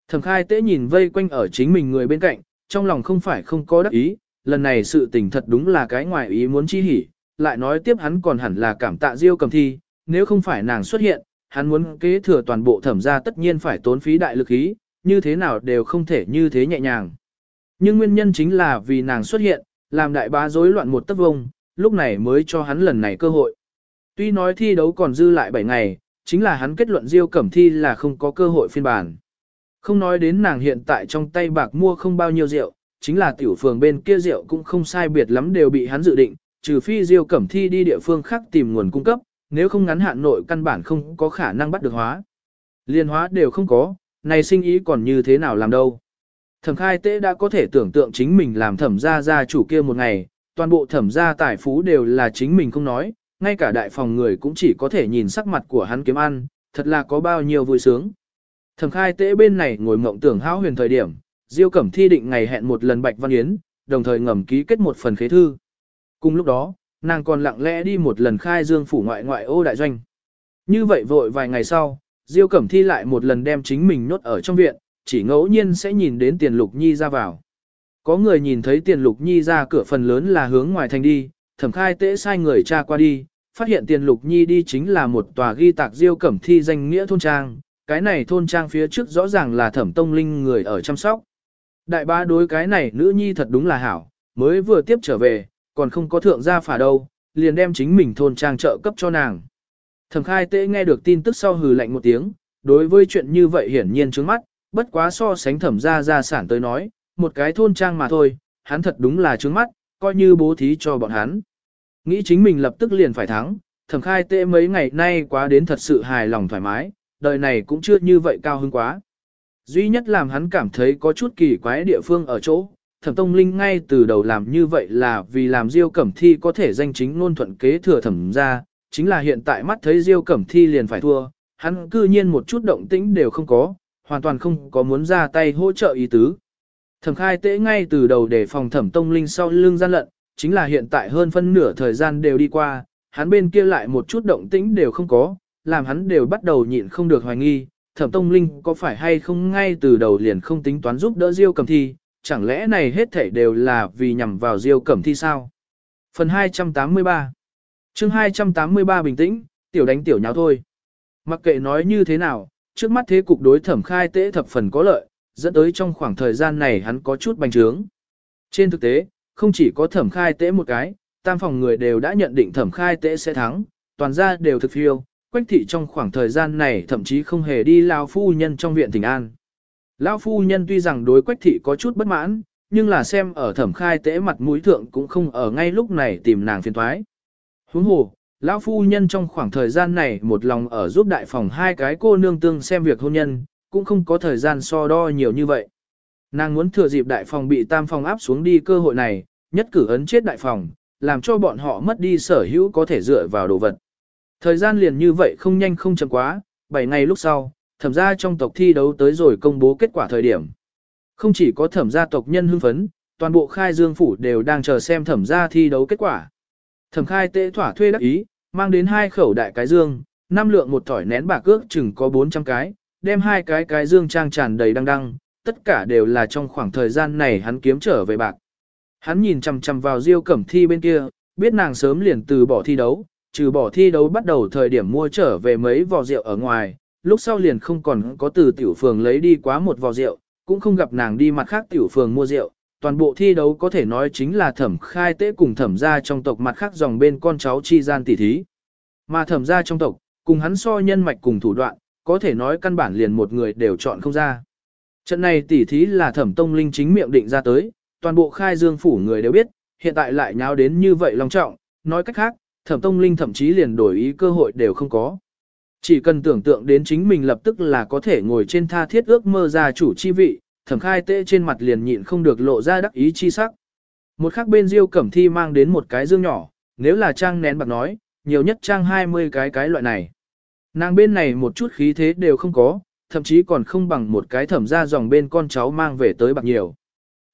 Thẩm khai tế nhìn vây quanh ở chính mình người bên cạnh, trong lòng không phải không có đắc ý, lần này sự tình thật đúng là cái ngoài ý muốn chi hỉ, lại nói tiếp hắn còn hẳn là cảm tạ diêu cầm thi, nếu không phải nàng xuất hiện, hắn muốn kế thừa toàn bộ thẩm gia tất nhiên phải tốn phí đại lực ý, như thế nào đều không thể như thế nhẹ nhàng. Nhưng nguyên nhân chính là vì nàng xuất hiện, làm đại bá rối loạn một tấc vông, lúc này mới cho hắn lần này cơ hội. Tuy nói thi đấu còn dư lại 7 ngày, chính là hắn kết luận Diêu Cẩm Thi là không có cơ hội phiên bản. Không nói đến nàng hiện tại trong tay bạc mua không bao nhiêu rượu, chính là tiểu phường bên kia rượu cũng không sai biệt lắm đều bị hắn dự định, trừ phi Diêu Cẩm Thi đi địa phương khác tìm nguồn cung cấp, nếu không ngắn hạn nội căn bản không có khả năng bắt được hóa. Liên hóa đều không có, này sinh ý còn như thế nào làm đâu. Thẩm khai tế đã có thể tưởng tượng chính mình làm thẩm gia gia chủ kia một ngày, toàn bộ thẩm gia tài phú đều là chính mình không nói, ngay cả đại phòng người cũng chỉ có thể nhìn sắc mặt của hắn kiếm ăn, thật là có bao nhiêu vui sướng. Thẩm khai tế bên này ngồi mộng tưởng hão huyền thời điểm, Diêu Cẩm thi định ngày hẹn một lần Bạch Văn Yến, đồng thời ngầm ký kết một phần khế thư. Cùng lúc đó, nàng còn lặng lẽ đi một lần khai dương phủ ngoại ngoại ô đại doanh. Như vậy vội vài ngày sau, Diêu Cẩm thi lại một lần đem chính mình nhốt ở trong viện, chỉ ngẫu nhiên sẽ nhìn đến tiền lục nhi ra vào. Có người nhìn thấy tiền lục nhi ra cửa phần lớn là hướng ngoài thành đi, thẩm khai tễ sai người tra qua đi, phát hiện tiền lục nhi đi chính là một tòa ghi tạc diêu cẩm thi danh nghĩa thôn trang, cái này thôn trang phía trước rõ ràng là thẩm tông linh người ở chăm sóc. Đại ba đối cái này nữ nhi thật đúng là hảo, mới vừa tiếp trở về, còn không có thượng gia phả đâu, liền đem chính mình thôn trang trợ cấp cho nàng. Thẩm khai tễ nghe được tin tức sau hừ lạnh một tiếng, đối với chuyện như vậy hiển nhiên trướng mắt, bất quá so sánh thẩm gia gia sản tới nói, một cái thôn trang mà thôi, hắn thật đúng là trướng mắt, coi như bố thí cho bọn hắn. Nghĩ chính mình lập tức liền phải thắng, thẩm khai tệ mấy ngày nay quá đến thật sự hài lòng thoải mái, đời này cũng chưa như vậy cao hứng quá. Duy nhất làm hắn cảm thấy có chút kỳ quái địa phương ở chỗ, thẩm tông linh ngay từ đầu làm như vậy là vì làm diêu cẩm thi có thể danh chính ngôn thuận kế thừa thẩm ra, chính là hiện tại mắt thấy diêu cẩm thi liền phải thua, hắn cư nhiên một chút động tĩnh đều không có, hoàn toàn không có muốn ra tay hỗ trợ ý tứ. Thẩm khai tễ ngay từ đầu để phòng thẩm tông linh sau lưng gian lận, chính là hiện tại hơn phân nửa thời gian đều đi qua, hắn bên kia lại một chút động tĩnh đều không có, làm hắn đều bắt đầu nhịn không được hoài nghi, thẩm tông linh có phải hay không ngay từ đầu liền không tính toán giúp đỡ Diêu Cẩm Thi, chẳng lẽ này hết thảy đều là vì nhằm vào Diêu Cẩm Thi sao? Phần 283 chương 283 bình tĩnh, tiểu đánh tiểu nháo thôi. Mặc kệ nói như thế nào, trước mắt thế cục đối thẩm khai tế thập phần có lợi, dẫn tới trong khoảng thời gian này hắn có chút bành trướng. Trên thực tế, không chỉ có thẩm khai tế một cái, tam phòng người đều đã nhận định thẩm khai tế sẽ thắng, toàn ra đều thực phiêu, quách thị trong khoảng thời gian này thậm chí không hề đi lao phu nhân trong viện tỉnh an. Lão phu nhân tuy rằng đối quách thị có chút bất mãn, nhưng là xem ở thẩm khai tế mặt mũi thượng cũng không ở ngay lúc này tìm nàng phiền thoái. Huống hồ, lão phu nhân trong khoảng thời gian này một lòng ở giúp đại phòng hai cái cô nương tương xem việc hôn nhân, cũng không có thời gian so đo nhiều như vậy. Nàng muốn thừa dịp đại phòng bị tam phòng áp xuống đi cơ hội này, nhất cử ấn chết đại phòng, làm cho bọn họ mất đi sở hữu có thể dựa vào đồ vật. Thời gian liền như vậy không nhanh không chậm quá, 7 ngày lúc sau, thẩm gia trong tộc thi đấu tới rồi công bố kết quả thời điểm. Không chỉ có thẩm gia tộc nhân hưng phấn, toàn bộ khai dương phủ đều đang chờ xem thẩm gia thi đấu kết quả. Thẩm khai tệ thỏa thuê đắc ý, mang đến hai khẩu đại cái dương, năm lượng một thỏi nén bạc cước chừng có 400 cái, đem hai cái cái dương trang tràn đầy đăng đăng, tất cả đều là trong khoảng thời gian này hắn kiếm trở về bạc. Hắn nhìn chằm chằm vào Diêu Cẩm Thi bên kia, biết nàng sớm liền từ bỏ thi đấu, trừ bỏ thi đấu bắt đầu thời điểm mua trở về mấy vò rượu ở ngoài, lúc sau liền không còn có từ tiểu phường lấy đi quá một vò rượu, cũng không gặp nàng đi mặt khác tiểu phường mua rượu. Toàn bộ thi đấu có thể nói chính là thẩm khai tế cùng thẩm gia trong tộc mặt khác dòng bên con cháu chi gian tỷ thí. Mà thẩm gia trong tộc, cùng hắn so nhân mạch cùng thủ đoạn, có thể nói căn bản liền một người đều chọn không ra. Trận này tỷ thí là thẩm tông linh chính miệng định ra tới, toàn bộ khai dương phủ người đều biết, hiện tại lại nháo đến như vậy long trọng, nói cách khác, thẩm tông linh thậm chí liền đổi ý cơ hội đều không có. Chỉ cần tưởng tượng đến chính mình lập tức là có thể ngồi trên tha thiết ước mơ ra chủ chi vị, thẩm khai tệ trên mặt liền nhịn không được lộ ra đắc ý chi sắc. Một khắc bên diêu cẩm thi mang đến một cái dương nhỏ, nếu là trang nén bạc nói, nhiều nhất trang 20 cái cái loại này. Nàng bên này một chút khí thế đều không có, thậm chí còn không bằng một cái thẩm ra dòng bên con cháu mang về tới bạc nhiều.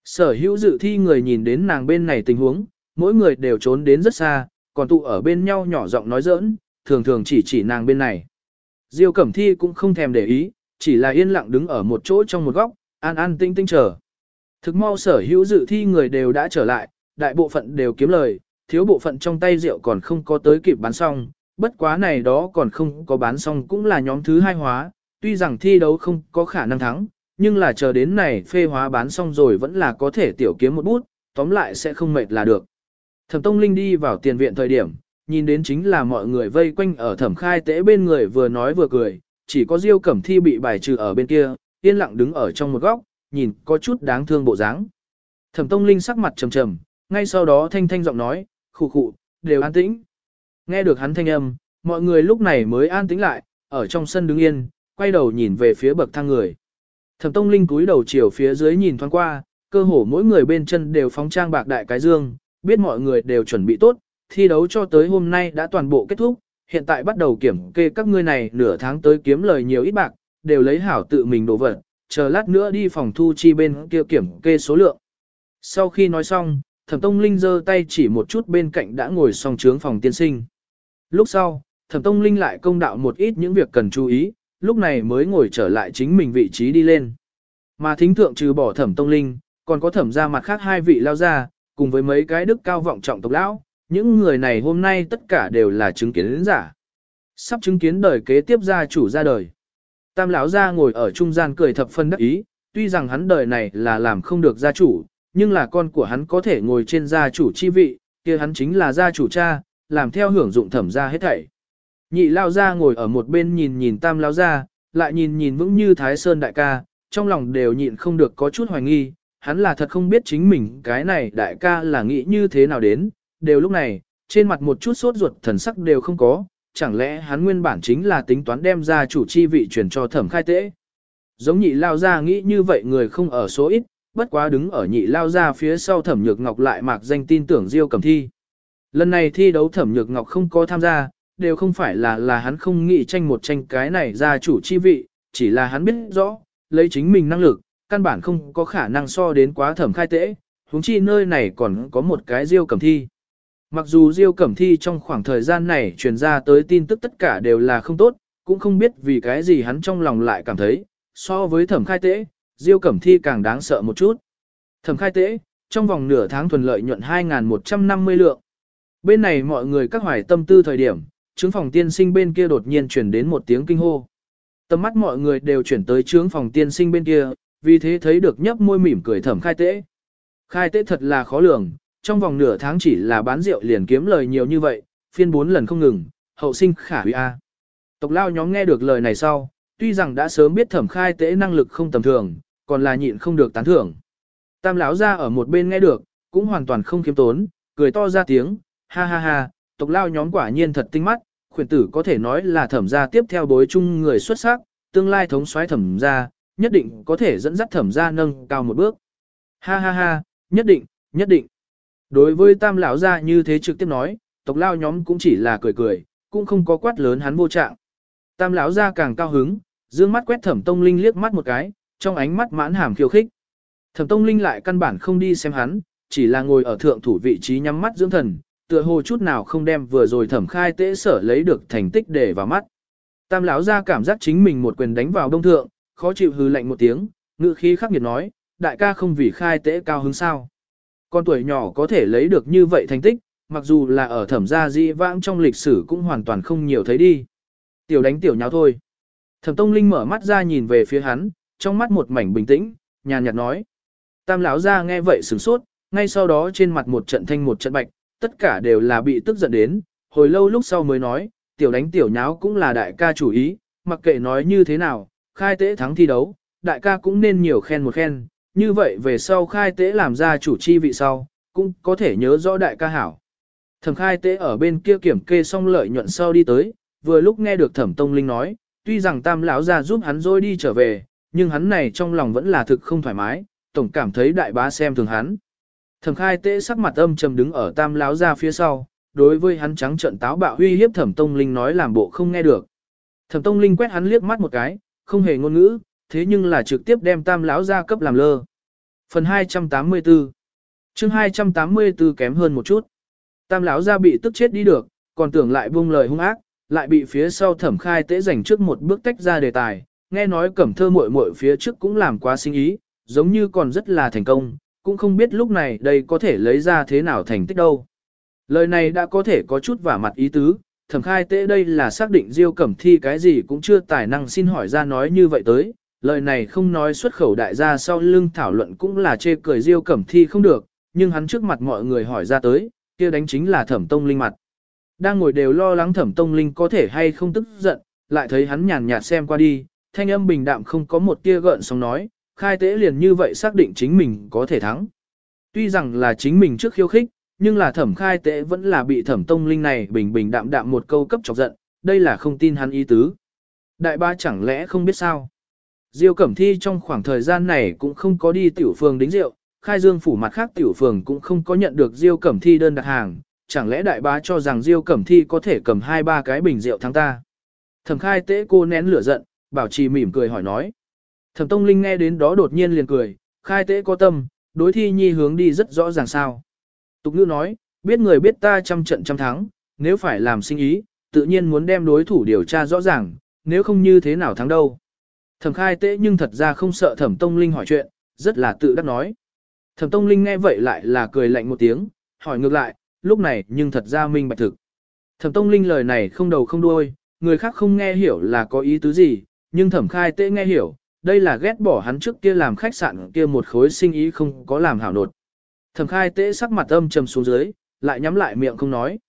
Sở hữu dự thi người nhìn đến nàng bên này tình huống, mỗi người đều trốn đến rất xa, còn tụ ở bên nhau nhỏ giọng nói giỡn, thường thường chỉ chỉ nàng bên này. Diêu Cẩm Thi cũng không thèm để ý, chỉ là yên lặng đứng ở một chỗ trong một góc, an an tinh tinh chờ. Thực mau sở hữu dự thi người đều đã trở lại, đại bộ phận đều kiếm lời, thiếu bộ phận trong tay rượu còn không có tới kịp bán xong, bất quá này đó còn không có bán xong cũng là nhóm thứ hai hóa, tuy rằng thi đấu không có khả năng thắng, nhưng là chờ đến này phê hóa bán xong rồi vẫn là có thể tiểu kiếm một bút, tóm lại sẽ không mệt là được. Thẩm Tông Linh đi vào tiền viện thời điểm, nhìn đến chính là mọi người vây quanh ở thẩm khai tễ bên người vừa nói vừa cười, chỉ có Diêu Cẩm Thi bị bài trừ ở bên kia, yên lặng đứng ở trong một góc, nhìn có chút đáng thương bộ dáng. Thẩm Tông Linh sắc mặt trầm trầm, ngay sau đó thanh thanh giọng nói, khụ khụ, đều an tĩnh. Nghe được hắn thanh âm, mọi người lúc này mới an tĩnh lại, ở trong sân đứng yên, quay đầu nhìn về phía bậc thang người. Thẩm Tông Linh cúi đầu chiều phía dưới nhìn thoáng qua, cơ hồ mỗi người bên chân đều phóng trang bạc đại cái dương, biết mọi người đều chuẩn bị tốt, thi đấu cho tới hôm nay đã toàn bộ kết thúc, hiện tại bắt đầu kiểm kê các ngươi này nửa tháng tới kiếm lời nhiều ít bạc, đều lấy hảo tự mình đổ vật, chờ lát nữa đi phòng thu chi bên kia kiểm kê số lượng. Sau khi nói xong, Thẩm Tông Linh giơ tay chỉ một chút bên cạnh đã ngồi song trướng phòng tiên sinh. Lúc sau, Thẩm Tông Linh lại công đạo một ít những việc cần chú ý, lúc này mới ngồi trở lại chính mình vị trí đi lên. Mà thính thượng trừ bỏ Thẩm Tông Linh, còn có thẩm ra mặt khác hai vị lao ra, cùng với mấy cái đức cao vọng trọng tộc lão, những người này hôm nay tất cả đều là chứng kiến giả. Sắp chứng kiến đời kế tiếp gia chủ ra đời. Tam lão gia ngồi ở trung gian cười thập phân đắc ý, tuy rằng hắn đời này là làm không được gia chủ, nhưng là con của hắn có thể ngồi trên gia chủ chi vị, kia hắn chính là gia chủ cha, làm theo hưởng dụng thẩm gia hết thảy. Nhị lao gia ngồi ở một bên nhìn nhìn tam lão gia, lại nhìn nhìn vững như Thái Sơn đại ca, trong lòng đều nhịn không được có chút hoài nghi, hắn là thật không biết chính mình cái này đại ca là nghĩ như thế nào đến, đều lúc này, trên mặt một chút sốt ruột thần sắc đều không có, chẳng lẽ hắn nguyên bản chính là tính toán đem ra chủ chi vị truyền cho thẩm khai tế. Giống nhị lao ra nghĩ như vậy người không ở số ít, bất quá đứng ở nhị lao ra phía sau thẩm nhược ngọc lại mạc danh tin tưởng diêu cầm thi. Lần này thi đấu thẩm nhược ngọc không có tham gia, đều không phải là là hắn không nghĩ tranh một tranh cái này ra chủ chi vị, chỉ là hắn biết rõ, lấy chính mình năng lực, căn bản không có khả năng so đến quá thẩm khai tế, huống chi nơi này còn có một cái diêu cầm thi. Mặc dù Diêu Cẩm Thi trong khoảng thời gian này truyền ra tới tin tức tất cả đều là không tốt, cũng không biết vì cái gì hắn trong lòng lại cảm thấy, so với thẩm khai tế, Diêu Cẩm Thi càng đáng sợ một chút. Thẩm khai tế, trong vòng nửa tháng thuần lợi nhuận 2.150 lượng. Bên này mọi người các hoài tâm tư thời điểm, trướng phòng tiên sinh bên kia đột nhiên chuyển đến một tiếng kinh hô. Tầm mắt mọi người đều chuyển tới trướng phòng tiên sinh bên kia, vì thế thấy được nhấp môi mỉm cười thẩm khai tế. Khai tế thật là khó lường, trong vòng nửa tháng chỉ là bán rượu liền kiếm lời nhiều như vậy, phiên bốn lần không ngừng, hậu sinh khả hủy A. Tộc lao nhóm nghe được lời này sau, tuy rằng đã sớm biết thẩm khai tế năng lực không tầm thường, còn là nhịn không được tán thưởng. Tam lão ra ở một bên nghe được, cũng hoàn toàn không kiếm tốn, cười to ra tiếng, ha ha ha, tộc lao nhóm quả nhiên thật tinh mắt, khuyển tử có thể nói là thẩm gia tiếp theo bối chung người xuất sắc, tương lai thống soái thẩm ra, nhất định có thể dẫn dắt thẩm ra nâng cao một bước. Ha ha ha, nhất định, nhất định. Đối với tam lão gia như thế trực tiếp nói, tộc lao nhóm cũng chỉ là cười cười, cũng không có quát lớn hắn vô trạng. Tam lão gia càng cao hứng, dương mắt quét thẩm tông linh liếc mắt một cái, trong ánh mắt mãn hàm khiêu khích. Thẩm tông linh lại căn bản không đi xem hắn, chỉ là ngồi ở thượng thủ vị trí nhắm mắt dưỡng thần, tựa hồ chút nào không đem vừa rồi thẩm khai tế sở lấy được thành tích để vào mắt. Tam lão gia cảm giác chính mình một quyền đánh vào đông thượng, khó chịu hư lạnh một tiếng, ngự khí khắc nghiệt nói, đại ca không vì khai tế cao hứng sao. Con tuổi nhỏ có thể lấy được như vậy thành tích, mặc dù là ở thẩm gia di vãng trong lịch sử cũng hoàn toàn không nhiều thấy đi. Tiểu đánh tiểu nháo thôi. Thẩm Tông Linh mở mắt ra nhìn về phía hắn, trong mắt một mảnh bình tĩnh, nhàn nhạt nói. Tam lão gia nghe vậy sửng sốt, ngay sau đó trên mặt một trận thanh một trận bạch, tất cả đều là bị tức giận đến, hồi lâu lúc sau mới nói, tiểu đánh tiểu nháo cũng là đại ca chủ ý, mặc kệ nói như thế nào, khai tế thắng thi đấu, đại ca cũng nên nhiều khen một khen, như vậy về sau khai tế làm ra chủ chi vị sau, cũng có thể nhớ rõ đại ca hảo. Thẩm khai tế ở bên kia kiểm kê xong lợi nhuận sau đi tới, vừa lúc nghe được thẩm tông linh nói, tuy rằng tam lão ra giúp hắn rồi đi trở về, nhưng hắn này trong lòng vẫn là thực không thoải mái, tổng cảm thấy đại bá xem thường hắn. Thẩm khai tế sắc mặt âm trầm đứng ở tam lão ra phía sau, đối với hắn trắng trận táo bạo huy hiếp thẩm tông linh nói làm bộ không nghe được. Thẩm tông linh quét hắn liếc mắt một cái, không hề ngôn ngữ, thế nhưng là trực tiếp đem tam lão ra cấp làm lơ. Phần 284 chương 284 kém hơn một chút. Tam lão ra bị tức chết đi được, còn tưởng lại buông lời hung ác, lại bị phía sau thẩm khai tế dành trước một bước tách ra đề tài, nghe nói cẩm thơ muội muội phía trước cũng làm quá sinh ý, giống như còn rất là thành công, cũng không biết lúc này đây có thể lấy ra thế nào thành tích đâu. Lời này đã có thể có chút vả mặt ý tứ, thẩm khai tế đây là xác định Diêu Cẩm Thi cái gì cũng chưa tài năng xin hỏi ra nói như vậy tới, lời này không nói xuất khẩu đại gia sau lưng thảo luận cũng là chê cười Diêu Cẩm Thi không được, nhưng hắn trước mặt mọi người hỏi ra tới, kia đánh chính là thẩm tông linh mặt. Đang ngồi đều lo lắng thẩm tông linh có thể hay không tức giận, lại thấy hắn nhàn nhạt xem qua đi, thanh âm bình đạm không có một tia gợn sóng nói, khai tế liền như vậy xác định chính mình có thể thắng. Tuy rằng là chính mình trước khiêu khích, nhưng là thẩm khai tế vẫn là bị thẩm tông linh này bình bình đạm đạm một câu cấp chọc giận, đây là không tin hắn ý tứ. Đại ba chẳng lẽ không biết sao? Diêu Cẩm Thi trong khoảng thời gian này cũng không có đi tiểu phường đính rượu, khai dương phủ mặt khác tiểu phường cũng không có nhận được Diêu Cẩm Thi đơn đặt hàng, chẳng lẽ đại bá cho rằng Diêu Cẩm Thi có thể cầm hai ba cái bình rượu thắng ta. Thẩm khai tế cô nén lửa giận, bảo trì mỉm cười hỏi nói. Thẩm Tông Linh nghe đến đó đột nhiên liền cười, khai tế có tâm, đối thi nhi hướng đi rất rõ ràng sao. Tục ngữ nói, biết người biết ta trăm trận trăm thắng, nếu phải làm sinh ý, tự nhiên muốn đem đối thủ điều tra rõ ràng, nếu không như thế nào thắng đâu. Thẩm khai tế nhưng thật ra không sợ thẩm tông linh hỏi chuyện, rất là tự đắc nói. Thẩm tông linh nghe vậy lại là cười lạnh một tiếng, hỏi ngược lại, lúc này nhưng thật ra minh bạch thực. Thẩm tông linh lời này không đầu không đuôi, người khác không nghe hiểu là có ý tứ gì, nhưng thẩm khai tế nghe hiểu, đây là ghét bỏ hắn trước kia làm khách sạn kia một khối sinh ý không có làm hảo nột. Thẩm khai tế sắc mặt âm trầm xuống dưới, lại nhắm lại miệng không nói.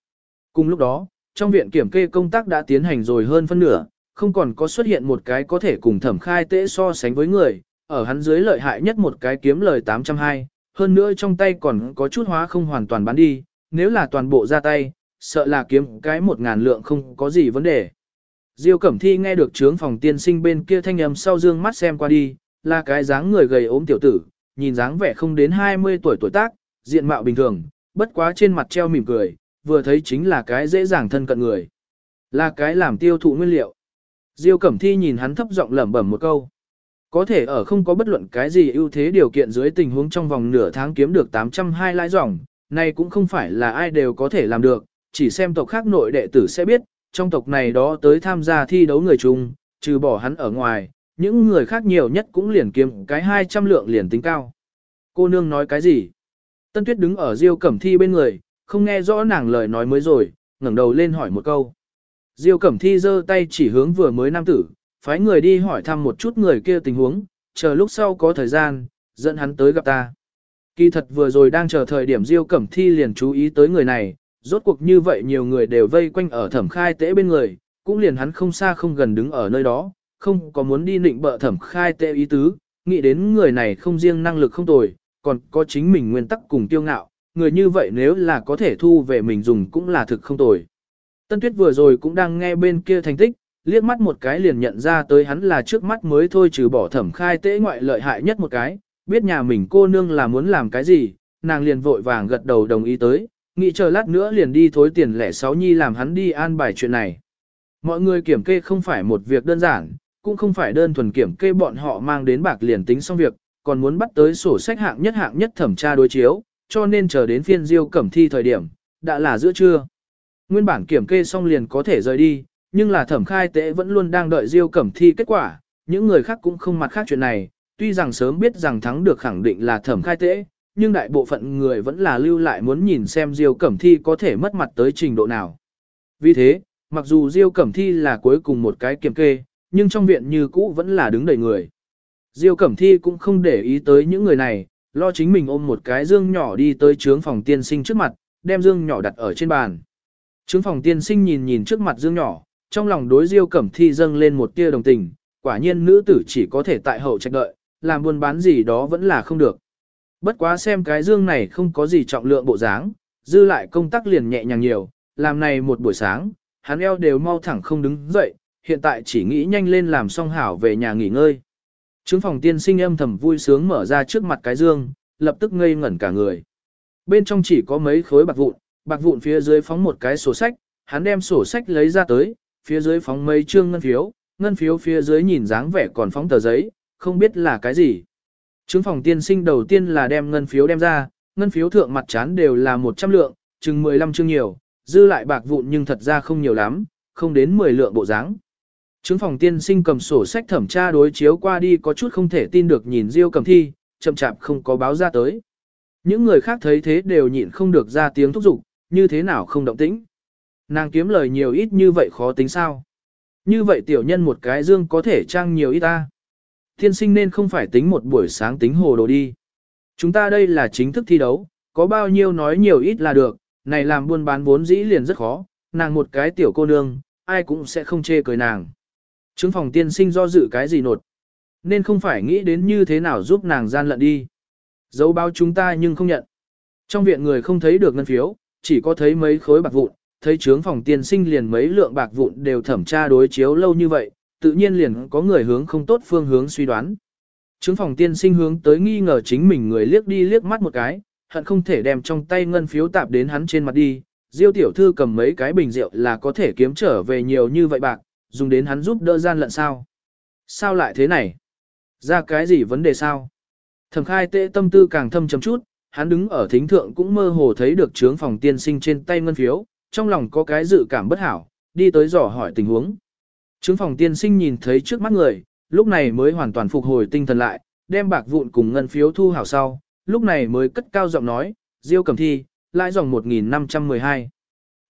Cùng lúc đó, trong viện kiểm kê công tác đã tiến hành rồi hơn phân nửa, không còn có xuất hiện một cái có thể cùng thẩm khai tễ so sánh với người, ở hắn dưới lợi hại nhất một cái kiếm lời 820, hơn nữa trong tay còn có chút hóa không hoàn toàn bán đi, nếu là toàn bộ ra tay, sợ là kiếm cái một ngàn lượng không có gì vấn đề. Diêu Cẩm Thi nghe được trướng phòng tiên sinh bên kia thanh âm sau dương mắt xem qua đi, là cái dáng người gầy ốm tiểu tử, nhìn dáng vẻ không đến 20 tuổi tuổi tác, diện mạo bình thường, bất quá trên mặt treo mỉm cười, vừa thấy chính là cái dễ dàng thân cận người. Là cái làm tiêu thụ nguyên liệu. Diêu Cẩm Thi nhìn hắn thấp giọng lẩm bẩm một câu. Có thể ở không có bất luận cái gì ưu thế điều kiện dưới tình huống trong vòng nửa tháng kiếm được 820 lãi dòng, này cũng không phải là ai đều có thể làm được, chỉ xem tộc khác nội đệ tử sẽ biết, trong tộc này đó tới tham gia thi đấu người chung, trừ bỏ hắn ở ngoài, những người khác nhiều nhất cũng liền kiếm cái 200 lượng liền tính cao. Cô nương nói cái gì? Tân Tuyết đứng ở Diêu Cẩm Thi bên người, không nghe rõ nàng lời nói mới rồi, ngẩng đầu lên hỏi một câu. Diêu Cẩm Thi giơ tay chỉ hướng vừa mới nam tử, phái người đi hỏi thăm một chút người kia tình huống, chờ lúc sau có thời gian, dẫn hắn tới gặp ta. Kỳ thật vừa rồi đang chờ thời điểm Diêu Cẩm Thi liền chú ý tới người này, rốt cuộc như vậy nhiều người đều vây quanh ở thẩm khai tế bên người, cũng liền hắn không xa không gần đứng ở nơi đó, không có muốn đi nịnh bợ thẩm khai tế ý tứ, nghĩ đến người này không riêng năng lực không tồi, còn có chính mình nguyên tắc cùng tiêu ngạo, người như vậy nếu là có thể thu về mình dùng cũng là thực không tồi. Tân Tuyết vừa rồi cũng đang nghe bên kia thành tích, liếc mắt một cái liền nhận ra tới hắn là trước mắt mới thôi trừ bỏ thẩm khai tế ngoại lợi hại nhất một cái, biết nhà mình cô nương là muốn làm cái gì, nàng liền vội vàng gật đầu đồng ý tới, nghĩ chờ lát nữa liền đi thối tiền lẻ sáu nhi làm hắn đi an bài chuyện này. Mọi người kiểm kê không phải một việc đơn giản, cũng không phải đơn thuần kiểm kê bọn họ mang đến bạc liền tính xong việc, còn muốn bắt tới sổ sách hạng nhất hạng nhất thẩm tra đối chiếu, cho nên chờ đến phiên diêu cẩm thi thời điểm, đã là giữa trưa. Nguyên bản kiểm kê xong liền có thể rời đi, nhưng là thẩm khai tế vẫn luôn đang đợi diêu cẩm thi kết quả, những người khác cũng không mặt khác chuyện này, tuy rằng sớm biết rằng thắng được khẳng định là thẩm khai tế, nhưng đại bộ phận người vẫn là lưu lại muốn nhìn xem diêu cẩm thi có thể mất mặt tới trình độ nào. Vì thế, mặc dù diêu cẩm thi là cuối cùng một cái kiểm kê, nhưng trong viện như cũ vẫn là đứng đầy người. Diêu Cẩm Thi cũng không để ý tới những người này, lo chính mình ôm một cái dương nhỏ đi tới trướng phòng tiên sinh trước mặt, đem dương nhỏ đặt ở trên bàn. Trướng phòng tiên sinh nhìn nhìn trước mặt dương nhỏ, trong lòng đối Diêu Cẩm Thi dâng lên một tia đồng tình, quả nhiên nữ tử chỉ có thể tại hậu trạch đợi, làm buôn bán gì đó vẫn là không được. Bất quá xem cái dương này không có gì trọng lượng bộ dáng, dư lại công tác liền nhẹ nhàng nhiều, làm này một buổi sáng, hắn eo đều mau thẳng không đứng dậy, hiện tại chỉ nghĩ nhanh lên làm xong hảo về nhà nghỉ ngơi. Trứng phòng tiên sinh âm thầm vui sướng mở ra trước mặt cái dương, lập tức ngây ngẩn cả người. Bên trong chỉ có mấy khối bạc vụn, bạc vụn phía dưới phóng một cái sổ sách, hắn đem sổ sách lấy ra tới, phía dưới phóng mấy trương ngân phiếu, ngân phiếu phía dưới nhìn dáng vẻ còn phóng tờ giấy, không biết là cái gì. Trứng phòng tiên sinh đầu tiên là đem ngân phiếu đem ra, ngân phiếu thượng mặt chán đều là 100 lượng, chừng 15 chương nhiều, dư lại bạc vụn nhưng thật ra không nhiều lắm, không đến 10 lượng bộ dáng. Trứng phòng tiên sinh cầm sổ sách thẩm tra đối chiếu qua đi có chút không thể tin được nhìn Diêu cầm thi, chậm chạp không có báo ra tới. Những người khác thấy thế đều nhịn không được ra tiếng thúc giục, như thế nào không động tĩnh. Nàng kiếm lời nhiều ít như vậy khó tính sao. Như vậy tiểu nhân một cái dương có thể trang nhiều ít ta. Thiên sinh nên không phải tính một buổi sáng tính hồ đồ đi. Chúng ta đây là chính thức thi đấu, có bao nhiêu nói nhiều ít là được, này làm buôn bán vốn dĩ liền rất khó, nàng một cái tiểu cô nương, ai cũng sẽ không chê cười nàng. Trứng phòng tiên sinh do dự cái gì nột. Nên không phải nghĩ đến như thế nào giúp nàng gian lận đi. Dấu báo chúng ta nhưng không nhận. Trong viện người không thấy được ngân phiếu, chỉ có thấy mấy khối bạc vụn, thấy trướng phòng tiên sinh liền mấy lượng bạc vụn đều thẩm tra đối chiếu lâu như vậy, tự nhiên liền có người hướng không tốt phương hướng suy đoán. Trướng phòng tiên sinh hướng tới nghi ngờ chính mình người liếc đi liếc mắt một cái, hận không thể đem trong tay ngân phiếu tạp đến hắn trên mặt đi. Diêu tiểu thư cầm mấy cái bình rượu là có thể kiếm trở về nhiều như vậy bạc, dùng đến hắn giúp đỡ gian lận sao? Sao lại thế này? Ra cái gì vấn đề sao? Thẩm khai tệ tâm tư càng thâm chấm chút, hắn đứng ở thính thượng cũng mơ hồ thấy được trướng phòng tiên sinh trên tay ngân phiếu, trong lòng có cái dự cảm bất hảo, đi tới dò hỏi tình huống. Trướng phòng tiên sinh nhìn thấy trước mắt người, lúc này mới hoàn toàn phục hồi tinh thần lại, đem bạc vụn cùng ngân phiếu thu hảo sau, lúc này mới cất cao giọng nói, Diêu cầm thi, lãi dòng 1512.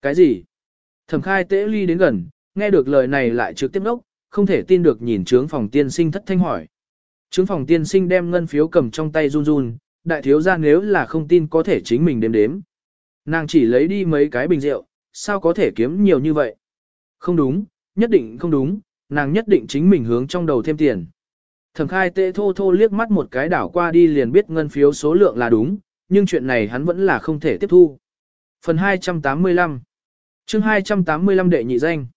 Cái gì? Thẩm khai Tế ly đến gần, Nghe được lời này lại trực tiếp đốc, không thể tin được nhìn trướng phòng tiên sinh thất thanh hỏi. Trướng phòng tiên sinh đem ngân phiếu cầm trong tay run run, đại thiếu gia nếu là không tin có thể chính mình đếm đếm. Nàng chỉ lấy đi mấy cái bình rượu, sao có thể kiếm nhiều như vậy? Không đúng, nhất định không đúng, nàng nhất định chính mình hướng trong đầu thêm tiền. Thẩm khai tệ thô thô liếc mắt một cái đảo qua đi liền biết ngân phiếu số lượng là đúng, nhưng chuyện này hắn vẫn là không thể tiếp thu. Phần 285 chương 285 đệ nhị danh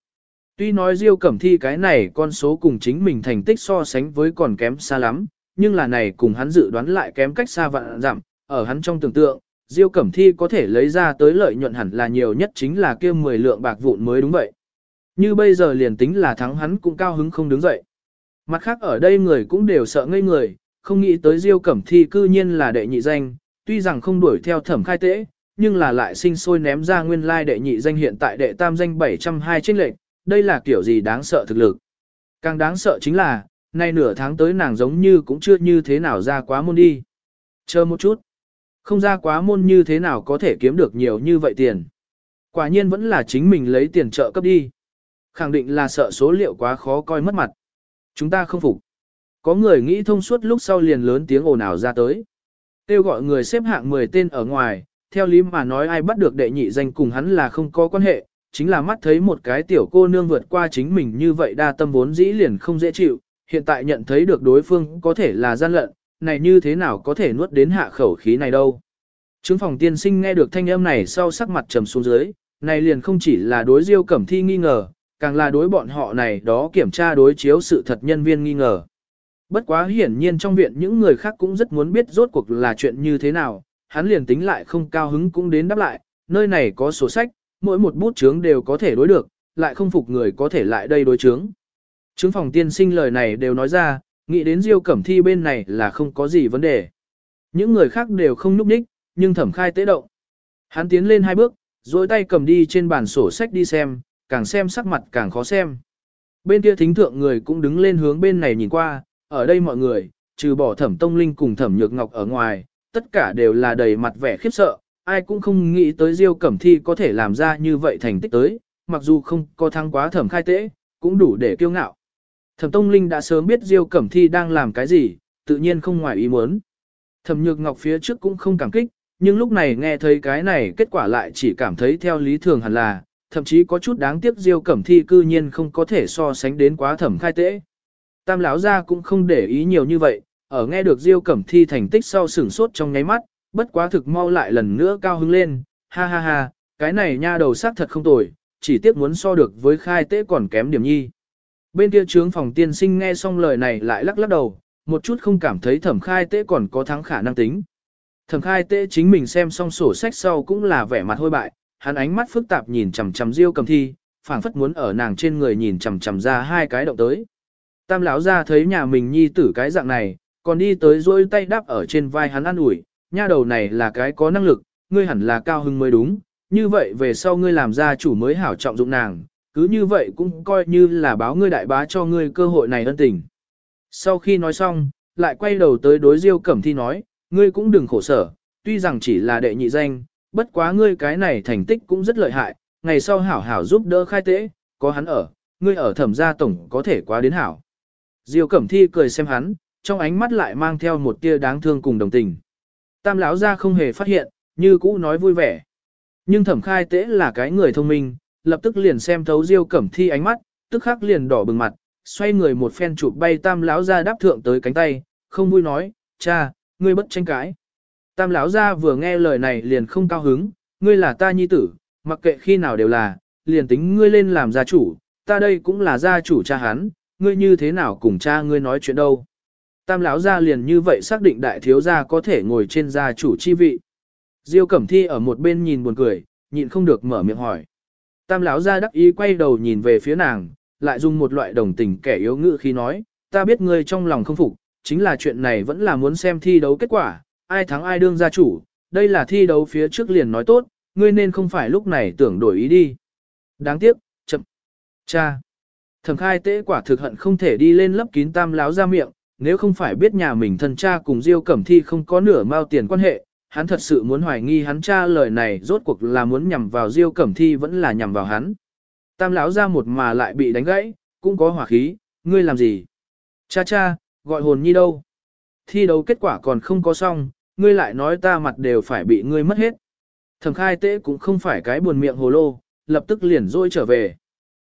Tuy nói Diêu Cẩm Thi cái này con số cùng chính mình thành tích so sánh với còn kém xa lắm, nhưng là này cùng hắn dự đoán lại kém cách xa vạn giảm ở hắn trong tưởng tượng, Diêu Cẩm Thi có thể lấy ra tới lợi nhuận hẳn là nhiều nhất chính là kia 10 lượng bạc vụn mới đúng vậy. Như bây giờ liền tính là thắng hắn cũng cao hứng không đứng dậy. Mặt khác ở đây người cũng đều sợ ngây người, không nghĩ tới Diêu Cẩm Thi cư nhiên là đệ nhị danh, tuy rằng không đuổi theo thẩm khai tế, nhưng là lại sinh sôi ném ra nguyên lai đệ nhị danh hiện tại đệ tam danh 702 trên lệnh, đây là kiểu gì đáng sợ thực lực. Càng đáng sợ chính là, nay nửa tháng tới nàng giống như cũng chưa như thế nào ra quá môn đi. Chờ một chút. Không ra quá môn như thế nào có thể kiếm được nhiều như vậy tiền. Quả nhiên vẫn là chính mình lấy tiền trợ cấp đi. Khẳng định là sợ số liệu quá khó coi mất mặt. Chúng ta không phục. Có người nghĩ thông suốt lúc sau liền lớn tiếng ồn ào ra tới. Kêu gọi người xếp hạng 10 tên ở ngoài, theo lý mà nói ai bắt được đệ nhị danh cùng hắn là không có quan hệ, chính là mắt thấy một cái tiểu cô nương vượt qua chính mình như vậy đa tâm vốn dĩ liền không dễ chịu, hiện tại nhận thấy được đối phương có thể là gian lận, này như thế nào có thể nuốt đến hạ khẩu khí này đâu. Trứng phòng tiên sinh nghe được thanh âm này sau sắc mặt trầm xuống dưới, này liền không chỉ là đối diêu cẩm thi nghi ngờ, càng là đối bọn họ này đó kiểm tra đối chiếu sự thật nhân viên nghi ngờ. Bất quá hiển nhiên trong viện những người khác cũng rất muốn biết rốt cuộc là chuyện như thế nào, hắn liền tính lại không cao hứng cũng đến đáp lại, nơi này có sổ sách, mỗi một bút chướng đều có thể đối được, lại không phục người có thể lại đây đối chướng. Chứng phòng tiên sinh lời này đều nói ra, nghĩ đến Diêu Cẩm Thi bên này là không có gì vấn đề. Những người khác đều không núp đích, nhưng thẩm khai tế động. Hắn tiến lên hai bước, dối tay cầm đi trên bàn sổ sách đi xem, càng xem sắc mặt càng khó xem. Bên kia thính thượng người cũng đứng lên hướng bên này nhìn qua, ở đây mọi người, trừ bỏ thẩm tông linh cùng thẩm nhược ngọc ở ngoài, tất cả đều là đầy mặt vẻ khiếp sợ, ai cũng không nghĩ tới Diêu Cẩm Thi có thể làm ra như vậy thành tích tới, mặc dù không có thăng quá thẩm khai tế, cũng đủ để kiêu ngạo. Thẩm Tông Linh đã sớm biết Diêu Cẩm Thi đang làm cái gì, tự nhiên không ngoài ý muốn. Thẩm Nhược Ngọc phía trước cũng không cảm kích, nhưng lúc này nghe thấy cái này kết quả lại chỉ cảm thấy theo lý thường hẳn là, thậm chí có chút đáng tiếc Diêu Cẩm Thi cư nhiên không có thể so sánh đến quá thẩm khai tế. Tam lão gia cũng không để ý nhiều như vậy, ở nghe được Diêu Cẩm Thi thành tích sau sửng sốt trong nháy mắt, bất quá thực mau lại lần nữa cao hứng lên, ha ha ha, cái này nha đầu sắc thật không tồi, chỉ tiếc muốn so được với khai tế còn kém điểm nhi. Bên kia trướng phòng tiên sinh nghe xong lời này lại lắc lắc đầu, một chút không cảm thấy thẩm khai tế còn có thắng khả năng tính. Thẩm khai tế chính mình xem xong sổ sách sau cũng là vẻ mặt hôi bại, hắn ánh mắt phức tạp nhìn chằm chằm Diêu Cầm Thi, phảng phất muốn ở nàng trên người nhìn chằm chằm ra hai cái động tới. Tam lão ra thấy nhà mình nhi tử cái dạng này, còn đi tới duỗi tay đắp ở trên vai hắn ăn ủi, nha đầu này là cái có năng lực, ngươi hẳn là cao hưng mới đúng, như vậy về sau ngươi làm ra chủ mới hảo trọng dụng nàng, cứ như vậy cũng coi như là báo ngươi đại bá cho ngươi cơ hội này ân tình. Sau khi nói xong, lại quay đầu tới đối Diêu Cẩm Thi nói, ngươi cũng đừng khổ sở, tuy rằng chỉ là đệ nhị danh, bất quá ngươi cái này thành tích cũng rất lợi hại, ngày sau hảo hảo giúp đỡ khai tế, có hắn ở, ngươi ở thẩm gia tổng có thể quá đến hảo. Diêu Cẩm Thi cười xem hắn, trong ánh mắt lại mang theo một tia đáng thương cùng đồng tình. Tam lão gia không hề phát hiện, như cũ nói vui vẻ. Nhưng thẩm khai tế là cái người thông minh, lập tức liền xem thấu Diêu Cẩm Thi ánh mắt, tức khắc liền đỏ bừng mặt, xoay người một phen chụp bay Tam lão gia đáp thượng tới cánh tay, không vui nói, cha, ngươi bất tranh cãi. Tam lão gia vừa nghe lời này liền không cao hứng, ngươi là ta nhi tử, mặc kệ khi nào đều là, liền tính ngươi lên làm gia chủ, ta đây cũng là gia chủ cha hắn, ngươi như thế nào cùng cha ngươi nói chuyện đâu. Tam lão gia liền như vậy xác định đại thiếu gia có thể ngồi trên gia chủ chi vị. Diêu Cẩm Thi ở một bên nhìn buồn cười, nhịn không được mở miệng hỏi. Tam lão gia đắc ý quay đầu nhìn về phía nàng, lại dùng một loại đồng tình kẻ yếu ngữ khi nói, ta biết ngươi trong lòng không phục, chính là chuyện này vẫn là muốn xem thi đấu kết quả, ai thắng ai đương gia chủ, đây là thi đấu phía trước liền nói tốt, ngươi nên không phải lúc này tưởng đổi ý đi. Đáng tiếc, chậm. Cha. Thẩm khai tế quả thực hận không thể đi lên lấp kín tam láo ra miệng, nếu không phải biết nhà mình thân cha cùng Diêu Cẩm Thi không có nửa mao tiền quan hệ, hắn thật sự muốn hoài nghi hắn cha lời này rốt cuộc là muốn nhằm vào Diêu Cẩm Thi vẫn là nhằm vào hắn. Tam lão ra một mà lại bị đánh gãy, cũng có hỏa khí, ngươi làm gì? Cha cha, gọi hồn nhi đâu? Thi đấu kết quả còn không có xong, ngươi lại nói ta mặt đều phải bị ngươi mất hết. Thẩm khai tế cũng không phải cái buồn miệng hồ lô, lập tức liền dôi trở về.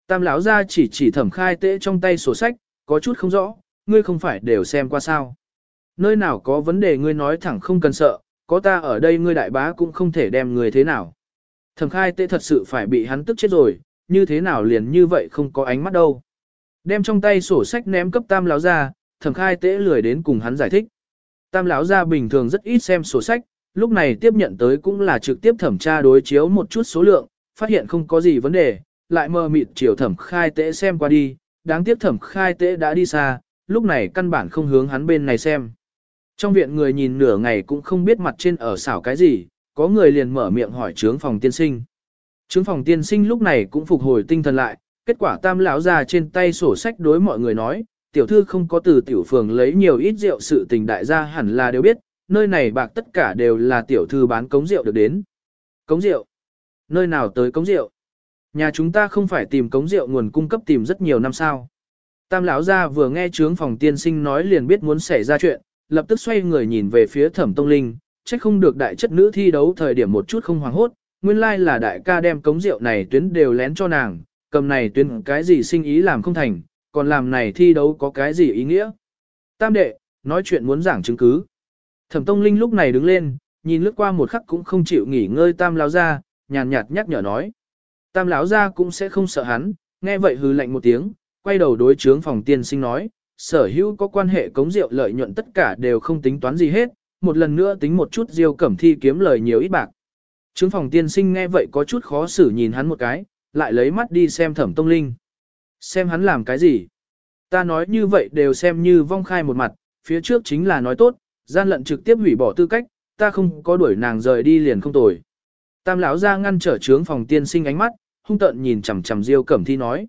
Tam lão ra chỉ chỉ thẩm khai tế trong tay sổ sách, có chút không rõ, ngươi không phải đều xem qua sao. Nơi nào có vấn đề ngươi nói thẳng không cần sợ, có ta ở đây ngươi đại bá cũng không thể đem người thế nào. Thẩm khai tế thật sự phải bị hắn tức chết rồi, như thế nào liền như vậy không có ánh mắt đâu. Đem trong tay sổ sách ném cấp tam lão ra, thẩm khai tế lười đến cùng hắn giải thích. Tam lão ra bình thường rất ít xem sổ sách, lúc này tiếp nhận tới cũng là trực tiếp thẩm tra đối chiếu một chút số lượng, phát hiện không có gì vấn đề, lại mơ mịt chiều thẩm khai tế xem qua đi, đáng tiếc thẩm khai tế đã đi xa, lúc này căn bản không hướng hắn bên này xem. Trong viện người nhìn nửa ngày cũng không biết mặt trên ở xảo cái gì, có người liền mở miệng hỏi trướng phòng tiên sinh. Trướng phòng tiên sinh lúc này cũng phục hồi tinh thần lại, kết quả tam lão ra trên tay sổ sách đối mọi người nói, tiểu thư không có từ tiểu phường lấy nhiều ít rượu sự tình đại gia hẳn là đều biết, nơi này bạc tất cả đều là tiểu thư bán cống rượu được đến. Cống rượu? Nơi nào tới cống rượu? Nhà chúng ta không phải tìm cống rượu nguồn cung cấp tìm rất nhiều năm sao. Tam lão gia vừa nghe trướng phòng tiên sinh nói liền biết muốn xảy ra chuyện, lập tức xoay người nhìn về phía thẩm tông linh, trách không được đại chất nữ thi đấu thời điểm một chút không hoàng hốt, nguyên lai là đại ca đem cống rượu này tuyến đều lén cho nàng, cầm này tuyến cái gì sinh ý làm không thành, còn làm này thi đấu có cái gì ý nghĩa. Tam đệ, nói chuyện muốn giảng chứng cứ. Thẩm tông linh lúc này đứng lên, nhìn lướt qua một khắc cũng không chịu nghỉ ngơi tam lão gia, nhàn nhạt nhắc nhở nói. Tam lão gia cũng sẽ không sợ hắn, nghe vậy hư lạnh một tiếng, quay đầu đối chướng phòng tiên sinh nói, sở hữu có quan hệ cống rượu lợi nhuận tất cả đều không tính toán gì hết, một lần nữa tính một chút diêu cẩm thi kiếm lời nhiều ít bạc. Trướng phòng tiên sinh nghe vậy có chút khó xử nhìn hắn một cái, lại lấy mắt đi xem thẩm tông linh. Xem hắn làm cái gì? Ta nói như vậy đều xem như vong khai một mặt, phía trước chính là nói tốt, gian lận trực tiếp hủy bỏ tư cách, ta không có đuổi nàng rời đi liền không tồi. Tam lão ra ngăn trở trướng phòng tiên sinh ánh mắt, hung tợn nhìn chằm chằm Diêu Cẩm Thi nói.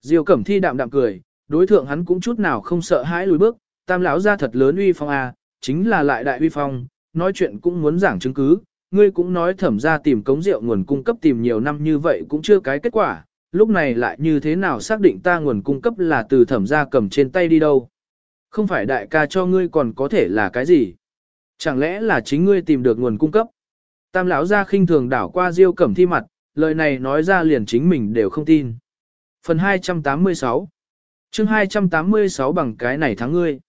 Diêu Cẩm Thi đạm đạm cười, đối thượng hắn cũng chút nào không sợ hãi lùi bước, tam lão ra thật lớn uy phong à, chính là lại đại uy phong, nói chuyện cũng muốn giảng chứng cứ, ngươi cũng nói thẩm ra tìm cống rượu nguồn cung cấp tìm nhiều năm như vậy cũng chưa cái kết quả, lúc này lại như thế nào xác định ta nguồn cung cấp là từ thẩm ra cầm trên tay đi đâu. Không phải đại ca cho ngươi còn có thể là cái gì? Chẳng lẽ là chính ngươi tìm được nguồn cung cấp? Tam lão ra khinh thường đảo qua diêu cẩm thi mặt, lời này nói ra liền chính mình đều không tin. Phần 286 chương 286 bằng cái này thắng ngươi.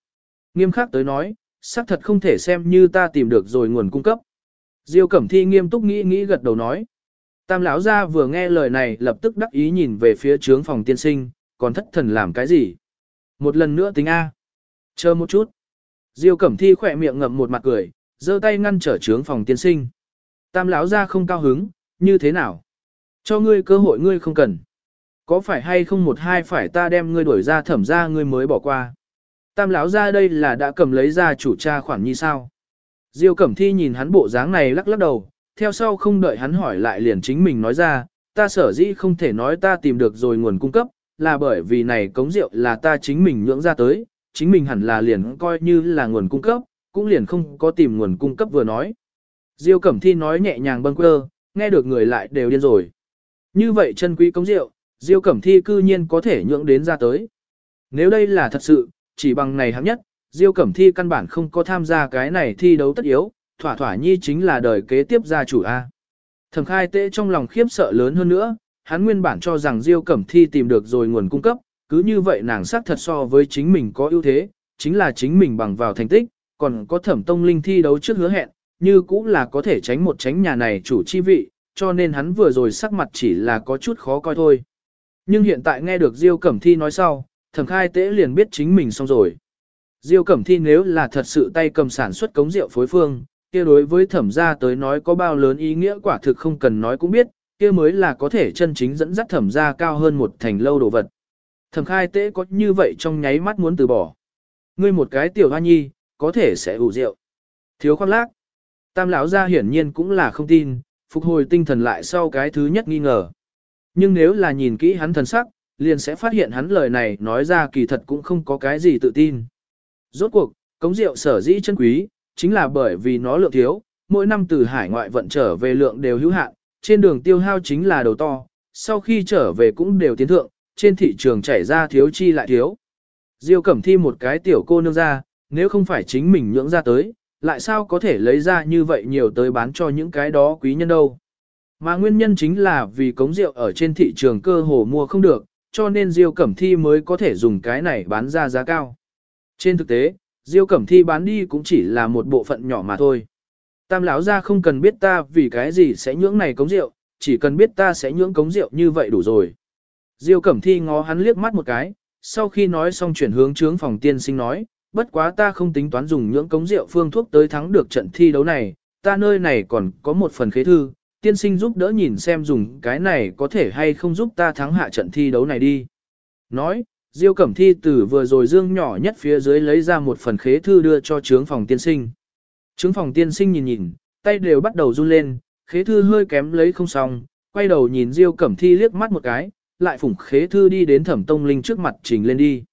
Nghiêm khắc tới nói, xác thật không thể xem như ta tìm được rồi nguồn cung cấp. Diêu Cẩm Thi nghiêm túc nghĩ nghĩ gật đầu nói. Tam lão gia vừa nghe lời này lập tức đắc ý nhìn về phía trướng phòng tiên sinh, còn thất thần làm cái gì? Một lần nữa tính A. Chờ một chút. Diêu Cẩm Thi khỏe miệng ngậm một mặt cười, giơ tay ngăn trở trướng phòng tiên sinh. Tam lão gia không cao hứng, như thế nào? Cho ngươi cơ hội ngươi không cần. Có phải hay không một hai phải ta đem ngươi đuổi ra thẩm ra ngươi mới bỏ qua? Tam lão gia đây là đã cầm lấy ra chủ cha khoản như sao? Diêu Cẩm Thi nhìn hắn bộ dáng này lắc lắc đầu, theo sau không đợi hắn hỏi lại liền chính mình nói ra, ta sở dĩ không thể nói ta tìm được rồi nguồn cung cấp, là bởi vì này cống rượu là ta chính mình nhưỡng ra tới, chính mình hẳn là liền coi như là nguồn cung cấp, cũng liền không có tìm nguồn cung cấp vừa nói. Diêu Cẩm Thi nói nhẹ nhàng bâng quơ, nghe được người lại đều điên rồi. Như vậy chân quý cống rượu, Diêu Cẩm Thi cư nhiên có thể nhượng đến ra tới. Nếu đây là thật sự, chỉ bằng này hạng nhất, Diêu Cẩm Thi căn bản không có tham gia cái này thi đấu tất yếu, thỏa thỏa nhi chính là đời kế tiếp gia chủ A. Thẩm khai tế trong lòng khiếp sợ lớn hơn nữa, hắn nguyên bản cho rằng Diêu Cẩm Thi tìm được rồi nguồn cung cấp, cứ như vậy nàng sắc thật so với chính mình có ưu thế, chính là chính mình bằng vào thành tích, còn có thẩm tông linh thi đấu trước hứa hẹn, như cũng là có thể tránh một tránh nhà này chủ chi vị, cho nên hắn vừa rồi sắc mặt chỉ là có chút khó coi thôi. Nhưng hiện tại nghe được Diêu Cẩm Thi nói sau, thẩm khai tế liền biết chính mình xong rồi. Diêu Cẩm Thi nếu là thật sự tay cầm sản xuất cống rượu phối phương, kia đối với thẩm gia tới nói có bao lớn ý nghĩa quả thực không cần nói cũng biết, kia mới là có thể chân chính dẫn dắt thẩm gia cao hơn một thành lâu đồ vật. Thẩm khai tế có như vậy trong nháy mắt muốn từ bỏ. Ngươi một cái tiểu hoa nhi, có thể sẽ ủ rượu. Thiếu khoác lác. Tam lão gia hiển nhiên cũng là không tin, phục hồi tinh thần lại sau cái thứ nhất nghi ngờ. Nhưng nếu là nhìn kỹ hắn thần sắc, liền sẽ phát hiện hắn lời này nói ra kỳ thật cũng không có cái gì tự tin. Rốt cuộc, cống rượu sở dĩ chân quý, chính là bởi vì nó lượng thiếu, mỗi năm từ hải ngoại vận trở về lượng đều hữu hạn, trên đường tiêu hao chính là đầu to, sau khi trở về cũng đều tiến thượng, trên thị trường chảy ra thiếu chi lại thiếu. Diêu Cẩm Thi một cái tiểu cô nương ra, nếu không phải chính mình nhưỡng ra tới, lại sao có thể lấy ra như vậy nhiều tới bán cho những cái đó quý nhân đâu. Mà nguyên nhân chính là vì cống rượu ở trên thị trường cơ hồ mua không được, cho nên Diêu Cẩm Thi mới có thể dùng cái này bán ra giá cao. Trên thực tế, Diêu Cẩm Thi bán đi cũng chỉ là một bộ phận nhỏ mà thôi. Tam lão gia không cần biết ta vì cái gì sẽ nhưỡng này cống rượu, chỉ cần biết ta sẽ nhưỡng cống rượu như vậy đủ rồi. Diêu Cẩm Thi ngó hắn liếc mắt một cái, sau khi nói xong chuyển hướng trướng phòng tiên sinh nói, bất quá ta không tính toán dùng nhưỡng cống rượu phương thuốc tới thắng được trận thi đấu này, ta nơi này còn có một phần khế thư, tiên sinh giúp đỡ nhìn xem dùng cái này có thể hay không giúp ta thắng hạ trận thi đấu này đi. Nói, Diêu Cẩm Thi từ vừa rồi dương nhỏ nhất phía dưới lấy ra một phần khế thư đưa cho trướng phòng tiên sinh. Trướng phòng tiên sinh nhìn nhìn, tay đều bắt đầu run lên, khế thư hơi kém lấy không xong, quay đầu nhìn Diêu Cẩm Thi liếc mắt một cái, lại phủng khế thư đi đến Thẩm Tông Linh trước mặt trình lên đi.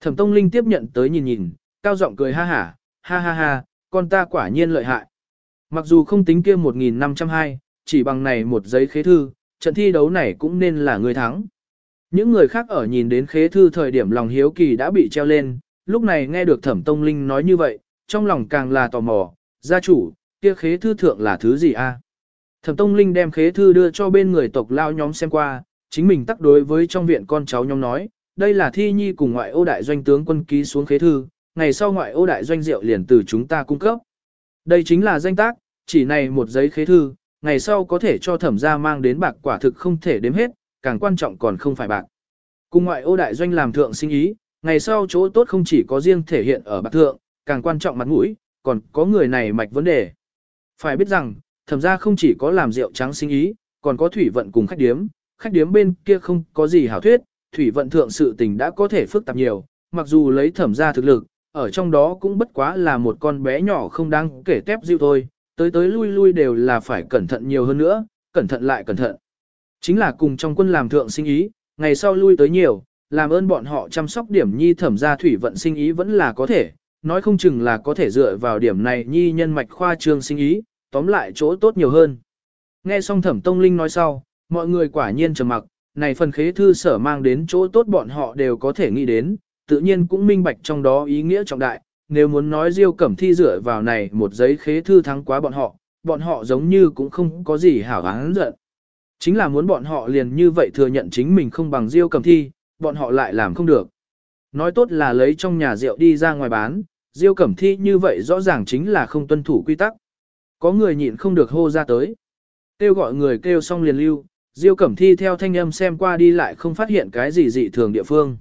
Thẩm Tông Linh tiếp nhận tới nhìn nhìn, cao giọng cười ha hả, ha ha ha, con ta quả nhiên lợi hại. Mặc dù không tính kia 1502, chỉ bằng này một giấy khế thư, trận thi đấu này cũng nên là người thắng. Những người khác ở nhìn đến khế thư thời điểm lòng hiếu kỳ đã bị treo lên, lúc này nghe được thẩm tông linh nói như vậy, trong lòng càng là tò mò, gia chủ, kia khế thư thượng là thứ gì a? Thẩm tông linh đem khế thư đưa cho bên người tộc lao nhóm xem qua, chính mình tác đối với trong viện con cháu nhóm nói, đây là thi nhi cùng ngoại ô đại doanh tướng quân ký xuống khế thư, ngày sau ngoại ô đại doanh rượu liền từ chúng ta cung cấp. Đây chính là danh tác, chỉ này một giấy khế thư, ngày sau có thể cho thẩm gia mang đến bạc quả thực không thể đếm hết, càng quan trọng còn không phải bạc. Cùng ngoại ô đại doanh làm thượng sinh ý, ngày sau chỗ tốt không chỉ có riêng thể hiện ở bạc thượng, càng quan trọng mặt mũi, còn có người này mạch vấn đề. Phải biết rằng, thẩm gia không chỉ có làm rượu trắng sinh ý, còn có thủy vận cùng khách điếm, khách điếm bên kia không có gì hảo thuyết, thủy vận thượng sự tình đã có thể phức tạp nhiều, mặc dù lấy thẩm gia thực lực, ở trong đó cũng bất quá là một con bé nhỏ không đáng kể tép dịu thôi, tới tới lui lui đều là phải cẩn thận nhiều hơn nữa, cẩn thận lại cẩn thận. Chính là cùng trong quân làm thượng sinh ý, ngày sau lui tới nhiều, làm ơn bọn họ chăm sóc điểm nhi thẩm gia thủy vận sinh ý vẫn là có thể, nói không chừng là có thể dựa vào điểm này nhi nhân mạch khoa trương sinh ý, tóm lại chỗ tốt nhiều hơn. Nghe xong thẩm tông linh nói sau, mọi người quả nhiên trầm mặc, này phần khế thư sở mang đến chỗ tốt bọn họ đều có thể nghĩ đến, tự nhiên cũng minh bạch trong đó ý nghĩa trọng đại, nếu muốn nói Diêu Cẩm Thi dựa vào này một giấy khế thư thắng quá bọn họ, bọn họ giống như cũng không có gì hảo hán giận. Chính là muốn bọn họ liền như vậy thừa nhận chính mình không bằng Diêu Cẩm Thi, bọn họ lại làm không được. Nói tốt là lấy trong nhà rượu đi ra ngoài bán, Diêu Cẩm Thi như vậy rõ ràng chính là không tuân thủ quy tắc. Có người nhịn không được hô ra tới. Kêu gọi người kêu xong liền lưu, Diêu Cẩm Thi theo thanh âm xem qua đi lại không phát hiện cái gì dị thường địa phương.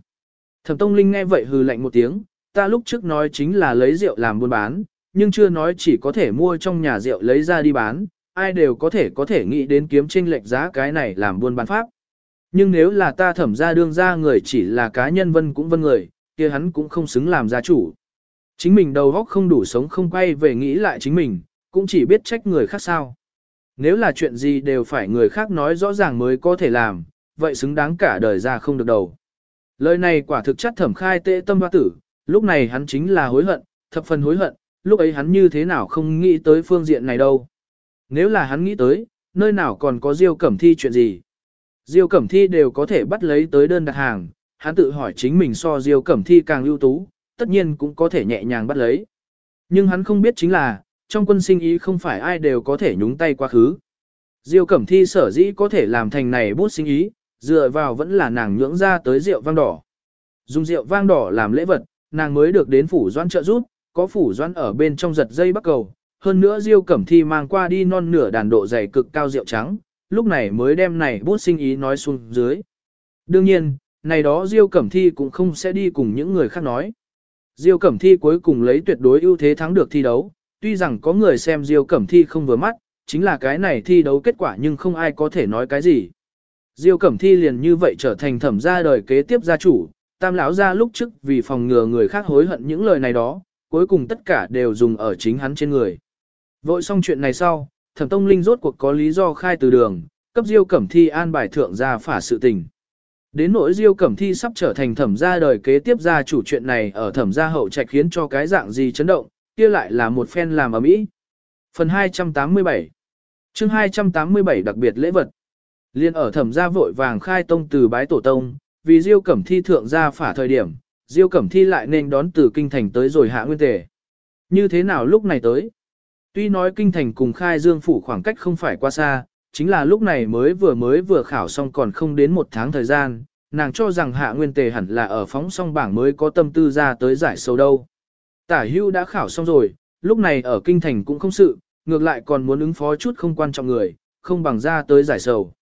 Thẩm Tông Linh nghe vậy hừ lạnh một tiếng, ta lúc trước nói chính là lấy rượu làm buôn bán, nhưng chưa nói chỉ có thể mua trong nhà rượu lấy ra đi bán, ai đều có thể có thể nghĩ đến kiếm tranh lệch giá cái này làm buôn bán pháp. Nhưng nếu là ta thẩm ra đương ra người chỉ là cá nhân vân cũng vân người, kia hắn cũng không xứng làm gia chủ. Chính mình đầu óc không đủ sống không quay về nghĩ lại chính mình, cũng chỉ biết trách người khác sao. Nếu là chuyện gì đều phải người khác nói rõ ràng mới có thể làm, vậy xứng đáng cả đời ra không được đầu. Lời này quả thực chất thẩm khai tệ tâm hoa tử, lúc này hắn chính là hối hận, thập phần hối hận, lúc ấy hắn như thế nào không nghĩ tới phương diện này đâu. Nếu là hắn nghĩ tới, nơi nào còn có Diêu Cẩm Thi chuyện gì. Diêu Cẩm Thi đều có thể bắt lấy tới đơn đặt hàng, hắn tự hỏi chính mình so Diêu Cẩm Thi càng ưu tú, tất nhiên cũng có thể nhẹ nhàng bắt lấy. Nhưng hắn không biết chính là, trong quân sinh ý không phải ai đều có thể nhúng tay quá khứ. Diêu Cẩm Thi sở dĩ có thể làm thành này bút sinh ý, dựa vào vẫn là nàng nhưỡng ra tới rượu vang đỏ. Dùng rượu vang đỏ làm lễ vật, nàng mới được đến phủ doan trợ giúp, có phủ doan ở bên trong giật dây bắt cầu. Hơn nữa Diêu Cẩm Thi mang qua đi non nửa đàn độ dày cực cao rượu trắng, lúc này mới đem này bút sinh ý nói xuống dưới. Đương nhiên, này đó Diêu Cẩm Thi cũng không sẽ đi cùng những người khác nói. Diêu Cẩm Thi cuối cùng lấy tuyệt đối ưu thế thắng được thi đấu, tuy rằng có người xem Diêu Cẩm Thi không vừa mắt, chính là cái này thi đấu kết quả nhưng không ai có thể nói cái gì. Diêu Cẩm Thi liền như vậy trở thành thẩm gia đời kế tiếp gia chủ, tam lão ra lúc trước vì phòng ngừa người khác hối hận những lời này đó, cuối cùng tất cả đều dùng ở chính hắn trên người. Vội xong chuyện này sau, thẩm tông linh rốt cuộc có lý do khai từ đường, cấp Diêu Cẩm Thi an bài thượng gia phả sự tình. Đến nỗi Diêu Cẩm Thi sắp trở thành thẩm gia đời kế tiếp gia chủ chuyện này ở thẩm gia hậu trạch khiến cho cái dạng gì chấn động, kia lại là một phen làm ở mỹ. Phần 287 chương 287 đặc biệt lễ vật Liên ở thẩm gia vội vàng khai tông từ bái tổ tông, vì Diêu Cẩm Thi thượng ra phả thời điểm, Diêu Cẩm Thi lại nên đón từ kinh thành tới rồi hạ nguyên tề. Như thế nào lúc này tới? Tuy nói kinh thành cùng khai dương phủ khoảng cách không phải quá xa, chính là lúc này mới vừa mới vừa khảo xong còn không đến một tháng thời gian, nàng cho rằng hạ nguyên tề hẳn là ở phóng xong bảng mới có tâm tư ra tới giải sâu đâu. Tả hưu đã khảo xong rồi, lúc này ở kinh thành cũng không sự, ngược lại còn muốn ứng phó chút không quan trọng người, không bằng ra tới giải sầu.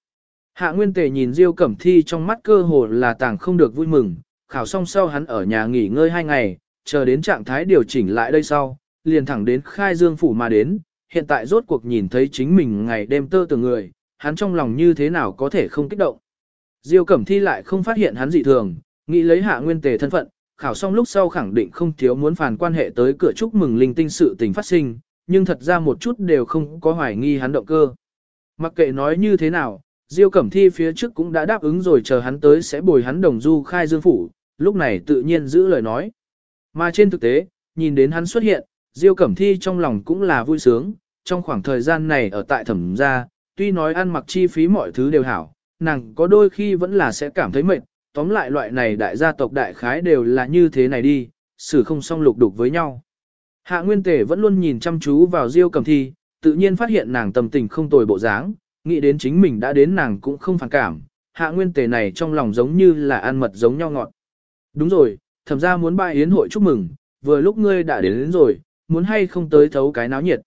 Hạ Nguyên Tề nhìn Diêu Cẩm Thi trong mắt cơ hồ là tàng không được vui mừng, khảo xong sau hắn ở nhà nghỉ ngơi hai ngày, chờ đến trạng thái điều chỉnh lại đây sau, liền thẳng đến khai dương phủ mà đến, hiện tại rốt cuộc nhìn thấy chính mình ngày đêm tơ từ người, hắn trong lòng như thế nào có thể không kích động. Diêu Cẩm Thi lại không phát hiện hắn dị thường, nghĩ lấy Hạ Nguyên Tề thân phận, khảo xong lúc sau khẳng định không thiếu muốn phản quan hệ tới cửa chúc mừng linh tinh sự tình phát sinh, nhưng thật ra một chút đều không có hoài nghi hắn động cơ. Mặc kệ nói như thế nào, Diêu Cẩm Thi phía trước cũng đã đáp ứng rồi chờ hắn tới sẽ bồi hắn đồng du khai dương phủ, lúc này tự nhiên giữ lời nói. Mà trên thực tế, nhìn đến hắn xuất hiện, Diêu Cẩm Thi trong lòng cũng là vui sướng, trong khoảng thời gian này ở tại thẩm gia, tuy nói ăn mặc chi phí mọi thứ đều hảo, nàng có đôi khi vẫn là sẽ cảm thấy mệt, tóm lại loại này đại gia tộc đại khái đều là như thế này đi, xử không song lục đục với nhau. Hạ Nguyên Tề vẫn luôn nhìn chăm chú vào Diêu Cẩm Thi, tự nhiên phát hiện nàng tâm tình không tồi bộ dáng, nghĩ đến chính mình đã đến nàng cũng không phản cảm, Hạ Nguyên Tề này trong lòng giống như là ăn mật giống nhau ngọt. Đúng rồi, thẩm ra muốn bài yến hội chúc mừng, vừa lúc ngươi đã đến, đến rồi, muốn hay không tới thấu cái náo nhiệt.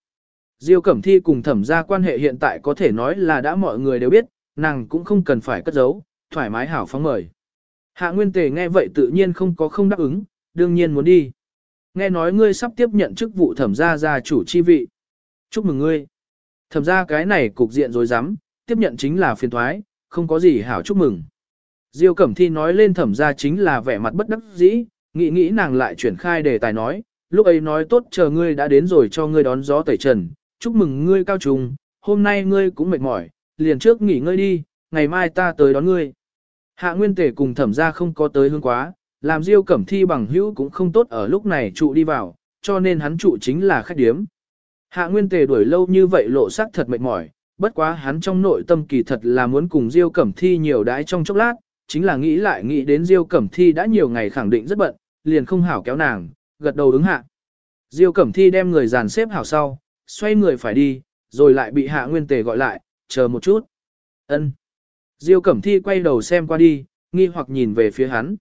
Diêu Cẩm Thi cùng thẩm ra quan hệ hiện tại có thể nói là đã mọi người đều biết, nàng cũng không cần phải cất giấu, thoải mái hảo phóng mời. Hạ Nguyên Tề nghe vậy tự nhiên không có không đáp ứng, đương nhiên muốn đi. Nghe nói ngươi sắp tiếp nhận chức vụ thẩm gia gia chủ chi vị. Chúc mừng ngươi. Thẩm gia cái này cục diện rồi dám, tiếp nhận chính là phiền thoái, không có gì hảo chúc mừng. Diêu Cẩm Thi nói lên thẩm gia chính là vẻ mặt bất đắc dĩ, nghĩ nghĩ nàng lại chuyển khai đề tài nói, lúc ấy nói tốt chờ ngươi đã đến rồi cho ngươi đón gió tẩy trần, chúc mừng ngươi cao trùng, hôm nay ngươi cũng mệt mỏi, liền trước nghỉ ngơi đi, ngày mai ta tới đón ngươi. Hạ Nguyên Tề cùng thẩm gia không có tới hương quá, làm Diêu Cẩm Thi bằng hữu cũng không tốt ở lúc này trụ đi vào, cho nên hắn trụ chính là khách điếm. Hạ Nguyên Tề đuổi lâu như vậy lộ sắc thật mệt mỏi, bất quá hắn trong nội tâm kỳ thật là muốn cùng Diêu Cẩm Thi nhiều đái trong chốc lát, chính là nghĩ lại nghĩ đến Diêu Cẩm Thi đã nhiều ngày khẳng định rất bận, liền không hảo kéo nàng, gật đầu ứng hạ. Diêu Cẩm Thi đem người dàn xếp hảo sau, xoay người phải đi, rồi lại bị Hạ Nguyên Tề gọi lại, chờ một chút. Ân. Diêu Cẩm Thi quay đầu xem qua đi, nghi hoặc nhìn về phía hắn.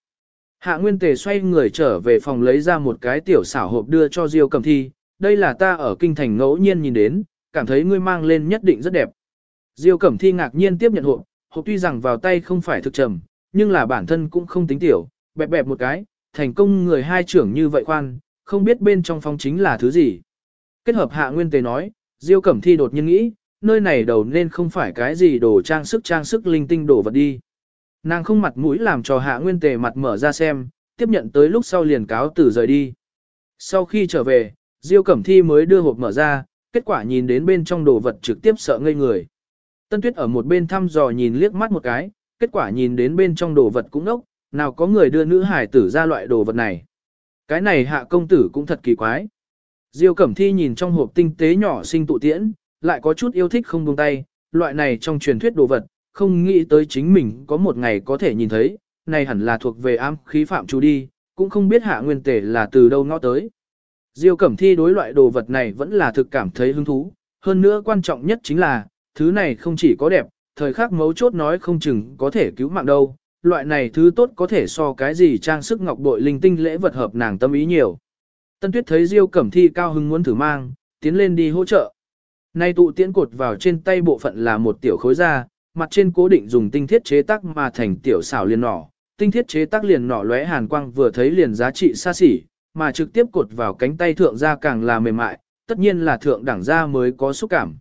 Hạ Nguyên Tề xoay người trở về phòng lấy ra một cái tiểu xảo hộp đưa cho Diêu Cẩm Thi, đây là ta ở kinh thành ngẫu nhiên nhìn đến, cảm thấy ngươi mang lên nhất định rất đẹp. Diêu Cẩm Thi ngạc nhiên tiếp nhận hộp, hộp tuy rằng vào tay không phải thực trầm, nhưng là bản thân cũng không tính tiểu, bẹp bẹp một cái, thành công người hai trưởng như vậy khoan, không biết bên trong phong chính là thứ gì. Kết hợp Hạ Nguyên Tề nói, Diêu Cẩm Thi đột nhiên nghĩ, nơi này đầu nên không phải cái gì đồ trang sức trang sức linh tinh đồ vật đi. Nàng không mặt mũi làm cho hạ nguyên tề mặt mở ra xem, tiếp nhận tới lúc sau liền cáo từ rời đi. Sau khi trở về, Diêu Cẩm Thi mới đưa hộp mở ra, kết quả nhìn đến bên trong đồ vật trực tiếp sợ ngây người. Tân Tuyết ở một bên thăm dò nhìn liếc mắt một cái, kết quả nhìn đến bên trong đồ vật cũng ốc, nào có người đưa nữ hải tử ra loại đồ vật này. Cái này hạ công tử cũng thật kỳ quái. Diêu Cẩm Thi nhìn trong hộp tinh tế nhỏ sinh tụ tiễn, lại có chút yêu thích không buông tay, loại này trong truyền thuyết đồ vật, không nghĩ tới chính mình có một ngày có thể nhìn thấy, này hẳn là thuộc về am khí phạm chú đi, cũng không biết hạ nguyên tể là từ đâu ngõ tới. Diêu Cẩm Thi đối loại đồ vật này vẫn là thực cảm thấy hứng thú, hơn nữa quan trọng nhất chính là, thứ này không chỉ có đẹp, thời khắc mấu chốt nói không chừng có thể cứu mạng đâu, loại này thứ tốt có thể so cái gì trang sức ngọc bội linh tinh lễ vật hợp nàng tâm ý nhiều. Tân Tuyết thấy Diêu Cẩm Thi cao hứng muốn thử mang, tiến lên đi hỗ trợ. Nay tụ tiễn cột vào trên tay bộ phận là một tiểu khối da, mặt trên cố định dùng tinh thiết chế tác mà thành tiểu xảo liền nỏ. Tinh thiết chế tác liền nỏ lóe hàn quang vừa thấy liền giá trị xa xỉ, mà trực tiếp cột vào cánh tay thượng ra càng là mềm mại, tất nhiên là thượng đẳng ra mới có xúc cảm.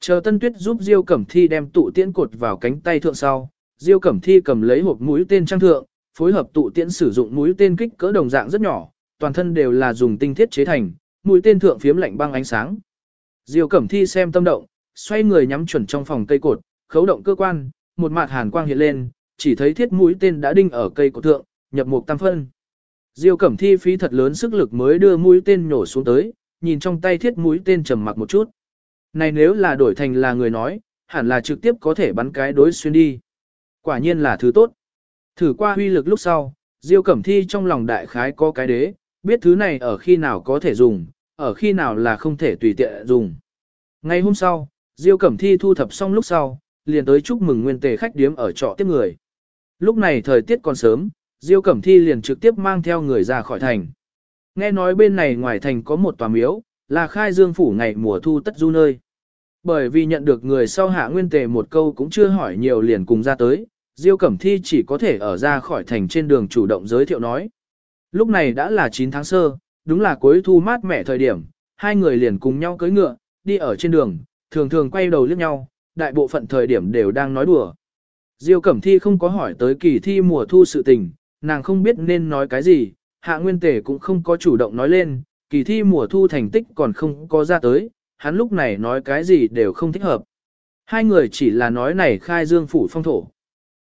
Chờ Tân Tuyết giúp Diêu Cẩm Thi đem tụ tiễn cột vào cánh tay thượng sau, Diêu Cẩm Thi cầm lấy hộp mũi tên trang thượng, phối hợp tụ tiễn sử dụng mũi tên kích cỡ đồng dạng rất nhỏ, toàn thân đều là dùng tinh thiết chế thành, mũi tên thượng phiếm lạnh băng ánh sáng. Diêu Cẩm Thi xem tâm động, xoay người nhắm chuẩn trong phòng cây cột, khấu động cơ quan, một mạt hàn quang hiện lên, chỉ thấy thiết mũi tên đã đinh ở cây cột thượng, nhập một tam phân. Diêu Cẩm Thi phí thật lớn sức lực mới đưa mũi tên nhổ xuống tới, nhìn trong tay thiết mũi tên trầm mặc một chút. Này nếu là đổi thành là người nói, hẳn là trực tiếp có thể bắn cái đối xuyên đi. Quả nhiên là thứ tốt. Thử qua huy lực lúc sau, Diêu Cẩm Thi trong lòng đại khái có cái đế, biết thứ này ở khi nào có thể dùng, ở khi nào là không thể tùy tiện dùng. Ngày hôm sau, Diêu Cẩm Thi thu thập xong lúc sau, liền tới chúc mừng nguyên tề khách điếm ở trọ tiếp người. Lúc này thời tiết còn sớm, Diêu Cẩm Thi liền trực tiếp mang theo người ra khỏi thành. Nghe nói bên này ngoài thành có một tòa miếu, là khai dương phủ ngày mùa thu tất du nơi. Bởi vì nhận được người sau hạ nguyên tề một câu cũng chưa hỏi nhiều liền cùng ra tới, Diêu Cẩm Thi chỉ có thể ở ra khỏi thành trên đường chủ động giới thiệu nói. Lúc này đã là 9 tháng sơ, đúng là cuối thu mát mẻ thời điểm, hai người liền cùng nhau cưỡi ngựa, đi ở trên đường, thường thường quay đầu liếc nhau, đại bộ phận thời điểm đều đang nói đùa. Diêu Cẩm Thi không có hỏi tới kỳ thi mùa thu sự tình, nàng không biết nên nói cái gì, Hạ Nguyên Tề cũng không có chủ động nói lên, kỳ thi mùa thu thành tích còn không có ra tới, hắn lúc này nói cái gì đều không thích hợp. Hai người chỉ là nói này khai dương phủ phong thổ.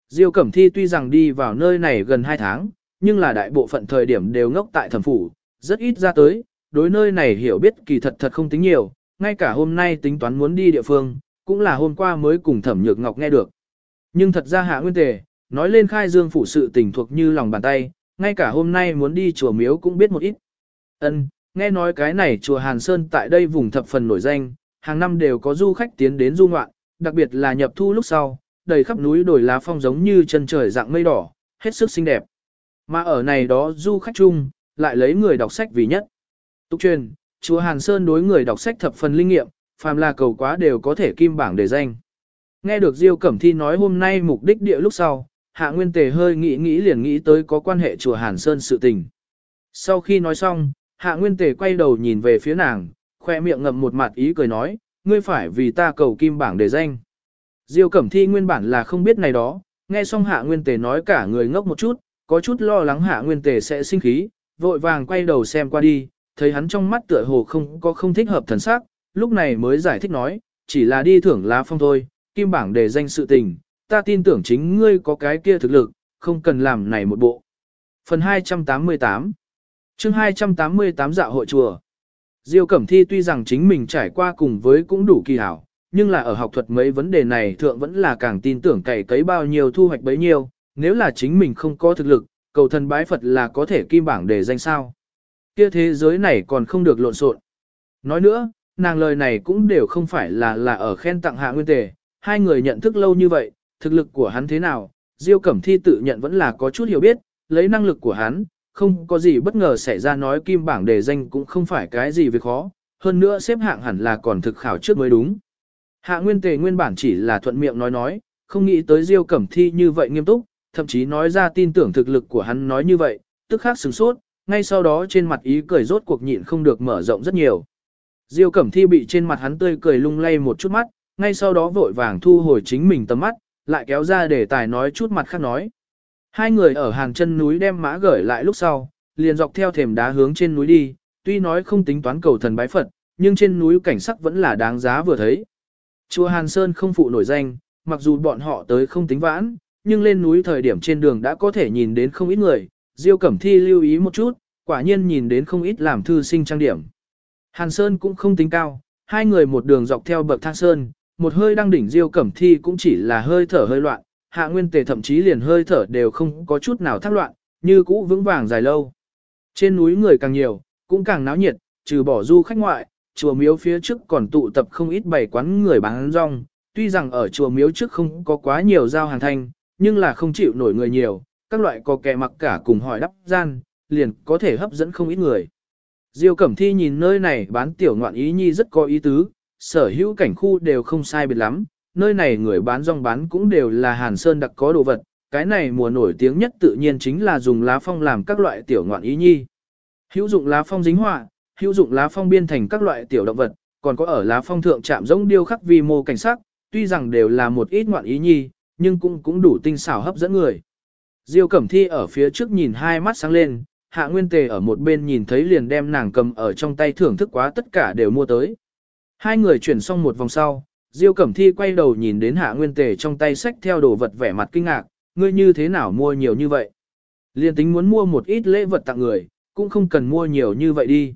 Diêu Cẩm Thi tuy rằng đi vào nơi này gần 2 tháng, nhưng là đại bộ phận thời điểm đều ngốc tại thẩm phủ, rất ít ra tới, đối nơi này hiểu biết kỳ thật thật không tính nhiều, ngay cả hôm nay tính toán muốn đi địa phương, cũng là hôm qua mới cùng thẩm nhược ngọc nghe được. Nhưng thật ra hạ nguyên tề, nói lên khai dương phủ sự tình thuộc như lòng bàn tay, ngay cả hôm nay muốn đi chùa miếu cũng biết một ít. Ân, nghe nói cái này chùa Hàn Sơn tại đây vùng thập phần nổi danh, hàng năm đều có du khách tiến đến du ngoạn, đặc biệt là nhập thu lúc sau, đầy khắp núi đồi lá phong giống như chân trời dạng mây đỏ, hết sức xinh đẹp. Mà ở này đó du khách chung, lại lấy người đọc sách vì nhất. Tục truyền, chùa Hàn Sơn đối người đọc sách thập phần linh nghiệm, phàm là cầu quá đều có thể kim bảng để danh. Nghe được Diêu Cẩm Thi nói hôm nay mục đích địa lúc sau, hạ nguyên tề hơi nghĩ nghĩ liền nghĩ tới có quan hệ chùa Hàn Sơn sự tình. Sau khi nói xong, hạ nguyên tề quay đầu nhìn về phía nàng, khoe miệng ngậm một mặt ý cười nói, ngươi phải vì ta cầu kim bảng để danh. Diêu Cẩm Thi nguyên bản là không biết này đó, nghe xong hạ nguyên tề nói cả người ngốc một chút, có chút lo lắng hạ nguyên tề sẽ sinh khí, vội vàng quay đầu xem qua đi, thấy hắn trong mắt tựa hồ không có không thích hợp thần sắc, lúc này mới giải thích nói, chỉ là đi thưởng lá phong thôi, kim bảng để danh sự tình, ta tin tưởng chính ngươi có cái kia thực lực, không cần làm này một bộ. Phần 288 chương 288 dạo hội chùa Diêu Cẩm Thi tuy rằng chính mình trải qua cùng với cũng đủ kỳ hảo, nhưng là ở học thuật mấy vấn đề này thượng vẫn là càng tin tưởng cày cấy bao nhiêu thu hoạch bấy nhiêu, nếu là chính mình không có thực lực, cầu thần bái Phật là có thể kim bảng để danh sao. Kia thế giới này còn không được lộn xộn. Nói nữa, nàng lời này cũng đều không phải là là ở khen tặng hạ nguyên tề, hai người nhận thức lâu như vậy, thực lực của hắn thế nào, Diêu Cẩm Thi tự nhận vẫn là có chút hiểu biết, lấy năng lực của hắn, không có gì bất ngờ xảy ra nói kim bảng đề danh cũng không phải cái gì việc khó, hơn nữa xếp hạng hẳn là còn thực khảo trước mới đúng. Hạ Nguyên Tề nguyên bản chỉ là thuận miệng nói nói, không nghĩ tới Diêu Cẩm Thi như vậy nghiêm túc, thậm chí nói ra tin tưởng thực lực của hắn nói như vậy, tức khắc sửng sốt, ngay sau đó trên mặt ý cười rốt cuộc nhịn không được mở rộng rất nhiều. Diêu Cẩm Thi bị trên mặt hắn tươi cười lung lay một chút mắt, ngay sau đó vội vàng thu hồi chính mình tầm mắt, lại kéo ra để tài nói chút mặt khác nói. Hai người ở hàng chân núi đem mã gửi lại lúc sau, liền dọc theo thềm đá hướng trên núi đi, tuy nói không tính toán cầu thần bái Phật, nhưng trên núi cảnh sắc vẫn là đáng giá vừa thấy. Chùa Hàn Sơn không phụ nổi danh, mặc dù bọn họ tới không tính vãn, nhưng lên núi thời điểm trên đường đã có thể nhìn đến không ít người, Diêu Cẩm Thi lưu ý một chút, quả nhiên nhìn đến không ít làm thư sinh trang điểm. Hàn Sơn cũng không tính cao, hai người một đường dọc theo bậc thang sơn, một hơi đang đỉnh Diêu Cẩm Thi cũng chỉ là hơi thở hơi loạn, Hạ Nguyên Tề thậm chí liền hơi thở đều không có chút nào thác loạn, như cũ vững vàng dài lâu. Trên núi người càng nhiều, cũng càng náo nhiệt, trừ bỏ du khách ngoại, chùa miếu phía trước còn tụ tập không ít bảy quán người bán rong, tuy rằng ở chùa miếu trước không có quá nhiều giao hàng thanh, nhưng là không chịu nổi người nhiều, các loại có kẻ mặc cả cùng hỏi đắp gian, liền có thể hấp dẫn không ít người. Diêu Cẩm Thi nhìn nơi này bán tiểu ngoạn ý nhi rất có ý tứ, sở hữu cảnh khu đều không sai biệt lắm, nơi này người bán rong bán cũng đều là hàn sơn đặc có đồ vật, cái này mùa nổi tiếng nhất tự nhiên chính là dùng lá phong làm các loại tiểu ngoạn ý nhi. Hữu dụng lá phong dính họa, hữu dụng lá phong biên thành các loại tiểu động vật, còn có ở lá phong thượng chạm giống điêu khắc vi mô cảnh sắc, tuy rằng đều là một ít ngoạn ý nhi, nhưng cũng cũng đủ tinh xảo hấp dẫn người. Diêu Cẩm Thi ở phía trước nhìn hai mắt sáng lên, Hạ Nguyên Tề ở một bên nhìn thấy liền đem nàng cầm ở trong tay thưởng thức quá tất cả đều mua tới. Hai người chuyển xong một vòng sau, Diêu Cẩm Thi quay đầu nhìn đến Hạ Nguyên Tề trong tay sách theo đồ vật vẻ mặt kinh ngạc, ngươi như thế nào mua nhiều như vậy? Liên tính muốn mua một ít lễ vật tặng người, cũng không cần mua nhiều như vậy đi.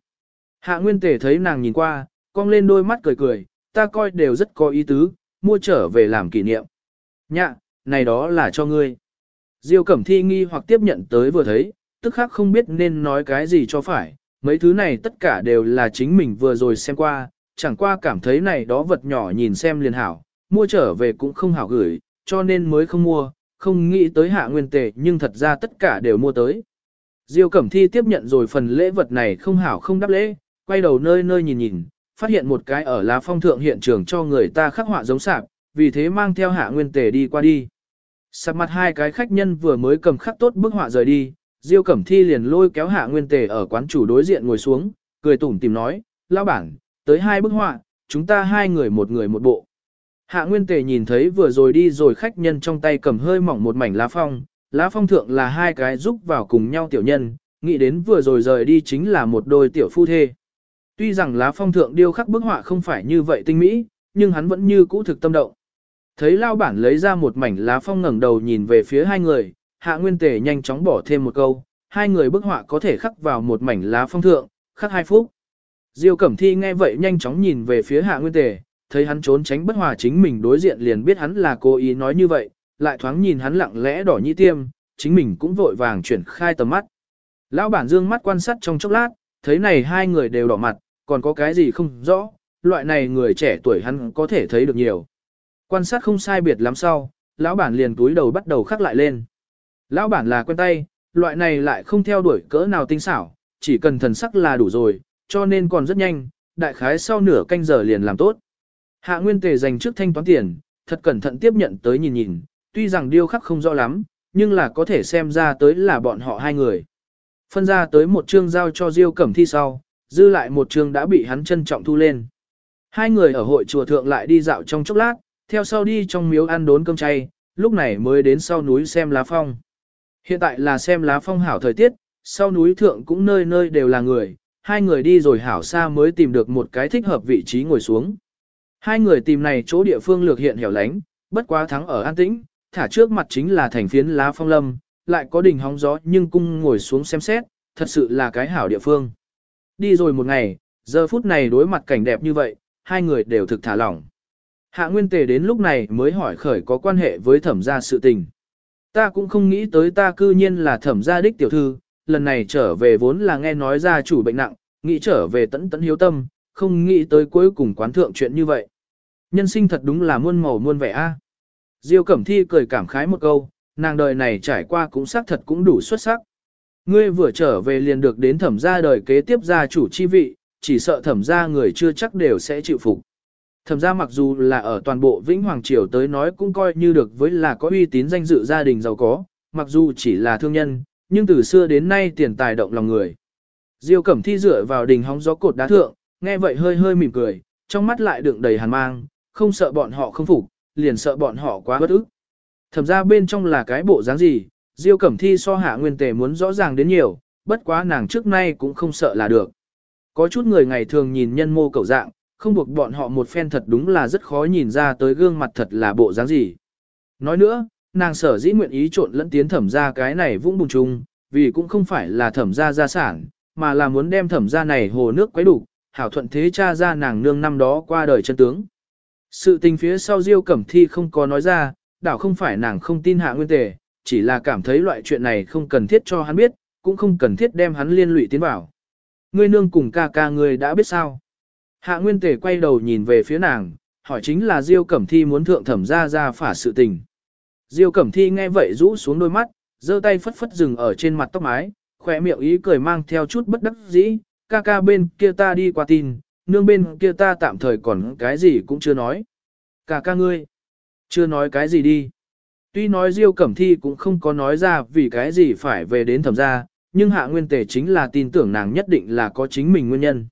Hạ Nguyên Tề thấy nàng nhìn qua, cong lên đôi mắt cười cười, ta coi đều rất có ý tứ, mua trở về làm kỷ niệm. Nhạ, này đó là cho ngươi. Diêu Cẩm Thi nghi hoặc tiếp nhận tới vừa thấy, tức khắc không biết nên nói cái gì cho phải, mấy thứ này tất cả đều là chính mình vừa rồi xem qua, chẳng qua cảm thấy này đó vật nhỏ nhìn xem liền hảo, mua trở về cũng không hảo gửi, cho nên mới không mua, không nghĩ tới hạ nguyên tệ nhưng thật ra tất cả đều mua tới. Diêu Cẩm Thi tiếp nhận rồi phần lễ vật này không hảo không đáp lễ, quay đầu nơi nơi nhìn nhìn, phát hiện một cái ở lá phong thượng hiện trường cho người ta khắc họa giống sạp, vì thế mang theo hạ nguyên tề đi qua đi. Sạp mặt hai cái khách nhân vừa mới cầm khắc tốt bức họa rời đi, Diêu Cẩm Thi liền lôi kéo hạ nguyên tề ở quán chủ đối diện ngồi xuống, cười tủm tìm nói, lao bản, tới hai bức họa, chúng ta hai người một người một bộ. Hạ Nguyên Tề nhìn thấy vừa rồi đi rồi khách nhân trong tay cầm hơi mỏng một mảnh lá phong, lá phong thượng là hai cái giúp vào cùng nhau tiểu nhân, nghĩ đến vừa rồi rời đi chính là một đôi tiểu phu thê. Tuy rằng lá phong thượng điêu khắc bức họa không phải như vậy tinh mỹ, nhưng hắn vẫn như cũ thực tâm động. Thấy lao bản lấy ra một mảnh lá phong ngẩng đầu nhìn về phía hai người, hạ nguyên tề nhanh chóng bỏ thêm một câu, hai người bức họa có thể khắc vào một mảnh lá phong thượng, khắc hai phút. Diêu Cẩm Thi nghe vậy nhanh chóng nhìn về phía Hạ Nguyên Tề, thấy hắn trốn tránh bất hòa chính mình đối diện liền biết hắn là cố ý nói như vậy, lại thoáng nhìn hắn lặng lẽ đỏ nhĩ tiêm, chính mình cũng vội vàng chuyển khai tầm mắt. Lão bản dương mắt quan sát trong chốc lát, thấy này hai người đều đỏ mặt, còn có cái gì không rõ, loại này người trẻ tuổi hắn có thể thấy được nhiều. Quan sát không sai biệt lắm sau, lão bản liền túi đầu bắt đầu khắc lại lên. Lão bản là quen tay, loại này lại không theo đuổi cỡ nào tinh xảo, chỉ cần thần sắc là đủ rồi, cho nên còn rất nhanh, đại khái sau nửa canh giờ liền làm tốt. Hạ Nguyên Tề dành trước thanh toán tiền, thật cẩn thận tiếp nhận tới nhìn nhìn, tuy rằng điêu khắc không rõ lắm, nhưng là có thể xem ra tới là bọn họ hai người. Phân ra tới một chương giao cho Diêu Cẩm Thi sau, dư lại một chương đã bị hắn trân trọng thu lên. Hai người ở hội chùa thượng lại đi dạo trong chốc lát, theo sau đi trong miếu ăn đốn cơm chay, lúc này mới đến sau núi xem lá phong. Hiện tại là xem lá phong hảo thời tiết, sau núi thượng cũng nơi nơi đều là người, hai người đi rồi hảo xa mới tìm được một cái thích hợp vị trí ngồi xuống. Hai người tìm này chỗ địa phương lược hiện hẻo lánh, bất quá thắng ở an tĩnh, thả trước mặt chính là thành phiến lá phong lâm, lại có đỉnh hóng gió nhưng cung ngồi xuống xem xét, thật sự là cái hảo địa phương. Đi rồi một ngày, giờ phút này đối mặt cảnh đẹp như vậy, hai người đều thực thả lỏng. Hạ Nguyên Tề đến lúc này mới hỏi khởi có quan hệ với thẩm gia sự tình. Ta cũng không nghĩ tới ta cư nhiên là thẩm gia đích tiểu thư, lần này trở về vốn là nghe nói gia chủ bệnh nặng, nghĩ trở về tẫn tẫn hiếu tâm, không nghĩ tới cuối cùng quán thượng chuyện như vậy. Nhân sinh thật đúng là muôn màu muôn vẻ a. Diêu Cẩm Thi cười cảm khái một câu, nàng đời này trải qua cũng xác thật cũng đủ xuất sắc. Ngươi vừa trở về liền được đến thẩm gia đời kế tiếp gia chủ chi vị, chỉ sợ thẩm gia người chưa chắc đều sẽ chịu phục. Thẩm gia mặc dù là ở toàn bộ Vĩnh Hoàng Triều tới nói cũng coi như được với là có uy tín danh dự gia đình giàu có, mặc dù chỉ là thương nhân, nhưng từ xưa đến nay tiền tài động lòng người. Diêu Cẩm Thi dựa vào đỉnh hóng gió cột đá thượng, nghe vậy hơi hơi mỉm cười, trong mắt lại đựng đầy hàn mang, không sợ bọn họ không phục, liền sợ bọn họ quá bất ức. Thẩm ra bên trong là cái bộ dáng gì, Diêu Cẩm Thi so hạ nguyên tề muốn rõ ràng đến nhiều, bất quá nàng trước nay cũng không sợ là được. Có chút người ngày thường nhìn nhân mô cầu dạng, không buộc bọn họ một phen thật đúng là rất khó nhìn ra tới gương mặt thật là bộ dáng gì. Nói nữa, nàng sở dĩ nguyện ý trộn lẫn tiến thẩm ra cái này vũng bùng chung, vì cũng không phải là thẩm ra gia sản, mà là muốn đem thẩm ra này hồ nước quấy đủ, hảo thuận thế cha ra nàng nương năm đó qua đời chân tướng. Sự tình phía sau Diêu Cẩm Thi không có nói ra, đảo không phải nàng không tin hạ nguyên tề, chỉ là cảm thấy loại chuyện này không cần thiết cho hắn biết, cũng không cần thiết đem hắn liên lụy tiến vào. Ngươi nương cùng ca ca ngươi đã biết sao. Hạ nguyên tề quay đầu nhìn về phía nàng, hỏi chính là Diêu Cẩm Thi muốn thượng thẩm ra ra phả sự tình. Diêu Cẩm Thi nghe vậy rũ xuống đôi mắt, giơ tay phất phất dừng ở trên mặt tóc mái, khỏe miệng ý cười mang theo chút bất đắc dĩ, ca ca bên kia ta đi qua tin, nương bên kia ta tạm thời còn cái gì cũng chưa nói. Ca ca ngươi, chưa nói cái gì đi. Tuy nói Diêu Cẩm Thi cũng không có nói ra vì cái gì phải về đến thẩm gia, nhưng hạ nguyên tề chính là tin tưởng nàng nhất định là có chính mình nguyên nhân.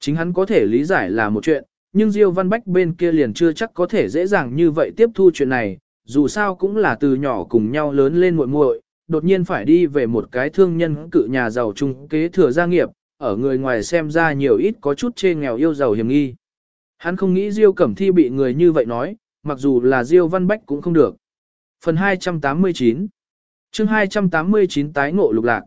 Chính hắn có thể lý giải là một chuyện, nhưng Diêu Văn Bách bên kia liền chưa chắc có thể dễ dàng như vậy tiếp thu chuyện này, dù sao cũng là từ nhỏ cùng nhau lớn lên muội muội, đột nhiên phải đi về một cái thương nhân cự nhà giàu trung kế thừa gia nghiệp, ở người ngoài xem ra nhiều ít có chút chê nghèo yêu giàu hiểm nghi. Hắn không nghĩ Diêu Cẩm Thi bị người như vậy nói, mặc dù là Diêu Văn Bách cũng không được. Phần 289 chương 289 tái ngộ lục lạc.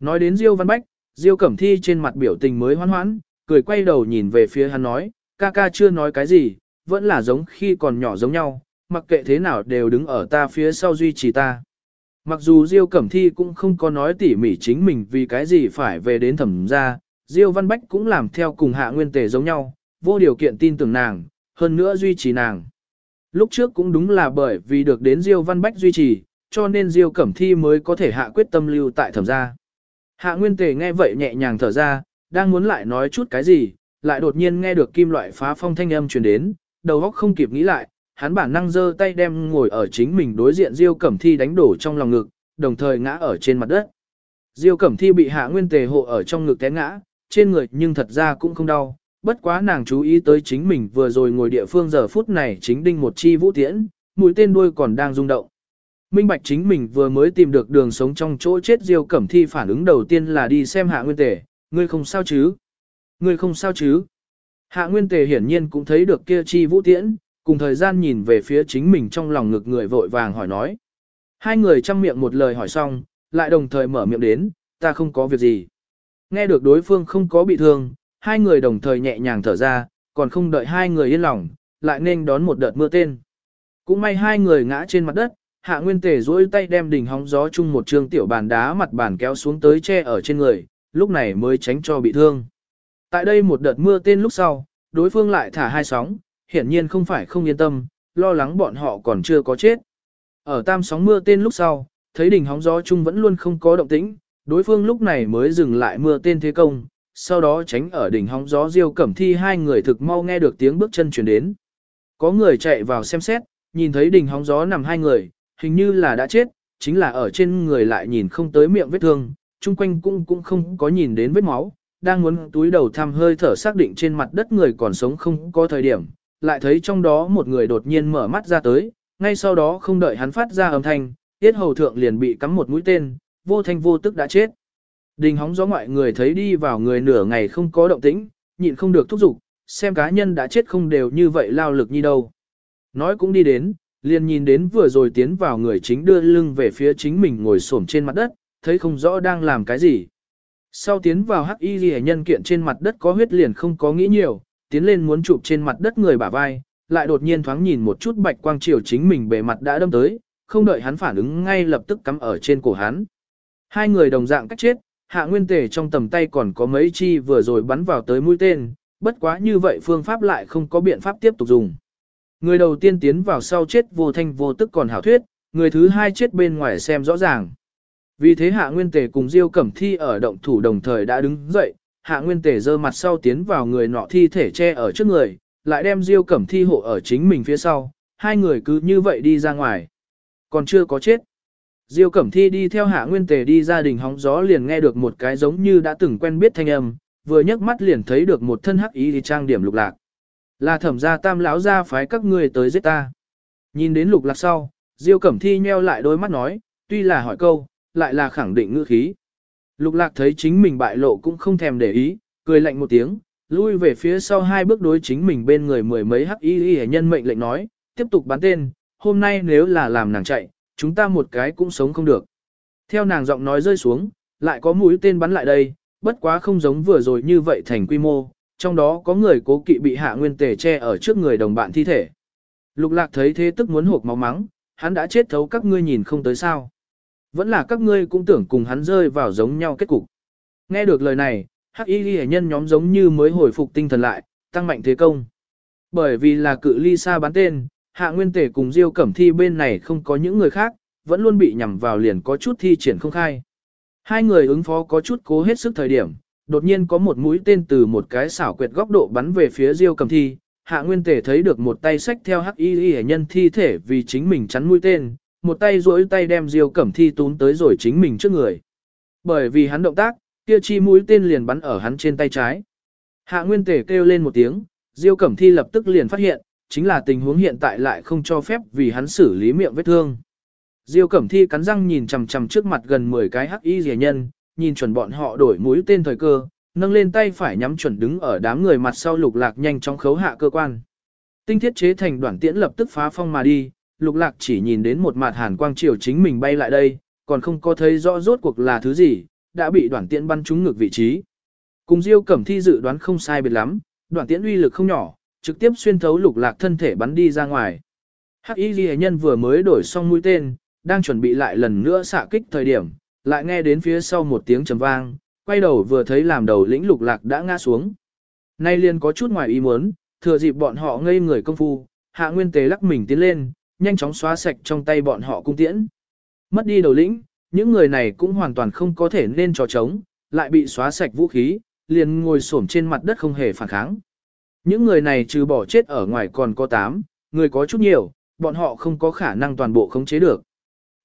Nói đến Diêu Văn Bách, Diêu Cẩm Thi trên mặt biểu tình mới hoan hoãn, cười quay đầu nhìn về phía hắn nói, ca ca chưa nói cái gì, vẫn là giống khi còn nhỏ giống nhau, mặc kệ thế nào đều đứng ở ta phía sau duy trì ta. Mặc dù Diêu Cẩm Thi cũng không có nói tỉ mỉ chính mình vì cái gì phải về đến thẩm gia, Diêu Văn Bách cũng làm theo cùng hạ nguyên tề giống nhau, vô điều kiện tin tưởng nàng, hơn nữa duy trì nàng. Lúc trước cũng đúng là bởi vì được đến Diêu Văn Bách duy trì, cho nên Diêu Cẩm Thi mới có thể hạ quyết tâm lưu tại thẩm gia. Hạ Nguyên Tề nghe vậy nhẹ nhàng thở ra, đang muốn lại nói chút cái gì, lại đột nhiên nghe được kim loại phá phong thanh âm truyền đến, đầu óc không kịp nghĩ lại, hắn bản năng giơ tay đem ngồi ở chính mình đối diện Diêu Cẩm Thi đánh đổ trong lòng ngực, đồng thời ngã ở trên mặt đất. Diêu Cẩm Thi bị Hạ Nguyên Tề hộ ở trong ngực té ngã, trên người nhưng thật ra cũng không đau, bất quá nàng chú ý tới chính mình vừa rồi ngồi địa phương giờ phút này chính đinh một chi vũ tiễn, mũi tên đuôi còn đang rung động. Minh Bạch chính mình vừa mới tìm được đường sống trong chỗ chết Diêu Cẩm Thi phản ứng đầu tiên là đi xem Hạ Nguyên Tề, ngươi không sao chứ? Ngươi không sao chứ? Hạ Nguyên Tề hiển nhiên cũng thấy được kia chi vũ tiễn, cùng thời gian nhìn về phía chính mình trong lòng ngực người vội vàng hỏi nói. Hai người chăm miệng một lời hỏi xong, lại đồng thời mở miệng đến, ta không có việc gì. Nghe được đối phương không có bị thương, hai người đồng thời nhẹ nhàng thở ra, còn không đợi hai người yên lòng, lại nên đón một đợt mưa tên. Cũng may hai người ngã trên mặt đất, hạ nguyên tề duỗi tay đem đỉnh hóng gió chung một trường tiểu bàn đá mặt bàn kéo xuống tới che ở trên người, lúc này mới tránh cho bị thương. Tại đây một đợt mưa tên lúc sau, đối phương lại thả hai sóng, hiển nhiên không phải không yên tâm, lo lắng bọn họ còn chưa có chết. Ở tam sóng mưa tên lúc sau, thấy đỉnh hóng gió chung vẫn luôn không có động tĩnh, đối phương lúc này mới dừng lại mưa tên thế công, sau đó tránh ở đỉnh hóng gió diêu cẩm thi hai người thực mau nghe được tiếng bước chân chuyển đến. Có người chạy vào xem xét, nhìn thấy đỉnh hóng gió nằm hai người, hình như là đã chết, chính là ở trên người lại nhìn không tới miệng vết thương, chung quanh cũng cũng không có nhìn đến vết máu, đang muốn túi đầu thăm hơi thở xác định trên mặt đất người còn sống không có thời điểm, lại thấy trong đó một người đột nhiên mở mắt ra tới, ngay sau đó không đợi hắn phát ra âm thanh, tiết hầu thượng liền bị cắm một mũi tên, vô thanh vô tức đã chết. Đình hóng gió ngoại người thấy đi vào người nửa ngày không có động tĩnh, nhịn không được thúc giục, xem cá nhân đã chết không đều như vậy lao lực như đâu. Nói cũng đi đến, liền nhìn đến vừa rồi tiến vào người chính đưa lưng về phía chính mình ngồi xổm trên mặt đất, thấy không rõ đang làm cái gì. Sau tiến vào hắc y ghi nhân kiện trên mặt đất có huyết liền không có nghĩ nhiều, tiến lên muốn chụp trên mặt đất người bả vai, lại đột nhiên thoáng nhìn một chút bạch quang chiều chính mình bề mặt đã đâm tới, không đợi hắn phản ứng ngay lập tức cắm ở trên cổ hắn. Hai người đồng dạng cách chết, hạ nguyên tề trong tầm tay còn có mấy chi vừa rồi bắn vào tới mũi tên, bất quá như vậy phương pháp lại không có biện pháp tiếp tục dùng. Người đầu tiên tiến vào sau chết vô thanh vô tức còn hảo thuyết, người thứ hai chết bên ngoài xem rõ ràng. Vì thế hạ nguyên tề cùng Diêu Cẩm Thi ở động thủ đồng thời đã đứng dậy, hạ nguyên tề giơ mặt sau tiến vào người nọ thi thể che ở trước người, lại đem Diêu Cẩm Thi hộ ở chính mình phía sau, hai người cứ như vậy đi ra ngoài. Còn chưa có chết. Diêu Cẩm Thi đi theo hạ nguyên tề đi ra đình hóng gió liền nghe được một cái giống như đã từng quen biết thanh âm, vừa nhấc mắt liền thấy được một thân hắc ý thì trang điểm lục lạc. Là thẩm gia tam lão gia phái các ngươi tới giết ta. Nhìn đến lục lạc sau, Diêu Cẩm Thi nheo lại đôi mắt nói, tuy là hỏi câu, lại là khẳng định ngữ khí. Lục lạc thấy chính mình bại lộ cũng không thèm để ý, cười lạnh một tiếng, lui về phía sau hai bước đối chính mình bên người mười mấy hắc y y nhân mệnh lệnh nói, tiếp tục bán tên, hôm nay nếu là làm nàng chạy, chúng ta một cái cũng sống không được. Theo nàng giọng nói rơi xuống, lại có mũi tên bắn lại đây, bất quá không giống vừa rồi như vậy thành quy mô, trong đó có người cố kỵ bị hạ nguyên tề che ở trước người đồng bạn thi thể. Lục lạc thấy thế tức muốn hộp máu mắng, hắn đã chết thấu các ngươi nhìn không tới sao. Vẫn là các ngươi cũng tưởng cùng hắn rơi vào giống nhau kết cục. Nghe được lời này, hắc y ghi nhân nhóm giống như mới hồi phục tinh thần lại, tăng mạnh thế công. Bởi vì là cự ly xa bán tên, hạ nguyên tể cùng diêu cẩm thi bên này không có những người khác, vẫn luôn bị nhằm vào liền có chút thi triển không khai. Hai người ứng phó có chút cố hết sức thời điểm, đột nhiên có một mũi tên từ một cái xảo quyệt góc độ bắn về phía diêu cẩm thi. Hạ nguyên tể thấy được một tay sách theo hắc y y nhân thi thể vì chính mình chắn mũi tên, một tay duỗi tay đem diêu cẩm thi tún tới rồi chính mình trước người. Bởi vì hắn động tác, kia chi mũi tên liền bắn ở hắn trên tay trái. Hạ nguyên tể kêu lên một tiếng, diêu cẩm thi lập tức liền phát hiện, chính là tình huống hiện tại lại không cho phép vì hắn xử lý miệng vết thương. Diêu Cẩm Thi cắn răng nhìn chằm chằm trước mặt gần 10 cái hắc y rẻ nhân, nhìn chuẩn bọn họ đổi mũi tên thời cơ, nâng lên tay phải nhắm chuẩn đứng ở đám người mặt sau lục lạc nhanh trong khấu hạ cơ quan. Tinh thiết chế thành đoạn tiễn lập tức phá phong mà đi, lục lạc chỉ nhìn đến một mặt hàn quang chiều chính mình bay lại đây, còn không có thấy rõ rốt cuộc là thứ gì, đã bị đoạn tiễn bắn trúng ngược vị trí. Cùng Diêu Cẩm Thi dự đoán không sai biệt lắm, đoạn tiễn uy lực không nhỏ, trực tiếp xuyên thấu lục lạc thân thể bắn đi ra ngoài. Hắc Y Ghi nhân vừa mới đổi xong mũi tên, đang chuẩn bị lại lần nữa xạ kích thời điểm, lại nghe đến phía sau một tiếng trầm vang, quay đầu vừa thấy làm đầu lĩnh lục lạc đã ngã xuống. Nay liền có chút ngoài ý muốn, thừa dịp bọn họ ngây người công phu, hạ nguyên tế lắc mình tiến lên, nhanh chóng xóa sạch trong tay bọn họ cung tiễn. Mất đi đầu lĩnh, những người này cũng hoàn toàn không có thể nên trò trống, lại bị xóa sạch vũ khí, liền ngồi xổm trên mặt đất không hề phản kháng. Những người này trừ bỏ chết ở ngoài còn có 8, người có chút nhiều, bọn họ không có khả năng toàn bộ khống chế được.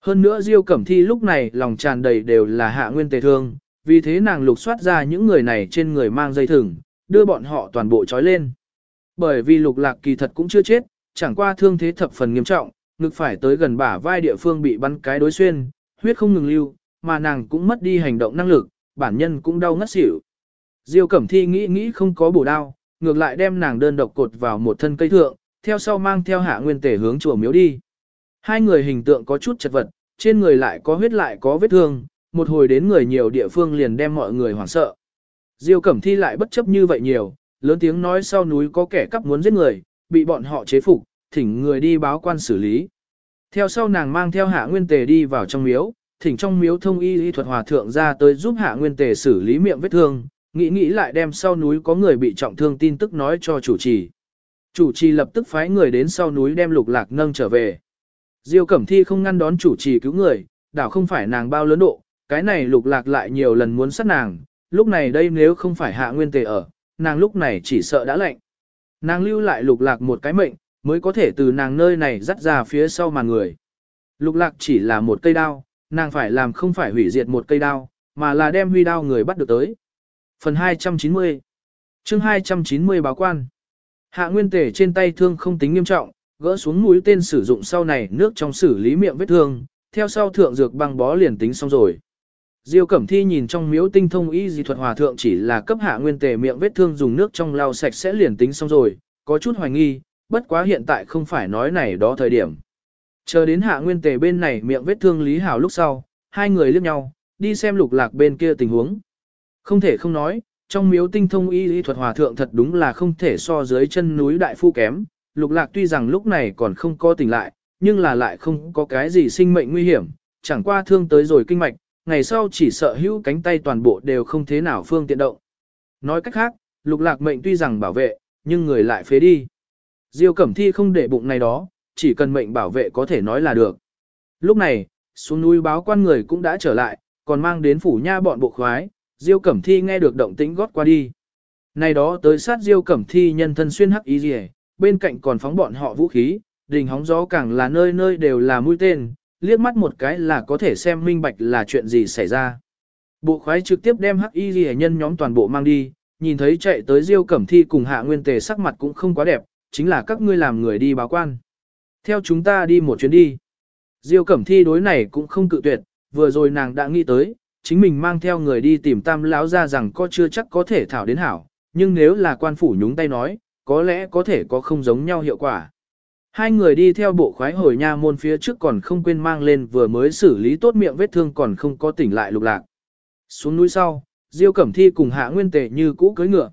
Hơn nữa Diêu Cẩm Thi lúc này lòng tràn đầy đều là hạ nguyên tề thương, vì thế nàng lục soát ra những người này trên người mang dây thừng, đưa bọn họ toàn bộ trói lên. Bởi vì lục lạc kỳ thật cũng chưa chết, chẳng qua thương thế thập phần nghiêm trọng, ngực phải tới gần bả vai địa phương bị bắn cái đối xuyên, huyết không ngừng lưu, mà nàng cũng mất đi hành động năng lực, bản nhân cũng đau ngất xỉu. Diêu Cẩm Thi nghĩ nghĩ không có bổ đao, ngược lại đem nàng đơn độc cột vào một thân cây thượng, theo sau mang theo hạ nguyên tể hướng chùa miếu đi. Hai người hình tượng có chút chật vật, trên người lại có huyết lại có vết thương, một hồi đến người nhiều địa phương liền đem mọi người hoảng sợ. Diêu Cẩm Thi lại bất chấp như vậy nhiều, lớn tiếng nói sau núi có kẻ cắp muốn giết người, bị bọn họ chế phục, thỉnh người đi báo quan xử lý. Theo sau nàng mang theo hạ nguyên tề đi vào trong miếu, thỉnh trong miếu thông y y thuật hòa thượng ra tới giúp hạ nguyên tề xử lý miệng vết thương, nghĩ nghĩ lại đem sau núi có người bị trọng thương tin tức nói cho chủ trì. Chủ trì lập tức phái người đến sau núi đem lục lạc nâng trở về. Diêu Cẩm Thi không ngăn đón chủ trì cứu người, đảo không phải nàng bao lớn độ, cái này lục lạc lại nhiều lần muốn sát nàng, lúc này đây nếu không phải hạ nguyên tề ở, nàng lúc này chỉ sợ đã lạnh. Nàng lưu lại lục lạc một cái mệnh, mới có thể từ nàng nơi này dắt ra phía sau mà người. Lục lạc chỉ là một cây đao, nàng phải làm không phải hủy diệt một cây đao, mà là đem huy đao người bắt được tới. Phần 290 chương 290 báo quan Hạ nguyên tể trên tay thương không tính nghiêm trọng, gỡ xuống mũi tên sử dụng sau này nước trong xử lý miệng vết thương, theo sau thượng dược băng bó liền tính xong rồi. Diêu Cẩm Thi nhìn trong miếu tinh thông y dị thuật hòa thượng chỉ là cấp hạ nguyên tề miệng vết thương dùng nước trong lau sạch sẽ liền tính xong rồi, có chút hoài nghi, bất quá hiện tại không phải nói này đó thời điểm. Chờ đến hạ nguyên tề bên này miệng vết thương lý hảo lúc sau, hai người liếc nhau, đi xem lục lạc bên kia tình huống. Không thể không nói, trong miếu tinh thông y lý thuật hòa thượng thật đúng là không thể so dưới chân núi đại phu kém. Lục lạc tuy rằng lúc này còn không có tỉnh lại, nhưng là lại không có cái gì sinh mệnh nguy hiểm, chẳng qua thương tới rồi kinh mạch, ngày sau chỉ sợ hữu cánh tay toàn bộ đều không thế nào phương tiện động. Nói cách khác, lục lạc mệnh tuy rằng bảo vệ, nhưng người lại phế đi. Diêu Cẩm Thi không để bụng này đó, chỉ cần mệnh bảo vệ có thể nói là được. Lúc này, xuống núi báo quan người cũng đã trở lại, còn mang đến phủ nha bọn bộ khoái, Diêu Cẩm Thi nghe được động tĩnh gót qua đi. Này đó tới sát Diêu Cẩm Thi nhân thân xuyên hắc y rìa, bên cạnh còn phóng bọn họ vũ khí, đình hóng gió càng là nơi nơi đều là mũi tên, liếc mắt một cái là có thể xem minh bạch là chuyện gì xảy ra. Bộ khoái trực tiếp đem hắc y ghi nhân nhóm toàn bộ mang đi, nhìn thấy chạy tới Diêu Cẩm Thi cùng Hạ Nguyên Tề sắc mặt cũng không quá đẹp, chính là các ngươi làm người đi báo quan. Theo chúng ta đi một chuyến đi. Diêu Cẩm Thi đối này cũng không cự tuyệt, vừa rồi nàng đã nghĩ tới, chính mình mang theo người đi tìm tam lão ra rằng có chưa chắc có thể thảo đến hảo, nhưng nếu là quan phủ nhúng tay nói, có lẽ có thể có không giống nhau hiệu quả. Hai người đi theo bộ khoái hồi nha môn phía trước còn không quên mang lên vừa mới xử lý tốt miệng vết thương còn không có tỉnh lại lục lạc. Xuống núi sau, Diêu Cẩm Thi cùng Hạ Nguyên Tề như cũ cưới ngựa.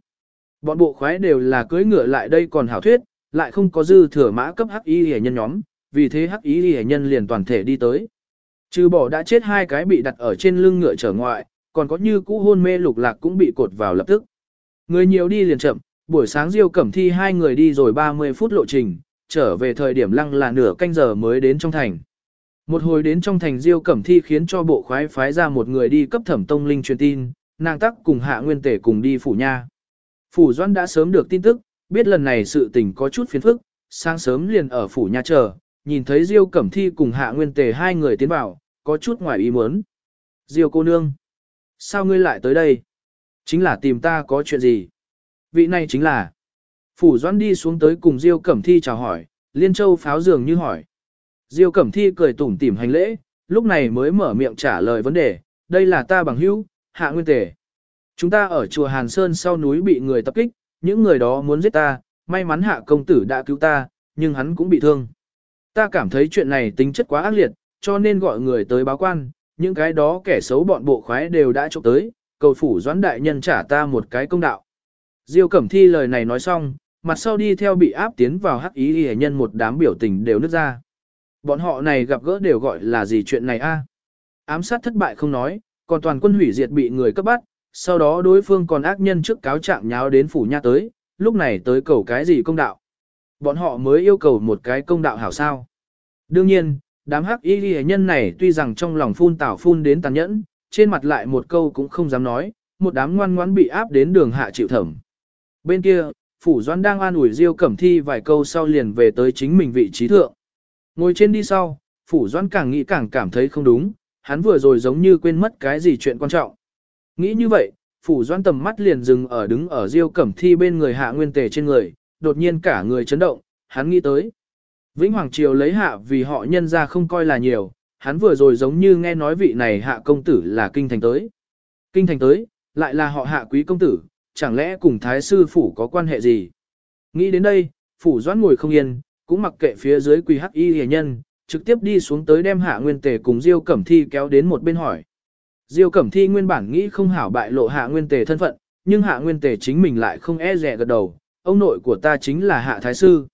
Bọn bộ khoái đều là cưới ngựa lại đây còn hảo thuyết, lại không có dư thừa mã cấp hắc y hề nhân nhóm, vì thế hắc y hề nhân liền toàn thể đi tới. Trừ bỏ đã chết hai cái bị đặt ở trên lưng ngựa trở ngoại, còn có như cũ hôn mê lục lạc cũng bị cột vào lập tức. Người nhiều đi liền chậm, buổi sáng Diêu Cẩm Thi hai người đi rồi 30 phút lộ trình, trở về thời điểm lăng là nửa canh giờ mới đến trong thành. Một hồi đến trong thành Diêu Cẩm Thi khiến cho bộ khoái phái ra một người đi cấp thẩm tông linh truyền tin, nàng tắc cùng hạ nguyên tể cùng đi phủ nha. Phủ Doan đã sớm được tin tức, biết lần này sự tình có chút phiền phức, sáng sớm liền ở phủ nha chờ, nhìn thấy Diêu Cẩm Thi cùng hạ nguyên tể hai người tiến vào, có chút ngoài ý muốn. Diêu cô nương, sao ngươi lại tới đây? Chính là tìm ta có chuyện gì? Vị này chính là Phủ Doãn đi xuống tới cùng Diêu Cẩm Thi chào hỏi, Liên Châu pháo dường như hỏi. Diêu Cẩm Thi cười tủm tỉm hành lễ, lúc này mới mở miệng trả lời vấn đề, đây là ta bằng hữu, Hạ Nguyên Tề. Chúng ta ở chùa Hàn Sơn sau núi bị người tập kích, những người đó muốn giết ta, may mắn Hạ công tử đã cứu ta, nhưng hắn cũng bị thương. Ta cảm thấy chuyện này tính chất quá ác liệt, cho nên gọi người tới báo quan, những cái đó kẻ xấu bọn bộ khoái đều đã trộm tới, cầu phủ doãn đại nhân trả ta một cái công đạo. Diêu Cẩm Thi lời này nói xong, mặt sau đi theo bị áp tiến vào hắc ý hề nhân một đám biểu tình đều nứt ra. Bọn họ này gặp gỡ đều gọi là gì chuyện này a? Ám sát thất bại không nói, còn toàn quân hủy diệt bị người cấp bắt, sau đó đối phương còn ác nhân trước cáo trạng nháo đến phủ nha tới, lúc này tới cầu cái gì công đạo. Bọn họ mới yêu cầu một cái công đạo hảo sao. Đương nhiên, đám hắc y ghi nhân này tuy rằng trong lòng phun tảo phun đến tàn nhẫn, trên mặt lại một câu cũng không dám nói, một đám ngoan ngoãn bị áp đến đường hạ chịu thẩm. Bên kia, Phủ Doan đang an ủi Diêu Cẩm Thi vài câu sau liền về tới chính mình vị trí thượng. Ngồi trên đi sau, Phủ Doan càng nghĩ càng cảm thấy không đúng, hắn vừa rồi giống như quên mất cái gì chuyện quan trọng. Nghĩ như vậy, Phủ Doan tầm mắt liền dừng ở đứng ở Diêu Cẩm Thi bên người hạ nguyên tề trên người, đột nhiên cả người chấn động, hắn nghĩ tới. Vĩnh Hoàng Triều lấy hạ vì họ nhân ra không coi là nhiều, hắn vừa rồi giống như nghe nói vị này hạ công tử là kinh thành tới. Kinh thành tới, lại là họ hạ quý công tử, chẳng lẽ cùng thái sư phủ có quan hệ gì? Nghĩ đến đây, phủ doãn ngồi không yên, cũng mặc kệ phía dưới quỳ hắc y hề nhân, trực tiếp đi xuống tới đem hạ nguyên tề cùng Diêu Cẩm Thi kéo đến một bên hỏi. Diêu Cẩm Thi nguyên bản nghĩ không hảo bại lộ hạ nguyên tề thân phận, nhưng hạ nguyên tề chính mình lại không e rẻ gật đầu, ông nội của ta chính là hạ thái sư.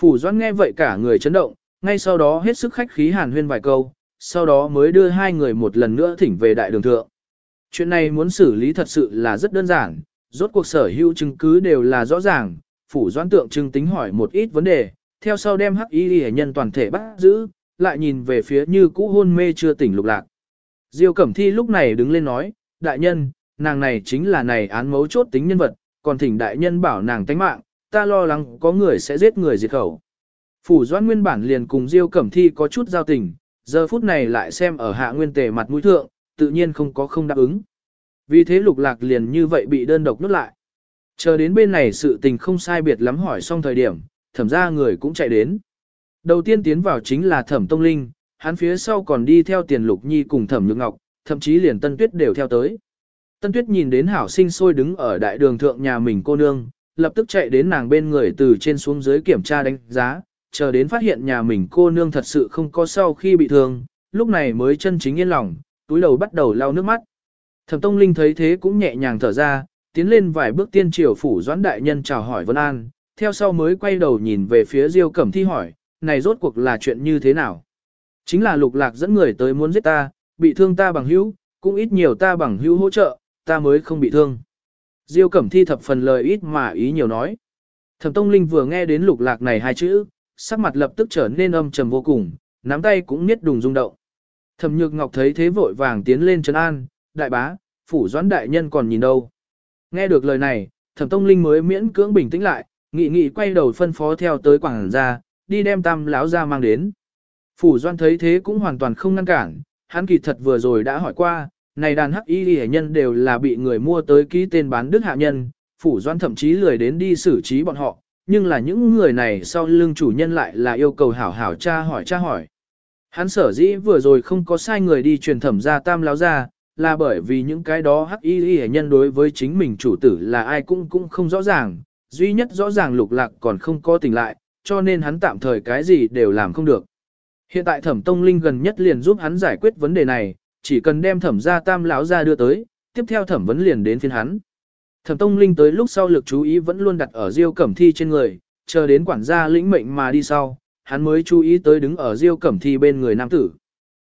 Phủ doãn nghe vậy cả người chấn động, ngay sau đó hết sức khách khí hàn huyên vài câu, sau đó mới đưa hai người một lần nữa thỉnh về đại đường thượng. Chuyện này muốn xử lý thật sự là rất đơn giản, rốt cuộc sở hữu chứng cứ đều là rõ ràng, phủ doãn tượng trưng tính hỏi một ít vấn đề, theo sau đem hắc y hệ nhân toàn thể bắt giữ, lại nhìn về phía như cũ hôn mê chưa tỉnh lục lạc. Diêu Cẩm Thi lúc này đứng lên nói, đại nhân, nàng này chính là này án mấu chốt tính nhân vật, còn thỉnh đại nhân bảo nàng tánh mạng, ta lo lắng có người sẽ giết người diệt khẩu. Phủ doãn nguyên bản liền cùng Diêu Cẩm Thi có chút giao tình, giờ phút này lại xem ở hạ nguyên tề mặt mũi thượng, tự nhiên không có không đáp ứng. Vì thế lục lạc liền như vậy bị đơn độc nuốt lại. Chờ đến bên này sự tình không sai biệt lắm hỏi xong thời điểm, thẩm ra người cũng chạy đến. Đầu tiên tiến vào chính là thẩm tông linh, hắn phía sau còn đi theo tiền lục nhi cùng thẩm nhược ngọc, thậm chí liền tân tuyết đều theo tới. Tân tuyết nhìn đến hảo sinh sôi đứng ở đại đường thượng nhà mình cô nương, lập tức chạy đến nàng bên người từ trên xuống dưới kiểm tra đánh giá, chờ đến phát hiện nhà mình cô nương thật sự không có sau khi bị thương, lúc này mới chân chính yên lòng, túi đầu bắt đầu lau nước mắt. Thẩm Tông Linh thấy thế cũng nhẹ nhàng thở ra, tiến lên vài bước tiên triều phủ doãn đại nhân chào hỏi Vân An, theo sau mới quay đầu nhìn về phía Diêu Cẩm Thi hỏi, này rốt cuộc là chuyện như thế nào? Chính là lục lạc dẫn người tới muốn giết ta, bị thương ta bằng hữu, cũng ít nhiều ta bằng hữu hỗ trợ, ta mới không bị thương. Diêu Cẩm Thi thập phần lời ít mà ý nhiều nói. Thẩm Tông Linh vừa nghe đến lục lạc này hai chữ, sắc mặt lập tức trở nên âm trầm vô cùng, nắm tay cũng niết đùng rung động. Thẩm Nhược Ngọc thấy thế vội vàng tiến lên trấn an, đại bá, phủ doãn đại nhân còn nhìn đâu. Nghe được lời này, Thẩm Tông Linh mới miễn cưỡng bình tĩnh lại, nghị nghị quay đầu phân phó theo tới quảng gia, đi đem tam lão ra mang đến. Phủ doãn thấy thế cũng hoàn toàn không ngăn cản, hắn kỳ thật vừa rồi đã hỏi qua, này đàn hắc y hệ nhân đều là bị người mua tới ký tên bán đức hạ nhân, phủ doãn thậm chí lười đến đi xử trí bọn họ, nhưng là những người này sau lưng chủ nhân lại là yêu cầu hảo hảo tra hỏi tra hỏi. Hắn sở dĩ vừa rồi không có sai người đi truyền thẩm ra tam láo ra, là bởi vì những cái đó hắc y y nhân đối với chính mình chủ tử là ai cũng cũng không rõ ràng, duy nhất rõ ràng lục lạc còn không có tỉnh lại, cho nên hắn tạm thời cái gì đều làm không được. Hiện tại thẩm tông linh gần nhất liền giúp hắn giải quyết vấn đề này, chỉ cần đem thẩm gia tam lão ra đưa tới, tiếp theo thẩm vấn liền đến phiên hắn. Thẩm Tông Linh tới lúc sau lực chú ý vẫn luôn đặt ở Diêu Cẩm Thi trên người, chờ đến quản gia lĩnh mệnh mà đi sau, hắn mới chú ý tới đứng ở Diêu Cẩm Thi bên người nam tử.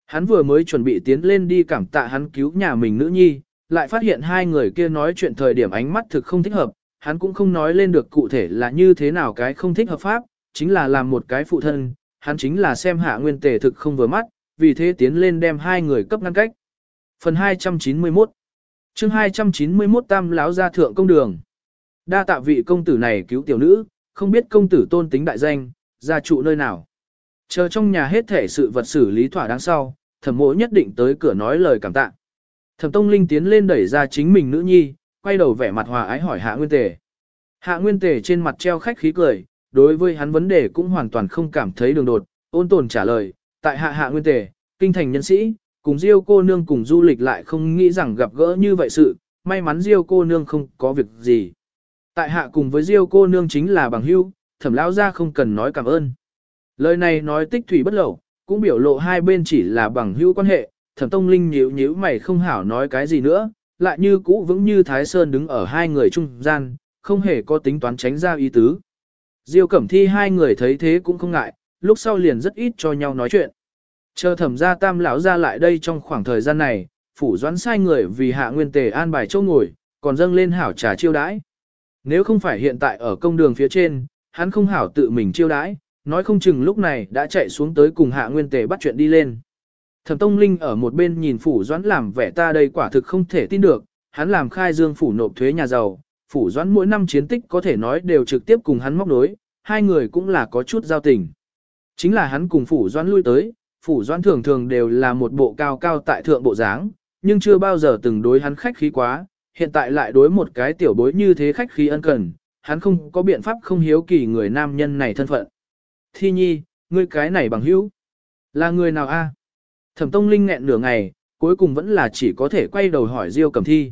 Hắn vừa mới chuẩn bị tiến lên đi cảm tạ hắn cứu nhà mình nữ nhi, lại phát hiện hai người kia nói chuyện thời điểm ánh mắt thực không thích hợp, hắn cũng không nói lên được cụ thể là như thế nào cái không thích hợp pháp, chính là làm một cái phụ thân, hắn chính là xem hạ nguyên tề thực không vừa mắt, vì thế tiến lên đem hai người cấp ngăn cách. Phần 291 chương 291 tam láo gia thượng công đường. Đa tạ vị công tử này cứu tiểu nữ, không biết công tử tôn tính đại danh, gia trụ nơi nào. Chờ trong nhà hết thể sự vật xử lý thỏa đáng sau, thẩm mộ nhất định tới cửa nói lời cảm tạ. Thẩm tông linh tiến lên đẩy ra chính mình nữ nhi, quay đầu vẻ mặt hòa ái hỏi hạ nguyên tề. Hạ nguyên tề trên mặt treo khách khí cười, đối với hắn vấn đề cũng hoàn toàn không cảm thấy đường đột, ôn tồn trả lời, tại hạ hạ nguyên tề, kinh thành nhân sĩ, cùng Diêu cô nương cùng du lịch lại không nghĩ rằng gặp gỡ như vậy sự, may mắn Diêu cô nương không có việc gì. Tại hạ cùng với Diêu cô nương chính là bằng hữu, thẩm lão gia không cần nói cảm ơn. Lời này nói tích thủy bất lậu, cũng biểu lộ hai bên chỉ là bằng hữu quan hệ, thẩm tông linh nhíu nhíu mày không hảo nói cái gì nữa, lại như cũ vững như Thái Sơn đứng ở hai người trung gian, không hề có tính toán tránh ra ý tứ. Diêu Cẩm Thi hai người thấy thế cũng không ngại, lúc sau liền rất ít cho nhau nói chuyện. Chờ thẩm gia tam lão ra lại đây trong khoảng thời gian này, phủ doãn sai người vì hạ nguyên tề an bài châu ngồi, còn dâng lên hảo trà chiêu đãi. Nếu không phải hiện tại ở công đường phía trên, hắn không hảo tự mình chiêu đãi, nói không chừng lúc này đã chạy xuống tới cùng hạ nguyên tề bắt chuyện đi lên. Thẩm Tông Linh ở một bên nhìn phủ doãn làm vẻ ta đây quả thực không thể tin được, hắn làm khai dương phủ nộp thuế nhà giàu, phủ doãn mỗi năm chiến tích có thể nói đều trực tiếp cùng hắn móc nối, hai người cũng là có chút giao tình. Chính là hắn cùng phủ doãn lui tới, phủ doãn thường thường đều là một bộ cao cao tại thượng bộ dáng, nhưng chưa bao giờ từng đối hắn khách khí quá, hiện tại lại đối một cái tiểu bối như thế khách khí ân cần, hắn không có biện pháp không hiếu kỳ người nam nhân này thân phận. Thi nhi, ngươi cái này bằng hữu, là người nào a? Thẩm Tông Linh nghẹn nửa ngày, cuối cùng vẫn là chỉ có thể quay đầu hỏi Diêu Cẩm Thi.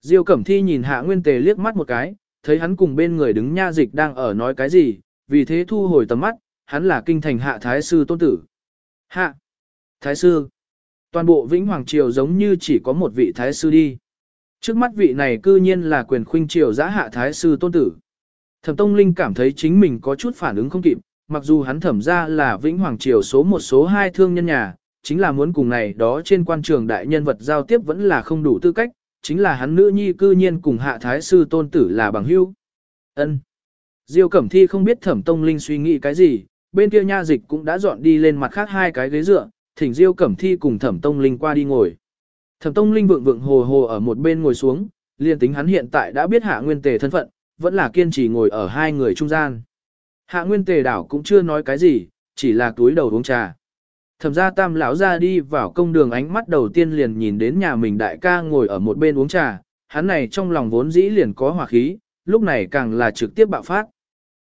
Diêu Cẩm Thi nhìn Hạ Nguyên Tề liếc mắt một cái, thấy hắn cùng bên người đứng nha dịch đang ở nói cái gì, vì thế thu hồi tầm mắt, hắn là kinh thành Hạ Thái Sư Tôn Tử. Hạ! Thái Sư! Toàn bộ Vĩnh Hoàng Triều giống như chỉ có một vị Thái Sư đi. Trước mắt vị này cư nhiên là quyền khuynh triều giã Hạ Thái Sư Tôn Tử. Thẩm Tông Linh cảm thấy chính mình có chút phản ứng không kịp, mặc dù hắn thẩm ra là Vĩnh Hoàng Triều số một số hai thương nhân nhà, chính là muốn cùng này đó trên quan trường đại nhân vật giao tiếp vẫn là không đủ tư cách, chính là hắn nữ nhi cư nhiên cùng hạ thái sư tôn tử là bằng hữu. Ân. Diêu Cẩm Thi không biết Thẩm Tông Linh suy nghĩ cái gì, bên kia nha dịch cũng đã dọn đi lên mặt khác hai cái ghế dựa, thỉnh Diêu Cẩm Thi cùng Thẩm Tông Linh qua đi ngồi. Thẩm Tông Linh vượng vượng hồ hồ ở một bên ngồi xuống, liền tính hắn hiện tại đã biết Hạ Nguyên Tề thân phận, vẫn là kiên trì ngồi ở hai người trung gian. Hạ Nguyên Tề đảo cũng chưa nói cái gì, chỉ là túi đầu uống trà. Thẩm gia tam lão ra đi vào công đường ánh mắt đầu tiên liền nhìn đến nhà mình đại ca ngồi ở một bên uống trà, hắn này trong lòng vốn dĩ liền có hỏa khí, lúc này càng là trực tiếp bạo phát.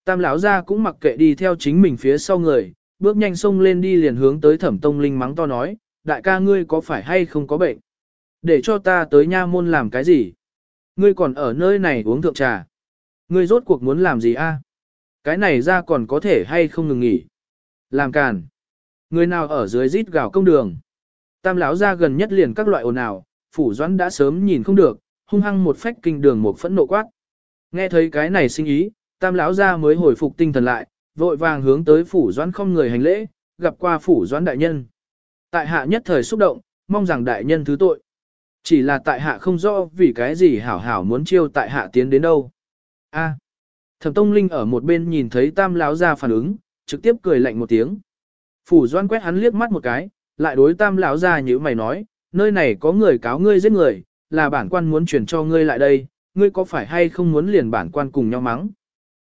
Tam lão ra cũng mặc kệ đi theo chính mình phía sau người, bước nhanh xông lên đi liền hướng tới thẩm tông linh mắng to nói, đại ca ngươi có phải hay không có bệnh? Để cho ta tới nha môn làm cái gì? Ngươi còn ở nơi này uống thượng trà. Ngươi rốt cuộc muốn làm gì a? Cái này ra còn có thể hay không ngừng nghỉ? Làm càn. Người nào ở dưới rít gào công đường. Tam lão ra gần nhất liền các loại ồn ào, phủ doãn đã sớm nhìn không được, hung hăng một phách kinh đường một phẫn nộ quát. Nghe thấy cái này sinh ý, tam lão ra mới hồi phục tinh thần lại, vội vàng hướng tới phủ doãn không người hành lễ, gặp qua phủ doãn đại nhân. Tại hạ nhất thời xúc động, mong rằng đại nhân thứ tội. Chỉ là tại hạ không rõ vì cái gì hảo hảo muốn chiêu tại hạ tiến đến đâu. A. Thẩm Tông Linh ở một bên nhìn thấy Tam lão Gia phản ứng, trực tiếp cười lạnh một tiếng. Phủ Doan quét hắn liếc mắt một cái, lại đối Tam lão Gia như mày nói, nơi này có người cáo ngươi giết người, là bản quan muốn chuyển cho ngươi lại đây, ngươi có phải hay không muốn liền bản quan cùng nhau mắng.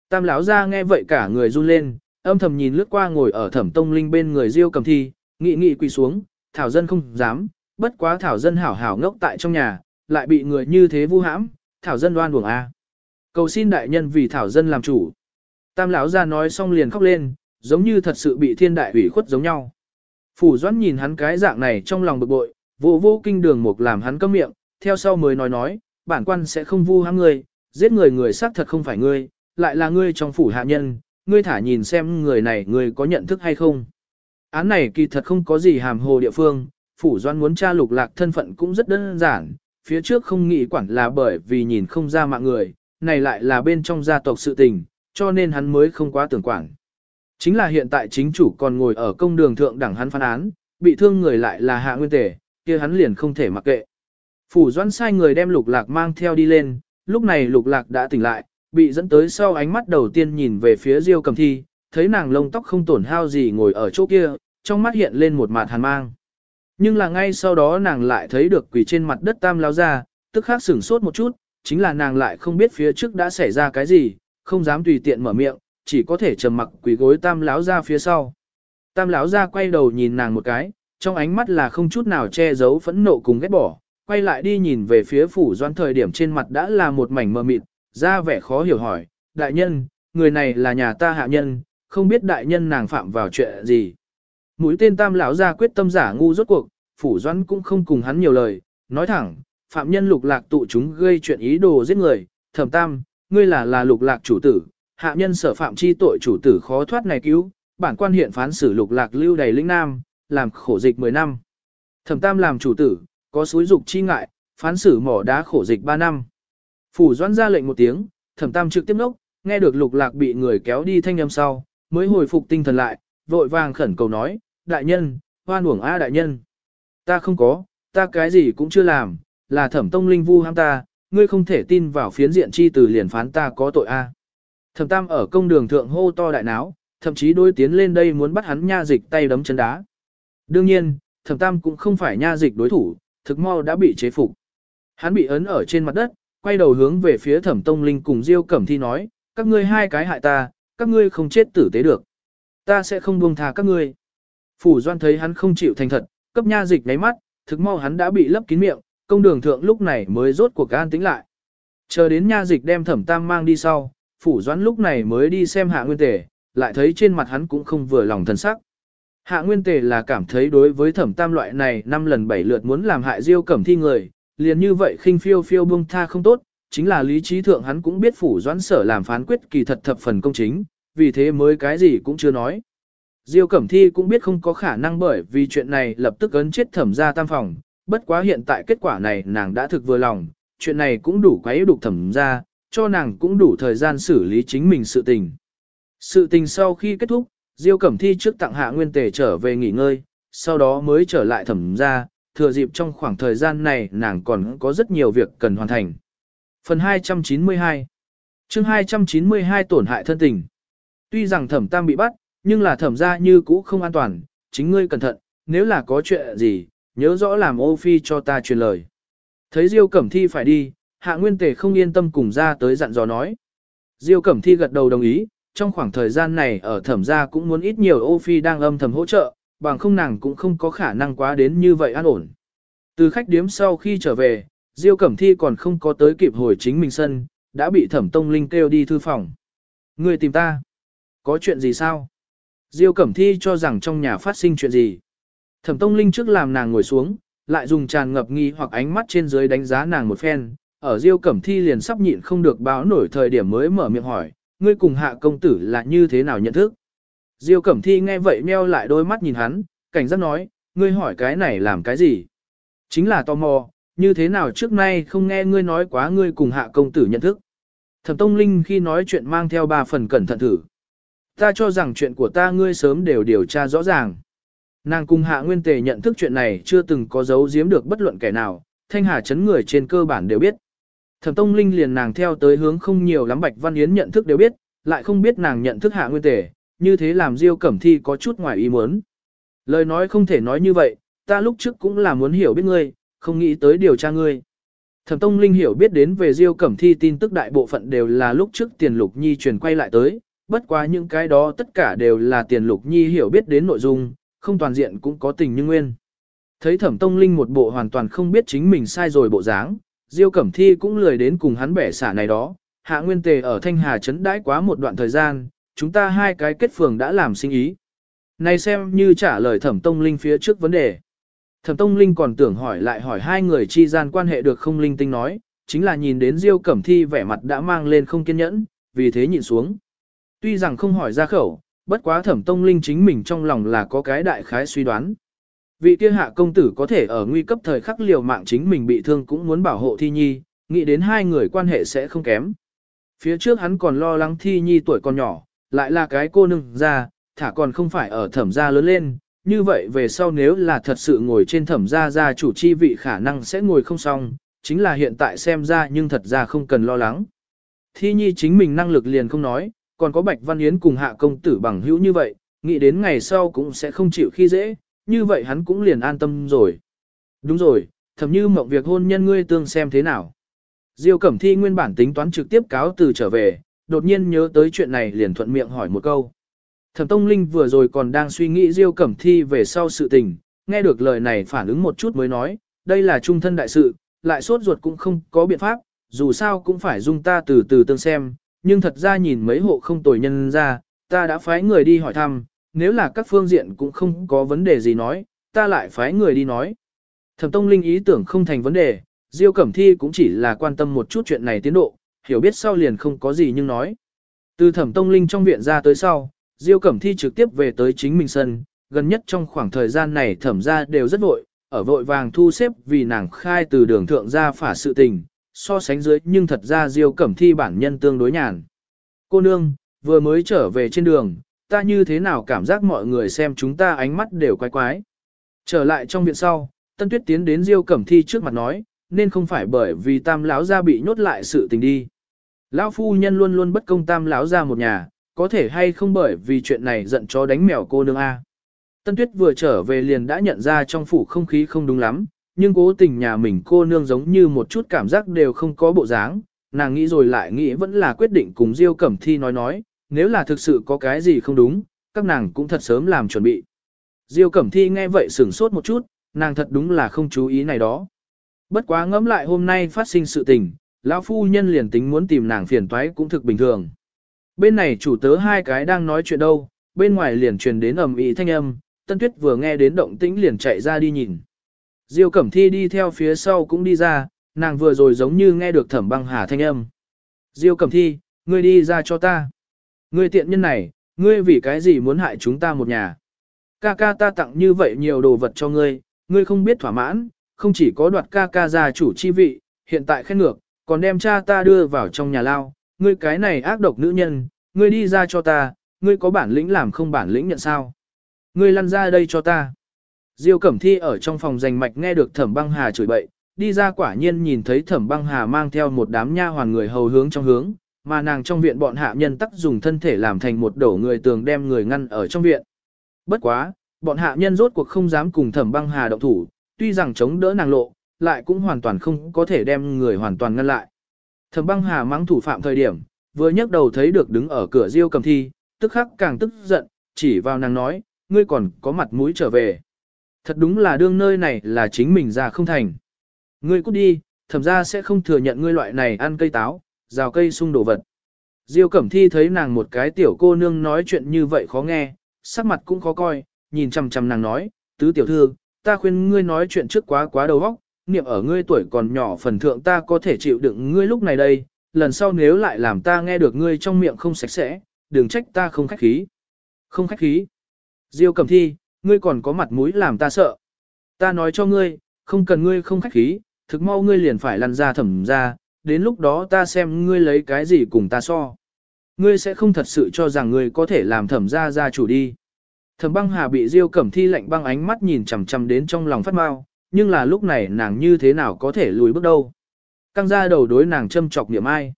Tam lão Gia nghe vậy cả người run lên, âm thầm nhìn lướt qua ngồi ở Thẩm Tông Linh bên người Diêu Cầm Thi, nghị nghị quỳ xuống, thảo dân không dám, bất quá thảo dân hảo hảo ngốc tại trong nhà, lại bị người như thế vu hãm, thảo dân đoan buồng a. Cầu xin đại nhân vì thảo dân làm chủ. Tam lão ra nói xong liền khóc lên, giống như thật sự bị thiên đại ủy khuất giống nhau. Phủ Doãn nhìn hắn cái dạng này trong lòng bực bội, vô vô kinh đường mục làm hắn cấm miệng, theo sau mới nói nói, bản quan sẽ không vu hãm ngươi, giết người người xác thật không phải ngươi, lại là ngươi trong phủ hạ nhân, ngươi thả nhìn xem người này ngươi có nhận thức hay không. Án này kỳ thật không có gì hàm hồ địa phương, phủ doan muốn tra lục lạc thân phận cũng rất đơn giản, phía trước không nghĩ quản là bởi vì nhìn không ra mạng người, này lại là bên trong gia tộc sự tình, cho nên hắn mới không quá tưởng quản. Chính là hiện tại chính chủ còn ngồi ở công đường thượng đẳng hắn phán án, bị thương người lại là hạ nguyên tể, kia hắn liền không thể mặc kệ. Phủ doan sai người đem lục lạc mang theo đi lên, lúc này lục lạc đã tỉnh lại, bị dẫn tới sau ánh mắt đầu tiên nhìn về phía diêu cầm thi, thấy nàng lông tóc không tổn hao gì ngồi ở chỗ kia, trong mắt hiện lên một mạt hàn mang. Nhưng là ngay sau đó nàng lại thấy được quỷ trên mặt đất tam lao ra, tức khắc sửng sốt một chút, chính là nàng lại không biết phía trước đã xảy ra cái gì, không dám tùy tiện mở miệng, chỉ có thể trầm mặc quỳ gối tam lão ra phía sau. Tam lão ra quay đầu nhìn nàng một cái, trong ánh mắt là không chút nào che giấu phẫn nộ cùng ghét bỏ, quay lại đi nhìn về phía phủ doan thời điểm trên mặt đã là một mảnh mờ mịt, ra vẻ khó hiểu hỏi, đại nhân, người này là nhà ta hạ nhân, không biết đại nhân nàng phạm vào chuyện gì. Mũi tên tam lão ra quyết tâm giả ngu rốt cuộc, phủ doan cũng không cùng hắn nhiều lời, nói thẳng, phạm nhân lục lạc tụ chúng gây chuyện ý đồ giết người, thẩm tam, ngươi là là lục lạc chủ tử, hạ nhân sở phạm chi tội chủ tử khó thoát này cứu, bản quan hiện phán xử lục lạc lưu đầy lĩnh nam, làm khổ dịch 10 năm. Thẩm tam làm chủ tử, có suối dục chi ngại, phán xử mỏ đá khổ dịch 3 năm. Phủ doãn ra lệnh một tiếng, thẩm tam trực tiếp nốc, nghe được lục lạc bị người kéo đi thanh âm sau, mới hồi phục tinh thần lại, vội vàng khẩn cầu nói, đại nhân, hoan uổng a đại nhân. Ta không có, ta cái gì cũng chưa làm, là thẩm tông linh vu ham ta, ngươi không thể tin vào phiến diện chi từ liền phán ta có tội a. Thẩm tam ở công đường thượng hô to đại náo, thậm chí đối tiến lên đây muốn bắt hắn nha dịch tay đấm chân đá. Đương nhiên, thẩm tam cũng không phải nha dịch đối thủ, thực mau đã bị chế phục. Hắn bị ấn ở trên mặt đất, quay đầu hướng về phía thẩm tông linh cùng diêu cẩm thi nói, các ngươi hai cái hại ta, các ngươi không chết tử tế được. Ta sẽ không buông tha các ngươi. Phủ Doan thấy hắn không chịu thành thật, cấp nha dịch ngáy mắt, thực mau hắn đã bị lấp kín miệng, công đường thượng lúc này mới rốt cuộc an tĩnh lại. Chờ đến nha dịch đem thẩm tam mang đi sau, Phủ Doãn lúc này mới đi xem hạ nguyên tề, lại thấy trên mặt hắn cũng không vừa lòng thần sắc. Hạ nguyên tề là cảm thấy đối với thẩm tam loại này năm lần bảy lượt muốn làm hại diêu cẩm thi người, liền như vậy khinh phiêu phiêu buông tha không tốt, chính là lý trí thượng hắn cũng biết phủ doãn sở làm phán quyết kỳ thật thập phần công chính, vì thế mới cái gì cũng chưa nói. Diêu Cẩm Thi cũng biết không có khả năng bởi vì chuyện này lập tức ấn chết thẩm ra tam phòng, bất quá hiện tại kết quả này nàng đã thực vừa lòng, chuyện này cũng đủ quấy đục thẩm ra, cho nàng cũng đủ thời gian xử lý chính mình sự tình. Sự tình sau khi kết thúc, Diêu Cẩm Thi trước tặng hạ nguyên tề trở về nghỉ ngơi, sau đó mới trở lại thẩm ra, thừa dịp trong khoảng thời gian này nàng còn có rất nhiều việc cần hoàn thành. Phần 292 chương 292 tổn hại thân tình. Tuy rằng thẩm tam bị bắt, nhưng là thẩm ra như cũ không an toàn, chính ngươi cẩn thận, nếu là có chuyện gì, nhớ rõ làm ô phi cho ta truyền lời. Thấy Diêu Cẩm Thi phải đi, hạ nguyên tề không yên tâm cùng ra tới dặn dò nói. Diêu Cẩm Thi gật đầu đồng ý, trong khoảng thời gian này ở thẩm gia cũng muốn ít nhiều ô phi đang âm thầm hỗ trợ, bằng không nàng cũng không có khả năng quá đến như vậy an ổn. Từ khách điếm sau khi trở về, Diêu Cẩm Thi còn không có tới kịp hồi chính mình sân, đã bị Thẩm Tông Linh kêu đi thư phòng. Người tìm ta. Có chuyện gì sao? Diêu Cẩm Thi cho rằng trong nhà phát sinh chuyện gì. Thẩm Tông Linh trước làm nàng ngồi xuống, lại dùng tràn ngập nghi hoặc ánh mắt trên dưới đánh giá nàng một phen. Ở Diêu Cẩm Thi liền sắp nhịn không được báo nổi thời điểm mới mở miệng hỏi, ngươi cùng hạ công tử là như thế nào nhận thức? Diêu Cẩm Thi nghe vậy meo lại đôi mắt nhìn hắn, cảnh giác nói, ngươi hỏi cái này làm cái gì? Chính là tò mò, như thế nào trước nay không nghe ngươi nói quá ngươi cùng hạ công tử nhận thức. Thẩm Tông Linh khi nói chuyện mang theo ba phần cẩn thận thử. Ta cho rằng chuyện của ta ngươi sớm đều điều tra rõ ràng. Nàng cùng hạ nguyên tề nhận thức chuyện này chưa từng có giấu giếm được bất luận kẻ nào, thanh hà chấn người trên cơ bản đều biết. Thẩm Tông Linh liền nàng theo tới hướng không nhiều lắm Bạch Văn Yến nhận thức đều biết, lại không biết nàng nhận thức hạ nguyên tề, như thế làm Diêu Cẩm Thi có chút ngoài ý muốn. Lời nói không thể nói như vậy, ta lúc trước cũng là muốn hiểu biết ngươi, không nghĩ tới điều tra ngươi. Thẩm Tông Linh hiểu biết đến về Diêu Cẩm Thi tin tức đại bộ phận đều là lúc trước Tiền Lục Nhi truyền quay lại tới, bất quá những cái đó tất cả đều là Tiền Lục Nhi hiểu biết đến nội dung, không toàn diện cũng có tình như nguyên. Thấy Thẩm Tông Linh một bộ hoàn toàn không biết chính mình sai rồi bộ dáng, Diêu Cẩm Thi cũng lười đến cùng hắn bẻ xả này đó, Hạ Nguyên Tề ở Thanh Hà trấn đãi quá một đoạn thời gian, chúng ta hai cái kết phường đã làm sinh ý. Này xem như trả lời Thẩm Tông Linh phía trước vấn đề. Thẩm Tông Linh còn tưởng hỏi lại hỏi hai người chi gian quan hệ được không linh tinh nói, chính là nhìn đến Diêu Cẩm Thi vẻ mặt đã mang lên không kiên nhẫn, vì thế nhịn xuống. Tuy rằng không hỏi ra khẩu, bất quá Thẩm Tông Linh chính mình trong lòng là có cái đại khái suy đoán. Vị kia hạ công tử có thể ở nguy cấp thời khắc liều mạng chính mình bị thương cũng muốn bảo hộ Thi Nhi, nghĩ đến hai người quan hệ sẽ không kém. Phía trước hắn còn lo lắng Thi Nhi tuổi còn nhỏ, lại là cái cô nương ra, thả còn không phải ở thẩm gia lớn lên, như vậy về sau nếu là thật sự ngồi trên thẩm gia gia chủ chi vị khả năng sẽ ngồi không xong, chính là hiện tại xem ra nhưng thật ra không cần lo lắng. Thi nhi chính mình năng lực liền không nói, còn có Bạch Văn Yến cùng hạ công tử bằng hữu như vậy, nghĩ đến ngày sau cũng sẽ không chịu khi dễ, như vậy hắn cũng liền an tâm rồi. Đúng rồi, thầm như mộng việc hôn nhân ngươi tương xem thế nào. Diêu Cẩm Thi nguyên bản tính toán trực tiếp cáo từ trở về, đột nhiên nhớ tới chuyện này liền thuận miệng hỏi một câu. Thẩm Tông Linh vừa rồi còn đang suy nghĩ Diêu Cẩm Thi về sau sự tình, nghe được lời này phản ứng một chút mới nói, đây là trung thân đại sự, lại sốt ruột cũng không có biện pháp, dù sao cũng phải dung ta từ từ tương xem, nhưng thật ra nhìn mấy hộ không tồi nhân ra, ta đã phái người đi hỏi thăm, nếu là các phương diện cũng không có vấn đề gì nói, ta lại phái người đi nói. Thẩm Tông Linh ý tưởng không thành vấn đề, Diêu Cẩm Thi cũng chỉ là quan tâm một chút chuyện này tiến độ, hiểu biết sau liền không có gì nhưng nói. Từ Thẩm Tông Linh trong viện ra tới sau, Diêu Cẩm Thi trực tiếp về tới chính mình sân, gần nhất trong khoảng thời gian này thẩm ra đều rất vội, ở vội vàng thu xếp vì nàng khai từ đường thượng ra phả sự tình, so sánh dưới nhưng thật ra Diêu Cẩm Thi bản nhân tương đối nhàn. Cô nương, vừa mới trở về trên đường, ta như thế nào cảm giác mọi người xem chúng ta ánh mắt đều quái quái. Trở lại trong viện sau, Tân Tuyết tiến đến Diêu Cẩm Thi trước mặt nói, nên không phải bởi vì tam lão gia bị nhốt lại sự tình đi. Lão phu nhân luôn luôn bất công tam lão gia một nhà, có thể hay không bởi vì chuyện này giận chó đánh mèo cô nương A. Tân Tuyết vừa trở về liền đã nhận ra trong phủ không khí không đúng lắm, nhưng cố tình nhà mình cô nương giống như một chút cảm giác đều không có bộ dáng, nàng nghĩ rồi lại nghĩ vẫn là quyết định cùng Diêu Cẩm Thi nói nói, nếu là thực sự có cái gì không đúng, các nàng cũng thật sớm làm chuẩn bị. Diêu Cẩm Thi nghe vậy sửng sốt một chút, nàng thật đúng là không chú ý này đó. Bất quá ngẫm lại hôm nay phát sinh sự tình, lão phu nhân liền tính muốn tìm nàng phiền toái cũng thực bình thường. Bên này chủ tớ hai cái đang nói chuyện đâu, bên ngoài liền truyền đến ầm ĩ thanh âm, Tân Tuyết vừa nghe đến động tĩnh liền chạy ra đi nhìn. Diêu Cẩm Thi đi theo phía sau cũng đi ra, nàng vừa rồi giống như nghe được Thẩm Băng Hà thanh âm. Diêu Cẩm Thi, ngươi đi ra cho ta. Ngươi tiện nhân này, ngươi vì cái gì muốn hại chúng ta một nhà? Ca ca ta tặng như vậy nhiều đồ vật cho ngươi, ngươi không biết thỏa mãn, không chỉ có đoạt ca ca gia chủ chi vị, hiện tại khen ngược, còn đem cha ta đưa vào trong nhà lao, ngươi cái này ác độc nữ nhân, ngươi đi ra cho ta, ngươi có bản lĩnh làm không bản lĩnh nhận sao. Ngươi lăn ra đây cho ta. Diêu Cẩm Thi ở trong phòng giành mạch nghe được Thẩm Băng Hà chửi bậy, đi ra quả nhiên nhìn thấy Thẩm Băng Hà mang theo một đám nha hoàn người hầu hướng trong hướng, mà nàng trong viện bọn hạ nhân tắc dùng thân thể làm thành một đổ người tường đem người ngăn ở trong viện. Bất quá, bọn hạ nhân rốt cuộc không dám cùng Thẩm Băng Hà động thủ, tuy rằng chống đỡ nàng lộ, lại cũng hoàn toàn không có thể đem người hoàn toàn ngăn lại. Thẩm băng hà mắng thủ phạm thời điểm, vừa nhấc đầu thấy được đứng ở cửa Diêu Cẩm thi, tức khắc càng tức giận, chỉ vào nàng nói, ngươi còn có mặt mũi trở về. Thật đúng là đương nơi này là chính mình ra không thành. Ngươi cút đi, thẩm ra sẽ không thừa nhận ngươi loại này ăn cây táo, rào cây sung đồ vật. Diêu Cẩm Thi thấy nàng một cái tiểu cô nương nói chuyện như vậy khó nghe, sắc mặt cũng khó coi, nhìn chằm chằm nàng nói, tứ tiểu thư, ta khuyên ngươi nói chuyện trước quá quá đầu óc, niệm ở ngươi tuổi còn nhỏ phần thượng ta có thể chịu đựng ngươi lúc này đây, lần sau nếu lại làm ta nghe được ngươi trong miệng không sạch sẽ, đừng trách ta không khách khí. Không khách khí. Diêu Cẩm Thi, ngươi còn có mặt mũi làm ta sợ. Ta nói cho ngươi, không cần ngươi không khách khí, thực mau ngươi liền phải lăn ra thẩm ra, đến lúc đó ta xem ngươi lấy cái gì cùng ta so. Ngươi sẽ không thật sự cho rằng ngươi có thể làm thẩm ra ra chủ đi. Thẩm băng hà bị Diêu Cẩm Thi lạnh băng ánh mắt nhìn chằm chằm đến trong lòng phát mau, nhưng là lúc này nàng như thế nào có thể lùi bước đâu. Căng ra đầu đối nàng châm chọc niệm ai.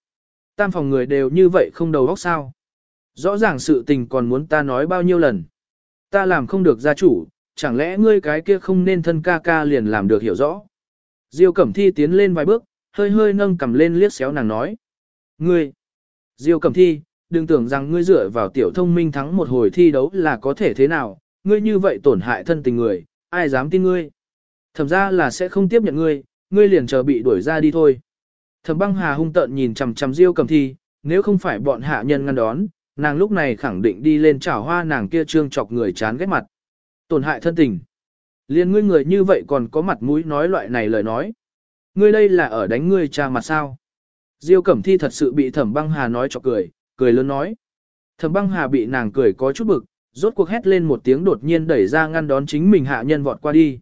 Tam phòng người đều như vậy không đầu óc sao. Rõ ràng sự tình còn muốn ta nói bao nhiêu lần. Ta làm không được gia chủ, chẳng lẽ ngươi cái kia không nên thân ca ca liền làm được hiểu rõ. Diêu Cẩm Thi tiến lên vài bước, hơi hơi nâng cầm lên liếc xéo nàng nói. Ngươi, Diêu Cẩm Thi, đừng tưởng rằng ngươi dựa vào tiểu thông minh thắng một hồi thi đấu là có thể thế nào, ngươi như vậy tổn hại thân tình người, ai dám tin ngươi. Thẩm ra là sẽ không tiếp nhận ngươi, ngươi liền chờ bị đuổi ra đi thôi. Thẩm băng hà hung tợn nhìn chằm chằm Diêu Cẩm Thi, nếu không phải bọn hạ nhân ngăn đón, nàng lúc này khẳng định đi lên chảo hoa nàng kia trương chọc người chán ghét mặt. Tổn hại thân tình. Liên ngươi người như vậy còn có mặt mũi nói loại này lời nói. Ngươi đây là ở đánh ngươi cha mặt sao? Diêu Cẩm Thi thật sự bị Thẩm Băng Hà nói cho cười, cười lớn nói. Thẩm Băng Hà bị nàng cười có chút bực, rốt cuộc hét lên một tiếng đột nhiên đẩy ra ngăn đón chính mình hạ nhân vọt qua đi.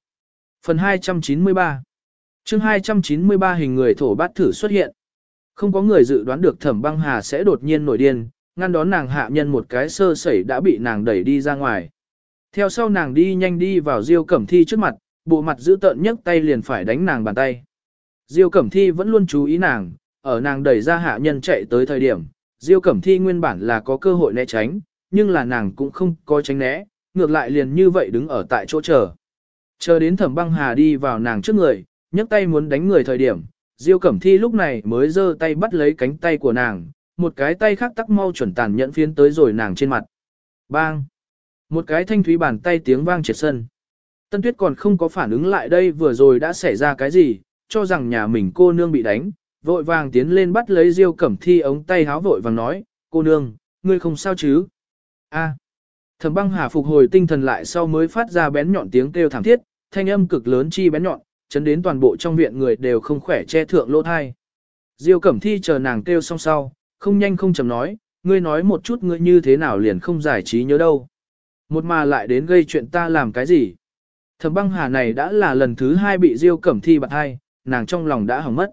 Phần 293 chương 293 hình người thổ bát thử xuất hiện. Không có người dự đoán được Thẩm Băng Hà sẽ đột nhiên nổi điên, ngăn đón nàng hạ nhân một cái sơ sẩy đã bị nàng đẩy đi ra ngoài. Theo sau nàng đi nhanh đi vào Diêu Cẩm Thi trước mặt, bộ mặt giữ tợn nhấc tay liền phải đánh nàng bàn tay. Diêu Cẩm Thi vẫn luôn chú ý nàng, ở nàng đẩy ra hạ nhân chạy tới thời điểm, Diêu Cẩm Thi nguyên bản là có cơ hội né tránh, nhưng là nàng cũng không có tránh né, ngược lại liền như vậy đứng ở tại chỗ chờ. Chờ đến Thẩm Băng Hà đi vào nàng trước người, nhấc tay muốn đánh người thời điểm, Diêu Cẩm Thi lúc này mới giơ tay bắt lấy cánh tay của nàng, một cái tay khác tắc mau chuẩn tàn nhẫn phiến tới rồi nàng trên mặt. Bang! Một cái thanh thúy bàn tay tiếng vang triệt sân. Tân Tuyết còn không có phản ứng lại đây vừa rồi đã xảy ra cái gì, cho rằng nhà mình cô nương bị đánh, vội vàng tiến lên bắt lấy Diêu Cẩm Thi ống tay háo vội vàng nói, cô nương, ngươi không sao chứ? A. Thẩm băng hà phục hồi tinh thần lại sau mới phát ra bén nhọn tiếng kêu thảm thiết, thanh âm cực lớn chi bén nhọn, chấn đến toàn bộ trong viện người đều không khỏe che thượng lỗ thai. Diêu Cẩm Thi chờ nàng kêu xong sau, không nhanh không chậm nói, ngươi nói một chút ngươi như thế nào liền không giải trí nhớ đâu. Một mà lại đến gây chuyện ta làm cái gì? Thẩm băng hà này đã là lần thứ hai bị Diêu Cẩm Thi bạc hai, nàng trong lòng đã hỏng mất.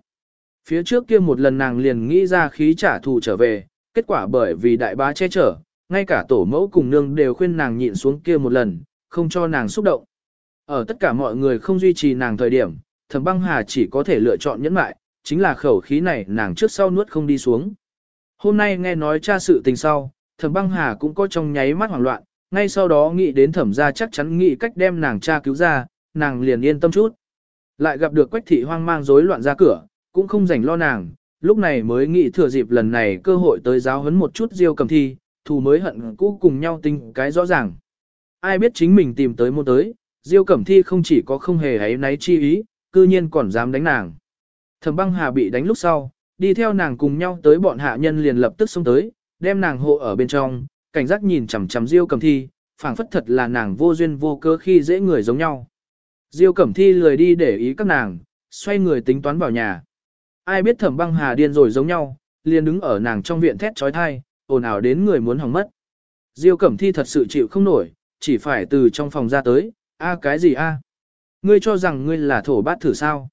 Phía trước kia một lần nàng liền nghĩ ra khí trả thù trở về, kết quả bởi vì đại bá che chở, ngay cả tổ mẫu cùng nương đều khuyên nàng nhịn xuống kia một lần, không cho nàng xúc động. Ở tất cả mọi người không duy trì nàng thời điểm, thẩm băng hà chỉ có thể lựa chọn nhẫn mại, chính là khẩu khí này nàng trước sau nuốt không đi xuống. Hôm nay nghe nói cha sự tình sau, thẩm băng hà cũng có trong nháy mắt hoảng loạn, ngay sau đó nghĩ đến thẩm gia chắc chắn nghĩ cách đem nàng cha cứu ra, nàng liền yên tâm chút. Lại gặp được quách thị hoang mang rối loạn ra cửa, cũng không rảnh lo nàng, lúc này mới nghĩ thừa dịp lần này cơ hội tới giáo huấn một chút diêu cầm thi, thù mới hận cũ cùng nhau tinh cái rõ ràng. Ai biết chính mình tìm tới môn tới, diêu cẩm thi không chỉ có không hề ấy náy chi ý, cư nhiên còn dám đánh nàng. Thẩm băng hà bị đánh lúc sau, đi theo nàng cùng nhau tới bọn hạ nhân liền lập tức xông tới, đem nàng hộ ở bên trong, cảnh giác nhìn chằm chằm diêu cẩm thi, phảng phất thật là nàng vô duyên vô cớ khi dễ người giống nhau. Diêu cẩm thi lười đi để ý các nàng, xoay người tính toán vào nhà ai biết thẩm băng hà điên rồi giống nhau, liền đứng ở nàng trong viện thét chói tai, ồn ào đến người muốn hỏng mất. Diêu Cẩm Thi thật sự chịu không nổi, chỉ phải từ trong phòng ra tới, a cái gì a? Ngươi cho rằng ngươi là thổ bát thử sao?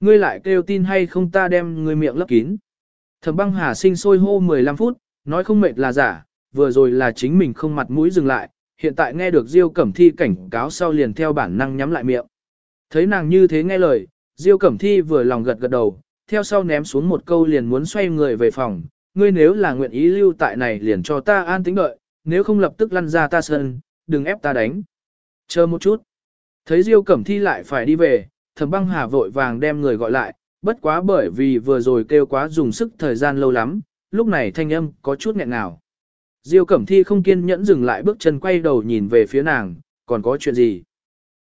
Ngươi lại kêu tin hay không ta đem ngươi miệng lấp kín. Thẩm băng hà sinh sôi hô 15 phút, nói không mệt là giả, vừa rồi là chính mình không mặt mũi dừng lại, hiện tại nghe được Diêu Cẩm Thi cảnh cáo sau liền theo bản năng nhắm lại miệng. Thấy nàng như thế nghe lời, Diêu Cẩm Thi vừa lòng gật gật đầu, theo sau ném xuống một câu liền muốn xoay người về phòng, ngươi nếu là nguyện ý lưu tại này liền cho ta an tĩnh đợi, nếu không lập tức lăn ra ta sân, đừng ép ta đánh. Chờ một chút. Thấy Diêu Cẩm Thi lại phải đi về, Thẩm Băng Hà vội vàng đem người gọi lại, bất quá bởi vì vừa rồi kêu quá dùng sức thời gian lâu lắm, lúc này thanh âm có chút nghẹn ngào. Diêu Cẩm Thi không kiên nhẫn dừng lại bước chân quay đầu nhìn về phía nàng, còn có chuyện gì?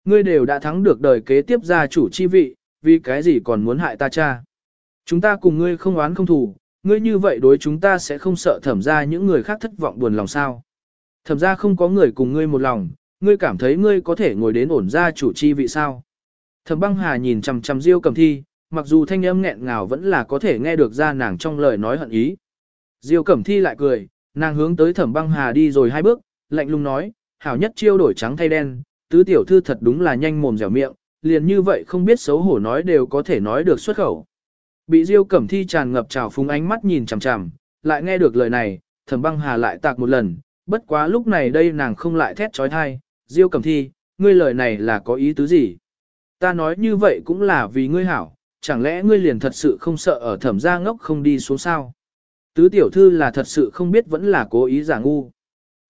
Ngươi đều đã thắng được đời kế tiếp gia chủ chi vị, vì cái gì còn muốn hại ta cha? Chúng ta cùng ngươi không oán không thù, ngươi như vậy đối chúng ta sẽ không sợ thẩm ra những người khác thất vọng buồn lòng sao? Thẩm ra không có người cùng ngươi một lòng, ngươi cảm thấy ngươi có thể ngồi đến ổn gia chủ chi vị sao? Thẩm băng hà nhìn chằm chằm Diêu Cẩm Thi, mặc dù thanh âm nghẹn ngào vẫn là có thể nghe được ra nàng trong lời nói hận ý. Diêu Cẩm Thi lại cười, nàng hướng tới Thẩm băng hà đi rồi hai bước, lạnh lùng nói, hảo nhất chiêu đổi trắng thay đen, tứ tiểu thư thật đúng là nhanh mồm dẻo miệng, liền như vậy không biết xấu hổ nói đều có thể nói được xuất khẩu. Bị Diêu Cẩm Thi tràn ngập trào phúng ánh mắt nhìn chằm chằm, lại nghe được lời này, Thẩm Băng Hà lại tạc một lần, bất quá lúc này đây nàng không lại thét trói thai, Diêu Cẩm Thi, ngươi lời này là có ý tứ gì? Ta nói như vậy cũng là vì ngươi hảo, chẳng lẽ ngươi liền thật sự không sợ ở thẩm gia ngốc không đi xuống sao? Tứ tiểu thư là thật sự không biết vẫn là cố ý giả ngu.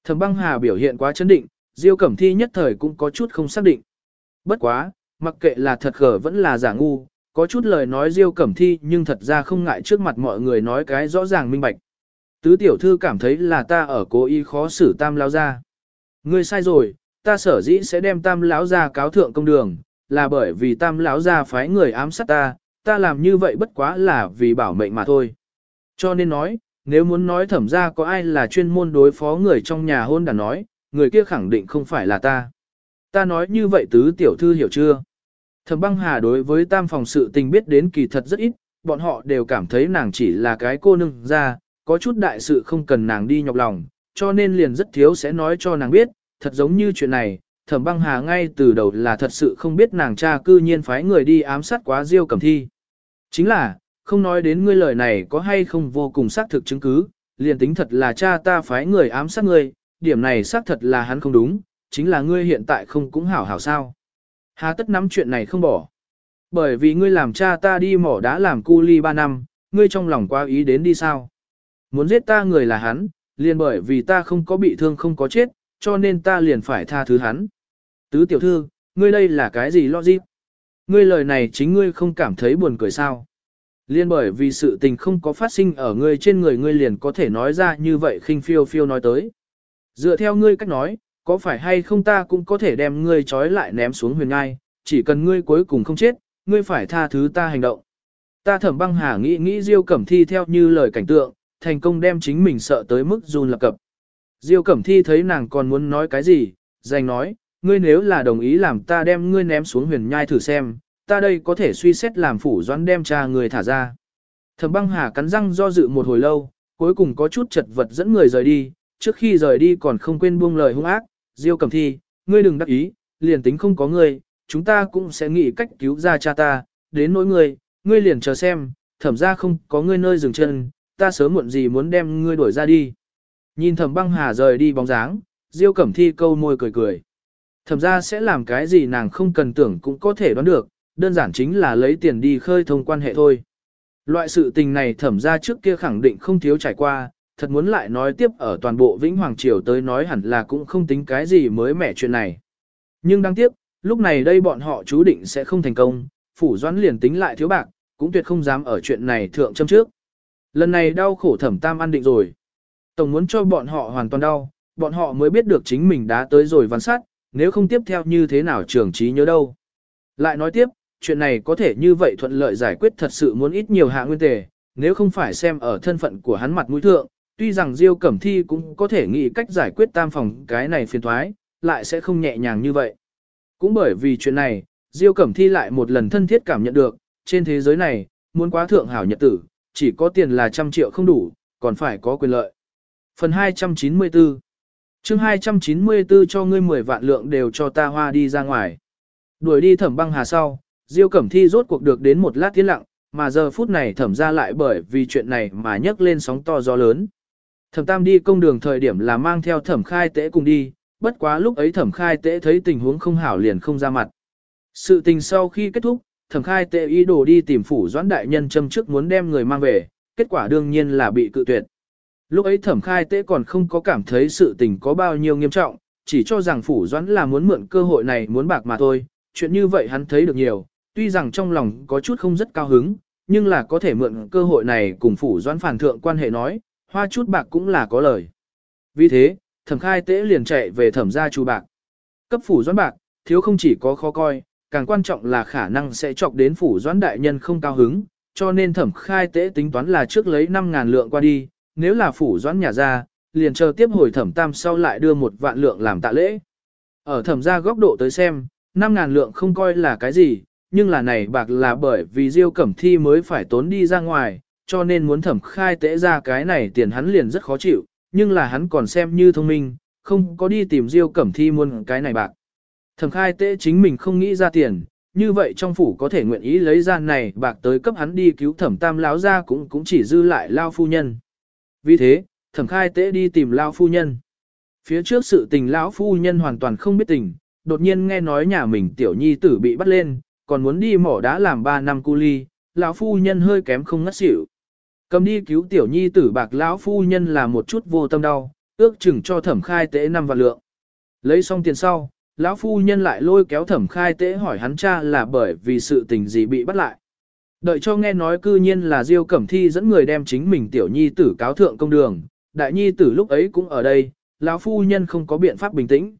Thẩm băng hà biểu hiện quá chấn định, Diêu Cẩm Thi nhất thời cũng có chút không xác định. Bất quá, mặc kệ là thật gở vẫn là giả ngu, có chút lời nói Diêu Cẩm Thi nhưng thật ra không ngại trước mặt mọi người nói cái rõ ràng minh bạch. Tứ tiểu thư cảm thấy là ta ở cố ý khó xử tam lao gia. Ngươi sai rồi, ta sở dĩ sẽ đem tam lão gia cáo thượng công đường, là bởi vì tam lão gia phái người ám sát ta, ta làm như vậy bất quá là vì bảo mệnh mà thôi. Cho nên nói, nếu muốn nói thẩm ra có ai là chuyên môn đối phó người trong nhà hôn đàn nói, người kia khẳng định không phải là ta. Ta nói như vậy tứ tiểu thư hiểu chưa? Thẩm băng hà đối với tam phòng sự tình biết đến kỳ thật rất ít, bọn họ đều cảm thấy nàng chỉ là cái cô nương ra, có chút đại sự không cần nàng đi nhọc lòng, cho nên liền rất thiếu sẽ nói cho nàng biết, thật giống như chuyện này, thẩm băng hà ngay từ đầu là thật sự không biết nàng cha cư nhiên phái người đi ám sát quá diêu cầm thi. Chính là, không nói đến ngươi lời này có hay không vô cùng xác thực chứng cứ, liền tính thật là cha ta phái người ám sát ngươi, điểm này xác thật là hắn không đúng, chính là ngươi hiện tại không cũng hảo hảo sao. Hà tất nắm chuyện này không bỏ. Bởi vì ngươi làm cha ta đi mỏ đá làm cu ly ba năm, ngươi trong lòng quá ý đến đi sao. Muốn giết ta người là hắn, liền bởi vì ta không có bị thương không có chết, cho nên ta liền phải tha thứ hắn. Tứ tiểu thư, ngươi đây là cái gì lo? Ngươi lời này chính ngươi không cảm thấy buồn cười sao? Liên bởi vì sự tình không có phát sinh ở ngươi trên người ngươi liền có thể nói ra như vậy khinh phiêu phiêu nói tới. Dựa theo ngươi cách nói, có phải hay không ta cũng có thể đem ngươi trói lại ném xuống huyền ngai, chỉ cần ngươi cuối cùng không chết, ngươi phải tha thứ ta hành động. Ta thẩm băng hà nghĩ nghĩ Diêu Cẩm Thi theo như lời cảnh tượng, thành công đem chính mình sợ tới mức run lập cập. Diêu Cẩm Thi thấy nàng còn muốn nói cái gì, dành nói, ngươi nếu là đồng ý làm ta đem ngươi ném xuống huyền nhai thử xem, ta đây có thể suy xét làm phủ doãn đem cha người thả ra. Thẩm băng hà cắn răng do dự một hồi lâu, cuối cùng có chút chật vật dẫn người rời đi, trước khi rời đi còn không quên buông lời hung ác, Diêu Cẩm Thi, ngươi đừng đắc ý, liền tính không có ngươi, chúng ta cũng sẽ nghĩ cách cứu ra cha ta, đến nỗi ngươi, ngươi liền chờ xem, thẩm ra không có ngươi nơi dừng chân, ta sớm muộn gì muốn đem ngươi đuổi ra đi. Nhìn thẩm băng hà rời đi bóng dáng, Diêu Cẩm Thi câu môi cười cười. Thẩm ra sẽ làm cái gì nàng không cần tưởng cũng có thể đoán được, đơn giản chính là lấy tiền đi khơi thông quan hệ thôi. Loại sự tình này thẩm ra trước kia khẳng định không thiếu trải qua, thật muốn lại nói tiếp ở toàn bộ Vĩnh Hoàng Triều tới nói hẳn là cũng không tính cái gì mới mẻ chuyện này. Nhưng đáng tiếc, lúc này đây bọn họ chú định sẽ không thành công, phủ doãn liền tính lại thiếu bạc, cũng tuyệt không dám ở chuyện này thượng châm trước. Lần này đau khổ thẩm tam ăn định rồi. Tổng muốn cho bọn họ hoàn toàn đau, bọn họ mới biết được chính mình đã tới rồi văn sát, nếu không tiếp theo như thế nào trường trí nhớ đâu. Lại nói tiếp, chuyện này có thể như vậy thuận lợi giải quyết thật sự muốn ít nhiều hạ nguyên tề, nếu không phải xem ở thân phận của hắn mặt mũi thượng, tuy rằng Diêu Cẩm Thi cũng có thể nghĩ cách giải quyết tam phòng cái này phiền thoái, lại sẽ không nhẹ nhàng như vậy. Cũng bởi vì chuyện này, Diêu Cẩm Thi lại một lần thân thiết cảm nhận được, trên thế giới này, muốn quá thượng hảo nhật tử, chỉ có tiền là trăm triệu không đủ, còn phải có quyền lợi. Phần 294 chương 294 cho ngươi 10 vạn lượng đều cho ta hoa đi ra ngoài. Đuổi đi thẩm băng hà sau, Diêu Cẩm Thi rốt cuộc được đến một lát tiến lặng, mà giờ phút này thẩm ra lại bởi vì chuyện này mà nhấc lên sóng to gió lớn. Thẩm Tam đi công đường thời điểm là mang theo thẩm khai tễ cùng đi, bất quá lúc ấy thẩm khai tễ thấy tình huống không hảo liền không ra mặt. Sự tình sau khi kết thúc, thẩm khai tệ ý đồ đi tìm phủ doãn đại nhân châm trước muốn đem người mang về, kết quả đương nhiên là bị cự tuyệt. Lúc ấy thẩm khai tế còn không có cảm thấy sự tình có bao nhiêu nghiêm trọng, chỉ cho rằng phủ doãn là muốn mượn cơ hội này muốn bạc mà thôi, chuyện như vậy hắn thấy được nhiều, tuy rằng trong lòng có chút không rất cao hứng, nhưng là có thể mượn cơ hội này cùng phủ doãn phản thượng quan hệ nói, hoa chút bạc cũng là có lời. Vì thế, thẩm khai tế liền chạy về thẩm gia chu bạc. Cấp phủ doãn bạc, thiếu không chỉ có khó coi, càng quan trọng là khả năng sẽ chọc đến phủ doãn đại nhân không cao hứng, cho nên thẩm khai tế tính toán là trước lấy 5.000 lượng qua đi, nếu là phủ doãn nhà ra, liền chờ tiếp hồi thẩm tam sau lại đưa một vạn lượng làm tạ lễ. Ở thẩm gia góc độ tới xem, 5.000 lượng không coi là cái gì, nhưng là này bạc là bởi vì Diêu Cẩm Thi mới phải tốn đi ra ngoài, cho nên muốn thẩm khai tế ra cái này tiền hắn liền rất khó chịu, nhưng là hắn còn xem như thông minh, không có đi tìm Diêu Cẩm Thi muôn cái này bạc. Thẩm khai tế chính mình không nghĩ ra tiền, như vậy trong phủ có thể nguyện ý lấy ra này bạc tới cấp hắn đi cứu thẩm tam lão ra cũng cũng chỉ dư lại lao phu nhân. Vì thế, thẩm khai tế đi tìm lao phu nhân. Phía trước sự tình lão phu nhân hoàn toàn không biết tình, đột nhiên nghe nói nhà mình tiểu nhi tử bị bắt lên, còn muốn đi mỏ đá làm 3 năm cu ly, lão phu nhân hơi kém không ngất xỉu. Cầm đi cứu tiểu nhi tử bạc lão phu nhân là một chút vô tâm đau, ước chừng cho thẩm khai tế năm vạn lượng. Lấy xong tiền sau, lão phu nhân lại lôi kéo thẩm khai tế hỏi hắn cha là bởi vì sự tình gì bị bắt lại. Đợi cho nghe nói cư nhiên là Diêu Cẩm Thi dẫn người đem chính mình tiểu nhi tử cáo thượng công đường, đại nhi tử lúc ấy cũng ở đây, lão phu nhân không có biện pháp bình tĩnh.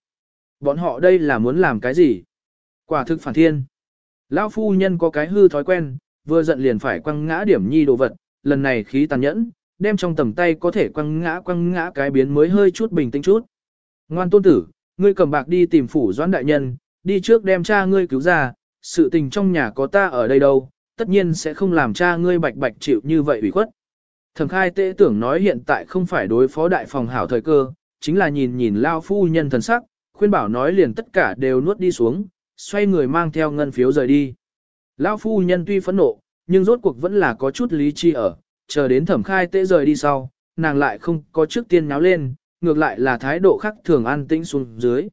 Bọn họ đây là muốn làm cái gì? Quả thực phản thiên. Lão phu nhân có cái hư thói quen, vừa giận liền phải quăng ngã điểm nhi đồ vật, lần này khí tàn nhẫn, đem trong tầm tay có thể quăng ngã quăng ngã cái biến mới hơi chút bình tĩnh chút. Ngoan tôn tử, ngươi cầm bạc đi tìm phủ doãn đại nhân, đi trước đem cha ngươi cứu ra, sự tình trong nhà có ta ở đây đâu, tất nhiên sẽ không làm cha ngươi bạch bạch chịu như vậy ủy khuất. Thẩm khai tệ tưởng nói hiện tại không phải đối phó đại phòng hảo thời cơ, chính là nhìn nhìn lao phu nhân thần sắc, khuyên bảo nói liền tất cả đều nuốt đi xuống, xoay người mang theo ngân phiếu rời đi. Lao phu nhân tuy phẫn nộ, nhưng rốt cuộc vẫn là có chút lý trí ở, chờ đến thẩm khai tệ rời đi sau, nàng lại không có trước tiên náo lên, ngược lại là thái độ khác thường an tĩnh xuống dưới.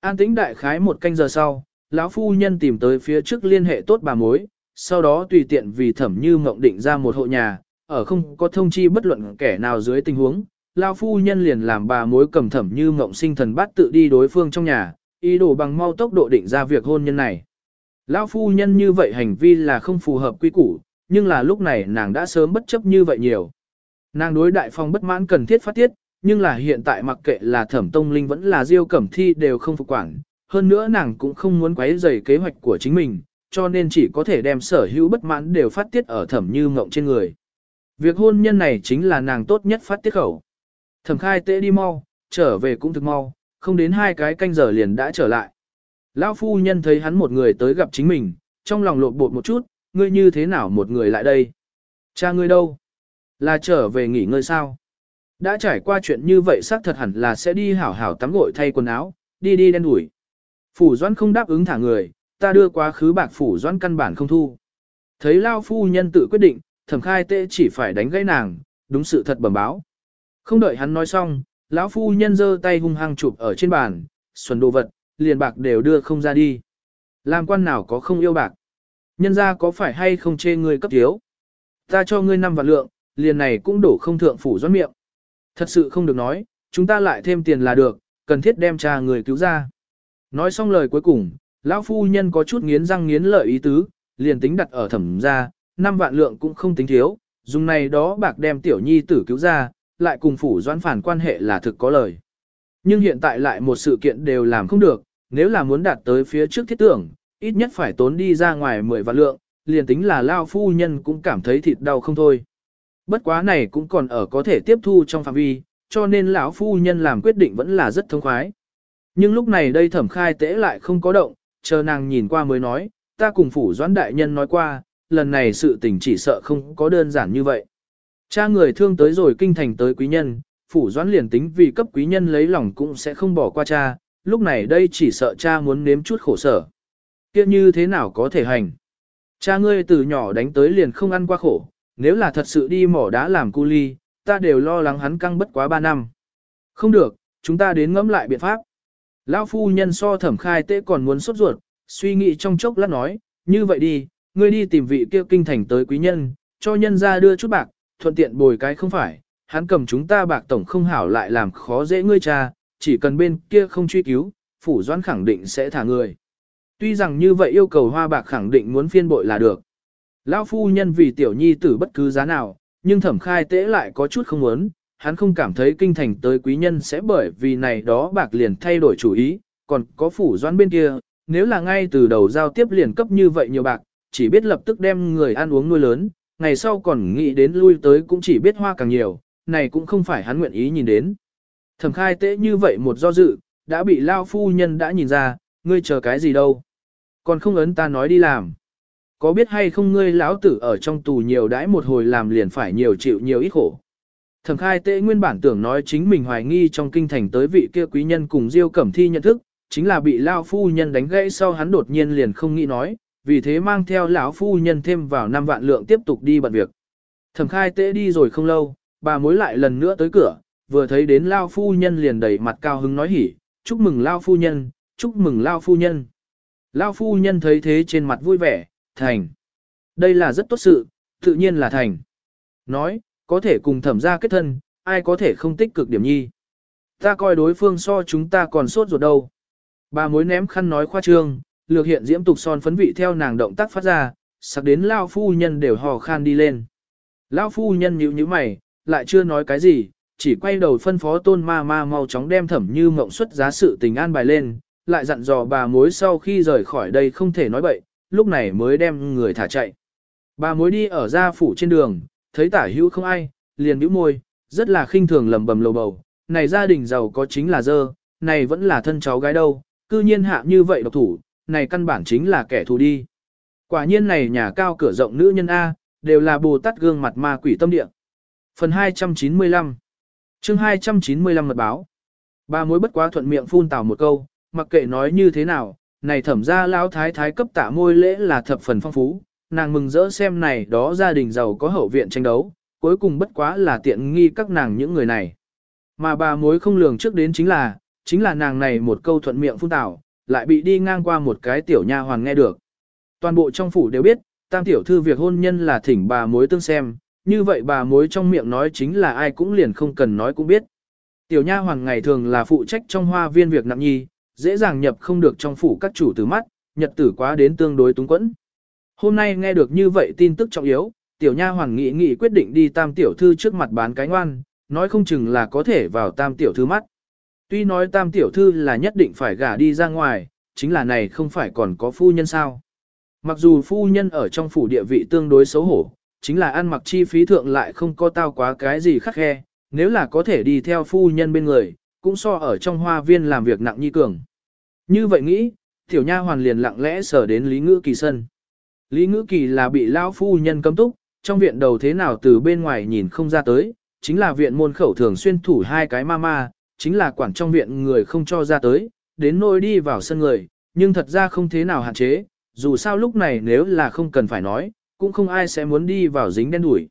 An tĩnh đại khái một canh giờ sau, lão phu nhân tìm tới phía trước liên hệ tốt bà mối, sau đó tùy tiện vì thẩm như mộng định ra một hộ nhà, ở không có thông chi bất luận kẻ nào dưới tình huống, lão phu nhân liền làm bà mối cầm thẩm như mộng sinh thần bát tự đi đối phương trong nhà, ý đồ bằng mau tốc độ định ra việc hôn nhân này. Lão phu nhân như vậy hành vi là không phù hợp quy củ, nhưng là lúc này nàng đã sớm bất chấp như vậy nhiều. Nàng đối đại phong bất mãn cần thiết phát tiết, nhưng là hiện tại mặc kệ là thẩm tông linh vẫn là diêu cẩm thi đều không phục quản. Hơn nữa nàng cũng không muốn quấy rầy kế hoạch của chính mình, cho nên chỉ có thể đem sở hữu bất mãn đều phát tiết ở thẩm như ngộng trên người. Việc hôn nhân này chính là nàng tốt nhất phát tiết khẩu. Thẩm khai tệ đi mau, trở về cũng thực mau, không đến hai cái canh giờ liền đã trở lại. Lão phu nhân thấy hắn một người tới gặp chính mình, trong lòng lộn bột một chút, ngươi như thế nào một người lại đây? Cha ngươi đâu? Là trở về nghỉ ngơi sao? Đã trải qua chuyện như vậy xác thật hẳn là sẽ đi hảo hảo tắm gội thay quần áo, đi đi đen đuổi. Phủ doãn không đáp ứng thả người, ta đưa quá khứ bạc phủ doãn căn bản không thu. Thấy Lao phu nhân tự quyết định, thẩm khai tệ chỉ phải đánh gãy nàng, đúng sự thật bẩm báo. Không đợi hắn nói xong, lão phu nhân giơ tay hung hăng chụp ở trên bàn, xuẩn đồ vật, liền bạc đều đưa không ra đi. Làm quan nào có không yêu bạc? Nhân ra có phải hay không chê ngươi cấp thiếu? Ta cho ngươi năm vạn lượng, liền này cũng đổ không thượng phủ doãn miệng. Thật sự không được nói, chúng ta lại thêm tiền là được, cần thiết đem cha người cứu ra. Nói xong lời cuối cùng, lão phu nhân có chút nghiến răng nghiến lợi ý tứ, liền tính đặt ở thẩm ra, năm vạn lượng cũng không tính thiếu, dùng này đó bạc đem tiểu nhi tử cứu ra, lại cùng phủ doãn phản quan hệ là thực có lời. Nhưng hiện tại lại một sự kiện đều làm không được, nếu là muốn đạt tới phía trước thiết tưởng, ít nhất phải tốn đi ra ngoài 10 vạn lượng, liền tính là lao phu nhân cũng cảm thấy thịt đau không thôi. Bất quá này cũng còn ở có thể tiếp thu trong phạm vi, cho nên lão phu nhân làm quyết định vẫn là rất thông khoái. Nhưng lúc này đây thẩm khai tế lại không có động, chờ nàng nhìn qua mới nói, ta cùng phủ doãn đại nhân nói qua, lần này sự tình chỉ sợ không có đơn giản như vậy. Cha người thương tới rồi kinh thành tới quý nhân, phủ doãn liền tính vì cấp quý nhân lấy lòng cũng sẽ không bỏ qua cha, lúc này đây chỉ sợ cha muốn nếm chút khổ sở. Kia như thế nào có thể hành? Cha ngươi từ nhỏ đánh tới liền không ăn qua khổ, nếu là thật sự đi mỏ đá làm cu ly, ta đều lo lắng hắn căng bất quá 3 năm. Không được, chúng ta đến ngẫm lại biện pháp. Lão phu nhân so thẩm khai tế còn muốn sốt ruột, suy nghĩ trong chốc lát nói, như vậy đi, ngươi đi tìm vị kia kinh thành tới quý nhân, cho nhân ra đưa chút bạc, thuận tiện bồi cái không phải, hắn cầm chúng ta bạc tổng không hảo lại làm khó dễ ngươi cha, chỉ cần bên kia không truy cứu, phủ doãn khẳng định sẽ thả người. Tuy rằng như vậy yêu cầu hoa bạc khẳng định muốn phiên bội là được. Lão phu nhân vì tiểu nhi tử bất cứ giá nào, nhưng thẩm khai tế lại có chút không muốn, hắn không cảm thấy kinh thành tới quý nhân sẽ bởi vì này đó bạc liền thay đổi chủ ý, còn có phủ doãn bên kia, nếu là ngay từ đầu giao tiếp liền cấp như vậy nhiều bạc, chỉ biết lập tức đem người ăn uống nuôi lớn, ngày sau còn nghĩ đến lui tới cũng chỉ biết hoa càng nhiều, này cũng không phải hắn nguyện ý nhìn đến. Thẩm khai tế như vậy một do dự, đã bị lao phu nhân đã nhìn ra, ngươi chờ cái gì đâu. Còn không ấn ta nói đi làm. Có biết hay không ngươi lão tử ở trong tù nhiều đãi một hồi làm liền phải nhiều chịu nhiều ít khổ. Thẩm khai tế nguyên bản tưởng nói chính mình hoài nghi trong kinh thành tới vị kia quý nhân cùng Diêu Cẩm Thi nhận thức, chính là bị lao phu nhân đánh gãy sau hắn đột nhiên liền không nghĩ nói, vì thế mang theo lão phu nhân thêm vào 5 vạn lượng tiếp tục đi bận việc. Thẩm khai tế đi rồi không lâu, bà mối lại lần nữa tới cửa, vừa thấy đến lao phu nhân liền đầy mặt cao hứng nói hỉ, chúc mừng lao phu nhân, chúc mừng lao phu nhân. Lao phu nhân thấy thế trên mặt vui vẻ, thành. Đây là rất tốt sự, tự nhiên là thành. Nói, có thể cùng thẩm ra kết thân, ai có thể không tích cực điểm nhi. Ta coi đối phương so chúng ta còn sốt ruột đâu. Bà mối ném khăn nói khoa trương, lược hiện diễm tục son phấn vị theo nàng động tác phát ra, sặc đến lao phu nhân đều hò khan đi lên. Lao phu nhân nhíu nhíu mày, lại chưa nói cái gì, chỉ quay đầu phân phó tôn ma ma mau chóng đem thẩm như mộng xuất giá sự tình an bài lên, lại dặn dò bà mối sau khi rời khỏi đây không thể nói bậy, lúc này mới đem người thả chạy. Bà mối đi ở gia phủ trên đường, thấy tả hữu không ai, liền bĩu môi, rất là khinh thường lầm bầm lầu bầu, này gia đình giàu có chính là dơ, này vẫn là thân cháu gái đâu, cư nhiên hạ như vậy độc thủ, này căn bản chính là kẻ thù đi. Quả nhiên này nhà cao cửa rộng nữ nhân A, đều là Bồ Tát gương mặt ma quỷ tâm địa. Phần 295 chương 295 mật báo Ba mối bất quá thuận miệng phun tào một câu, mặc kệ nói như thế nào, này thẩm ra lão thái thái cấp tạ môi lễ là thập phần phong phú, nàng mừng rỡ xem này đó gia đình giàu có hậu viện tranh đấu, cuối cùng bất quá là tiện nghi các nàng những người này. Mà bà mối không lường trước đến chính là, chính là nàng này một câu thuận miệng phun tào, lại bị đi ngang qua một cái tiểu nha hoàn nghe được. Toàn bộ trong phủ đều biết, tam tiểu thư việc hôn nhân là thỉnh bà mối tương xem, như vậy bà mối trong miệng nói chính là ai cũng liền không cần nói cũng biết. Tiểu nha hoàn ngày thường là phụ trách trong hoa viên việc nặng nhi, dễ dàng nhập không được trong phủ các chủ tử mắt, nhật tử quá đến tương đối túng quẫn. Hôm nay nghe được như vậy tin tức trọng yếu, tiểu nha hoàn nghị nghị quyết định đi tam tiểu thư trước mặt bán cái ngoan, nói không chừng là có thể vào tam tiểu thư mắt. Tuy nói tam tiểu thư là nhất định phải gả đi ra ngoài, chính là này không phải còn có phu nhân sao. Mặc dù phu nhân ở trong phủ địa vị tương đối xấu hổ, chính là ăn mặc chi phí thượng lại không có tao quá cái gì khắc khe, nếu là có thể đi theo phu nhân bên người, cũng so ở trong hoa viên làm việc nặng nhi cường. Như vậy nghĩ, tiểu nha hoàn liền lặng lẽ sở đến Lý Ngữ Kỳ sân. Lý Ngữ Kỳ là bị lão phu nhân cấm túc, trong viện đầu thế nào từ bên ngoài nhìn không ra tới, chính là viện môn khẩu thường xuyên thủ hai cái ma ma, chính là quản trong viện người không cho ra tới, đến nỗi đi vào sân người, nhưng thật ra không thế nào hạn chế, dù sao lúc này nếu là không cần phải nói, cũng không ai sẽ muốn đi vào dính đen đuổi.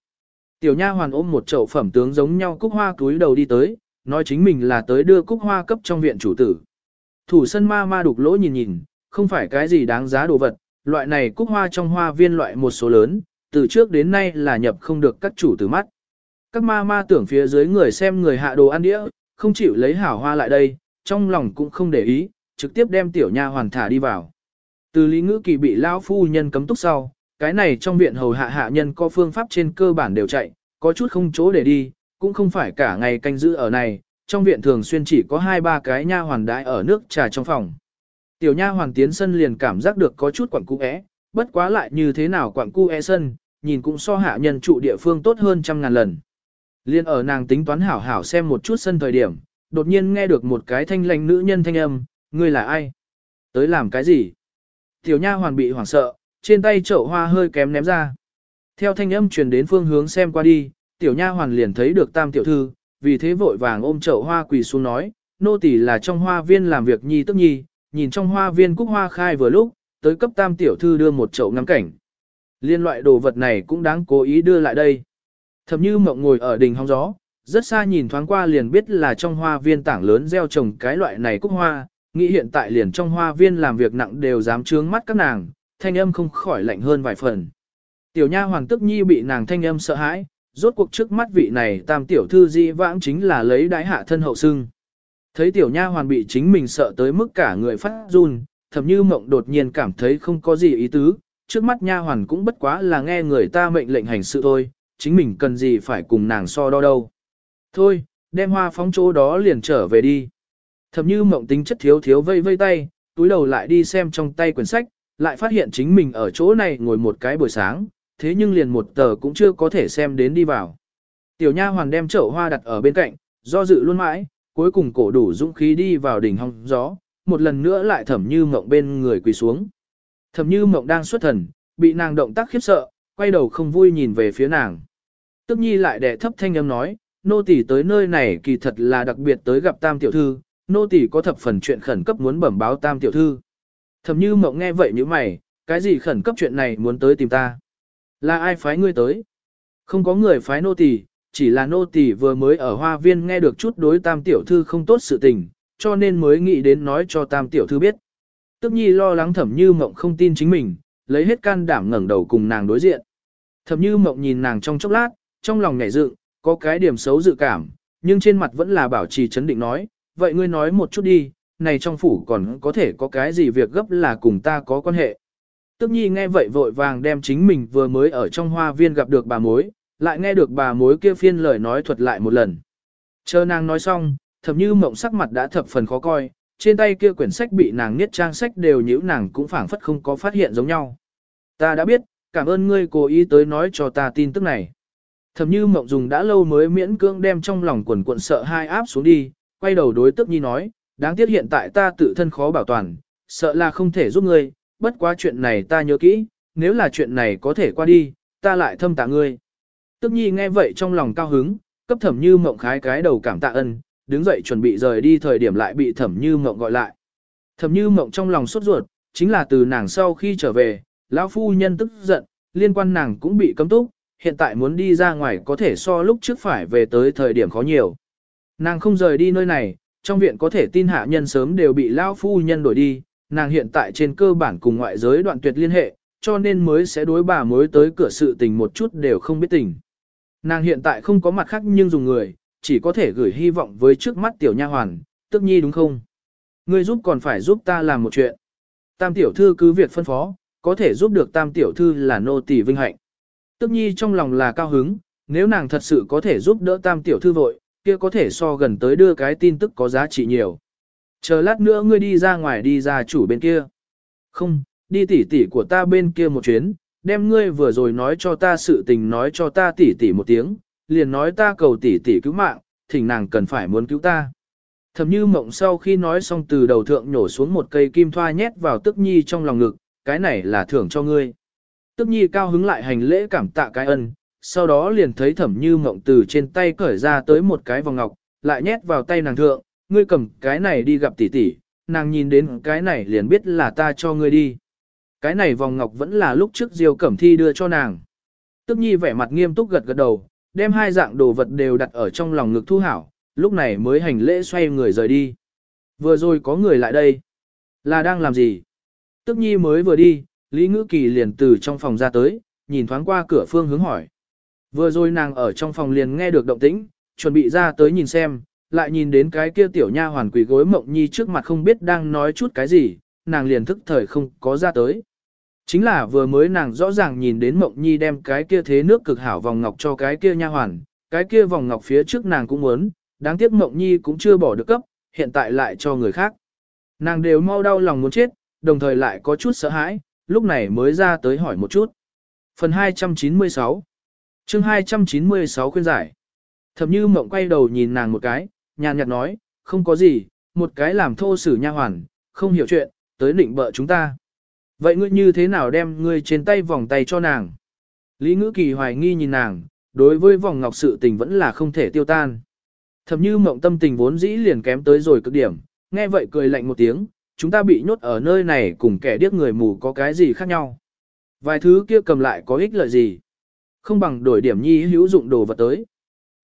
Tiểu nha hoàn ôm một chậu phẩm tướng giống nhau cúc hoa túi đầu đi tới, nói chính mình là tới đưa cúc hoa cấp trong viện chủ tử. Thủ sân ma ma đục lỗ nhìn nhìn, không phải cái gì đáng giá đồ vật, loại này cúc hoa trong hoa viên loại một số lớn, từ trước đến nay là nhập không được các chủ tử mắt. Các ma ma tưởng phía dưới người xem người hạ đồ ăn đĩa, không chịu lấy hảo hoa lại đây, trong lòng cũng không để ý, trực tiếp đem tiểu nha hoàn thả đi vào. Từ lý ngữ kỳ bị lão phu nhân cấm túc sau, cái này trong viện hầu hạ hạ nhân có phương pháp trên cơ bản đều chạy, có chút không chỗ để đi, cũng không phải cả ngày canh giữ ở này, trong viện thường xuyên chỉ có hai ba cái nha hoàn đãi ở nước trà trong phòng. Tiểu nha Hoàng tiến sân liền cảm giác được có chút quặng cu é, bất quá lại như thế nào quặng cu é sân, nhìn cũng so hạ nhân trụ địa phương tốt hơn trăm ngàn lần. Liên ở nàng tính toán hảo hảo xem một chút sân thời điểm, đột nhiên nghe được một cái thanh lành nữ nhân thanh âm, ngươi là ai? Tới làm cái gì? Tiểu nha hoàn bị hoảng sợ, trên tay chậu hoa hơi kém ném ra. Theo thanh âm truyền đến phương hướng xem qua đi, tiểu nha hoàn liền thấy được tam tiểu thư, vì thế vội vàng ôm chậu hoa quỳ xuống nói, nô tỳ là trong hoa viên làm việc nhi tức nhi, nhìn trong hoa viên cúc hoa khai vừa lúc, tới cấp tam tiểu thư đưa một chậu ngắm cảnh. Liên loại đồ vật này cũng đáng cố ý đưa lại đây. Thầm như mộng ngồi ở đỉnh hóng gió, rất xa nhìn thoáng qua liền biết là trong hoa viên tảng lớn gieo trồng cái loại này cúc hoa, nghĩ hiện tại liền trong hoa viên làm việc nặng đều dám trướng mắt các nàng, thanh âm không khỏi lạnh hơn vài phần. Tiểu nha hoàng tức nhi bị nàng thanh âm sợ hãi, rốt cuộc trước mắt vị này tam tiểu thư di vãng chính là lấy đái hạ thân hậu sưng. Thấy tiểu nha hoàn bị chính mình sợ tới mức cả người phát run, thầm như mộng đột nhiên cảm thấy không có gì ý tứ, trước mắt nha hoàn cũng bất quá là nghe người ta mệnh lệnh hành sự thôi, chính mình cần gì phải cùng nàng so đo đâu. Thôi, đem hoa phóng chỗ đó liền trở về đi. Thầm như mộng tính chất thiếu thiếu vây vây tay, túi đầu lại đi xem trong tay quyển sách, lại phát hiện chính mình ở chỗ này ngồi một cái buổi sáng, thế nhưng liền một tờ cũng chưa có thể xem đến đi vào. Tiểu nha hoàn đem chậu hoa đặt ở bên cạnh, do dự luôn mãi, cuối cùng cổ đủ dũng khí đi vào đỉnh hong gió, một lần nữa lại thẩm như mộng bên người quỳ xuống. Thẩm như mộng đang xuất thần, bị nàng động tác khiếp sợ, quay đầu không vui nhìn về phía nàng. Tức nhi lại đẻ thấp thanh âm nói, nô tỳ tới nơi này kỳ thật là đặc biệt tới gặp tam tiểu thư, nô tỳ có thập phần chuyện khẩn cấp muốn bẩm báo tam tiểu thư. Thẩm như mộng nghe vậy như mày, cái gì khẩn cấp chuyện này muốn tới tìm ta? Là ai phái ngươi tới? Không có người phái nô tỳ, chỉ là nô tỳ vừa mới ở hoa viên nghe được chút đối tam tiểu thư không tốt sự tình, cho nên mới nghĩ đến nói cho tam tiểu thư biết. Tức nhi lo lắng thẩm như mộng không tin chính mình, lấy hết can đảm ngẩng đầu cùng nàng đối diện. Thẩm như mộng nhìn nàng trong chốc lát, trong lòng nhảy dựng, có cái điểm xấu dự cảm, nhưng trên mặt vẫn là bảo trì chấn định nói, vậy ngươi nói một chút đi, này trong phủ còn có thể có cái gì việc gấp là cùng ta có quan hệ. Tức nhi nghe vậy vội vàng đem chính mình vừa mới ở trong hoa viên gặp được bà mối, lại nghe được bà mối kia phiên lời nói thuật lại một lần. Chờ nàng nói xong, thầm như mộng sắc mặt đã thập phần khó coi, trên tay kia quyển sách bị nàng niết trang sách đều nhíu nàng cũng phảng phất không có phát hiện giống nhau. Ta đã biết, cảm ơn ngươi cố ý tới nói cho ta tin tức này. Thẩm như mộng dùng đã lâu mới miễn cưỡng đem trong lòng quần cuộn sợ hai áp xuống đi, quay đầu đối tức nhi nói, đáng tiếc hiện tại ta tự thân khó bảo toàn, sợ là không thể giúp ngươi, bất quá chuyện này ta nhớ kỹ, nếu là chuyện này có thể qua đi, ta lại thâm tạ ngươi. Tức nhi nghe vậy trong lòng cao hứng, cấp thẩm như mộng khái cái đầu cảm tạ ân, đứng dậy chuẩn bị rời đi thời điểm lại bị thẩm như mộng gọi lại. Thẩm như mộng trong lòng sốt ruột, chính là từ nàng sau khi trở về, lão phu nhân tức giận, liên quan nàng cũng bị cấm túc, hiện tại muốn đi ra ngoài có thể so lúc trước phải về tới thời điểm khó nhiều. Nàng không rời đi nơi này, trong viện có thể tin hạ nhân sớm đều bị lão phu nhân đổi đi, nàng hiện tại trên cơ bản cùng ngoại giới đoạn tuyệt liên hệ, cho nên mới sẽ đối bà mối tới cửa sự tình một chút đều không biết tình. Nàng hiện tại không có mặt khác nhưng dùng người, chỉ có thể gửi hy vọng với trước mắt tiểu nha hoàn, tức nhi đúng không? Ngươi giúp còn phải giúp ta làm một chuyện. Tam tiểu thư cứ việc phân phó, có thể giúp được tam tiểu thư là nô tỳ vinh hạnh. Tức nhi trong lòng là cao hứng, nếu nàng thật sự có thể giúp đỡ tam tiểu thư vội, kia có thể so gần tới đưa cái tin tức có giá trị nhiều. Chờ lát nữa ngươi đi ra ngoài đi ra chủ bên kia. Không, đi tỉ tỉ của ta bên kia một chuyến, đem ngươi vừa rồi nói cho ta sự tình nói cho ta tỉ tỉ một tiếng, liền nói ta cầu tỉ tỉ cứu mạng, thỉnh nàng cần phải muốn cứu ta. Thầm như mộng sau khi nói xong từ đầu thượng nhổ xuống một cây kim thoa nhét vào tức nhi trong lòng ngực, cái này là thưởng cho ngươi. Tức nhi cao hứng lại hành lễ cảm tạ cái ân, sau đó liền thấy thẩm như mộng từ trên tay cởi ra tới một cái vòng ngọc, lại nhét vào tay nàng thượng, ngươi cầm cái này đi gặp tỷ tỷ, nàng nhìn đến cái này liền biết là ta cho ngươi đi. Cái này vòng ngọc vẫn là lúc trước Diêu Cẩm Thi đưa cho nàng. Tức nhi vẻ mặt nghiêm túc gật gật đầu, đem hai dạng đồ vật đều đặt ở trong lòng ngực thu hảo, lúc này mới hành lễ xoay người rời đi. Vừa rồi có người lại đây. Là đang làm gì? Tức nhi mới vừa đi, Lý Ngữ Kỳ liền từ trong phòng ra tới, nhìn thoáng qua cửa phương hướng hỏi. Vừa rồi nàng ở trong phòng liền nghe được động tĩnh, chuẩn bị ra tới nhìn xem, lại nhìn đến cái kia tiểu nha hoàn quỳ gối mộng nhi trước mặt không biết đang nói chút cái gì, nàng liền thức thời không có ra tới. Chính là vừa mới nàng rõ ràng nhìn đến mộng nhi đem cái kia thế nước cực hảo vòng ngọc cho cái kia nha hoàn, cái kia vòng ngọc phía trước nàng cũng muốn, đáng tiếc mộng nhi cũng chưa bỏ được cấp, hiện tại lại cho người khác. Nàng đều mau đau lòng muốn chết, đồng thời lại có chút sợ hãi, lúc này mới ra tới hỏi một chút. Phần 296 chương 296 khuyên giải Thầm như mộng quay đầu nhìn nàng một cái, nhàn nhạt nói, không có gì, một cái làm thô sử nha hoàn, không hiểu chuyện, tới định bợ chúng ta. Vậy ngươi như thế nào đem ngươi trên tay vòng tay cho nàng? Lý ngữ kỳ hoài nghi nhìn nàng, đối với vòng ngọc sự tình vẫn là không thể tiêu tan. Thầm như mộng tâm tình vốn dĩ liền kém tới rồi cực điểm, nghe vậy cười lạnh một tiếng, chúng ta bị nhốt ở nơi này cùng kẻ điếc người mù có cái gì khác nhau. Vài thứ kia cầm lại có ích lợi gì. Không bằng đổi điểm nhi hữu dụng đồ vật tới.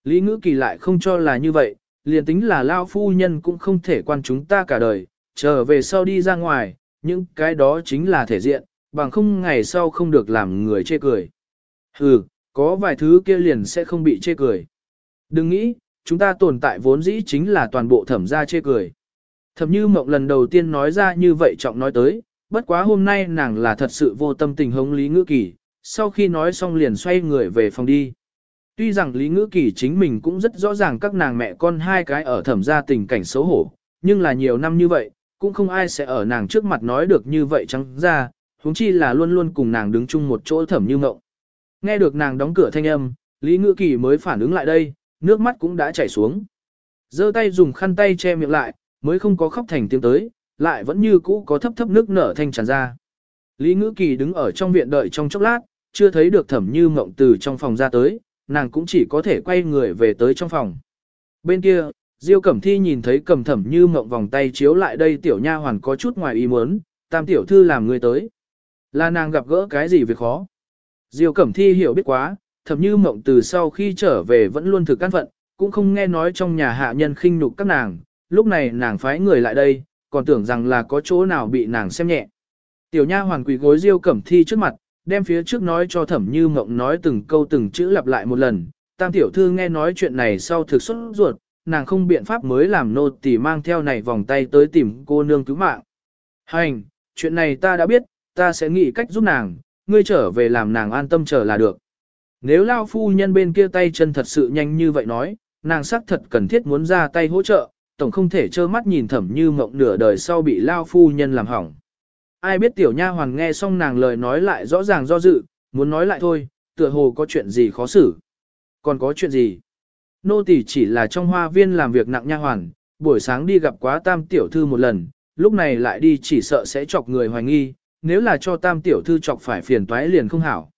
Lý ngữ kỳ lại không cho là như vậy, liền tính là lao phu nhân cũng không thể quan chúng ta cả đời, trở về sau đi ra ngoài, những cái đó chính là thể diện, bằng không ngày sau không được làm người chê cười. Hừ, có vài thứ kia liền sẽ không bị chê cười. Đừng nghĩ, chúng ta tồn tại vốn dĩ chính là toàn bộ thẩm gia chê cười. Thẩm như mộng lần đầu tiên nói ra như vậy trọng nói tới, bất quá hôm nay nàng là thật sự vô tâm tình hống lý ngữ kỳ, sau khi nói xong liền xoay người về phòng đi. Tuy rằng Lý Ngữ Kỳ chính mình cũng rất rõ ràng các nàng mẹ con hai cái ở thẩm gia tình cảnh xấu hổ, nhưng là nhiều năm như vậy, cũng không ai sẽ ở nàng trước mặt nói được như vậy trắng ra, huống chi là luôn luôn cùng nàng đứng chung một chỗ thẩm như ngộng. Nghe được nàng đóng cửa thanh âm, Lý Ngữ Kỳ mới phản ứng lại đây, nước mắt cũng đã chảy xuống. giơ tay dùng khăn tay che miệng lại, mới không có khóc thành tiếng tới, lại vẫn như cũ có thấp thấp nước nở thanh tràn ra. Lý Ngữ Kỳ đứng ở trong viện đợi trong chốc lát, chưa thấy được thẩm như mộng từ trong phòng ra tới, nàng cũng chỉ có thể quay người về tới trong phòng. Bên kia, Diêu Cẩm Thi nhìn thấy cầm thẩm như mộng vòng tay chiếu lại đây tiểu nha hoàn có chút ngoài ý muốn, tam tiểu thư làm người tới. Là nàng gặp gỡ cái gì việc khó. Diêu Cẩm Thi hiểu biết quá, thẩm như mộng từ sau khi trở về vẫn luôn thực căn phận, cũng không nghe nói trong nhà hạ nhân khinh nhục các nàng, lúc này nàng phái người lại đây, còn tưởng rằng là có chỗ nào bị nàng xem nhẹ. Tiểu nha hoàn quỳ gối Diêu Cẩm Thi trước mặt, đem phía trước nói cho thẩm như mộng nói từng câu từng chữ lặp lại một lần. Tam tiểu thư nghe nói chuyện này sau thực xuất ruột, nàng không biện pháp mới làm nô tỳ mang theo này vòng tay tới tìm cô nương cứu mạng. Hành, chuyện này ta đã biết, ta sẽ nghĩ cách giúp nàng, ngươi trở về làm nàng an tâm chờ là được. Nếu lao phu nhân bên kia tay chân thật sự nhanh như vậy nói, nàng xác thật cần thiết muốn ra tay hỗ trợ, tổng không thể trơ mắt nhìn thẩm như mộng nửa đời sau bị lao phu nhân làm hỏng ai biết tiểu nha hoàn nghe xong nàng lời nói lại rõ ràng do dự, muốn nói lại thôi, tựa hồ có chuyện gì khó xử. Còn có chuyện gì? Nô tỳ chỉ là trong hoa viên làm việc nặng nha hoàn, buổi sáng đi gặp quá tam tiểu thư một lần, lúc này lại đi chỉ sợ sẽ chọc người hoài nghi, nếu là cho tam tiểu thư chọc phải phiền toái liền không hảo.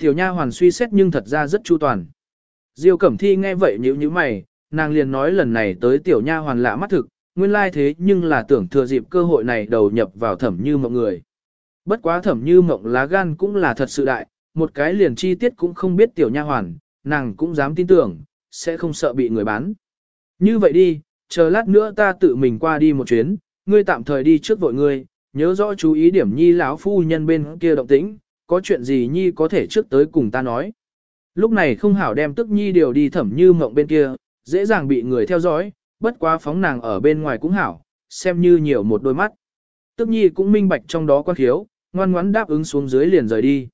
Tiểu nha hoàn suy xét nhưng thật ra rất chu toàn. Diêu Cẩm Thi nghe vậy nhíu nhíu mày, nàng liền nói lần này tới tiểu nha hoàn lạ mắt thực, nguyên lai thế nhưng là tưởng thừa dịp cơ hội này đầu nhập vào thẩm như mộng người. Bất quá thẩm như mộng lá gan cũng là thật sự đại, một cái liền chi tiết cũng không biết tiểu nha hoàn, nàng cũng dám tin tưởng, sẽ không sợ bị người bán. Như vậy đi, chờ lát nữa ta tự mình qua đi một chuyến, ngươi tạm thời đi trước vội ngươi, nhớ rõ chú ý điểm nhi lão phu nhân bên kia động tĩnh, có chuyện gì nhi có thể trước tới cùng ta nói. Lúc này không hảo đem tức nhi điều đi thẩm như mộng bên kia, dễ dàng bị người theo dõi, bất quá phóng nàng ở bên ngoài cũng hảo, xem như nhiều một đôi mắt. Tức nhi cũng minh bạch trong đó quan khiếu, ngoan ngoãn đáp ứng xuống dưới liền rời đi.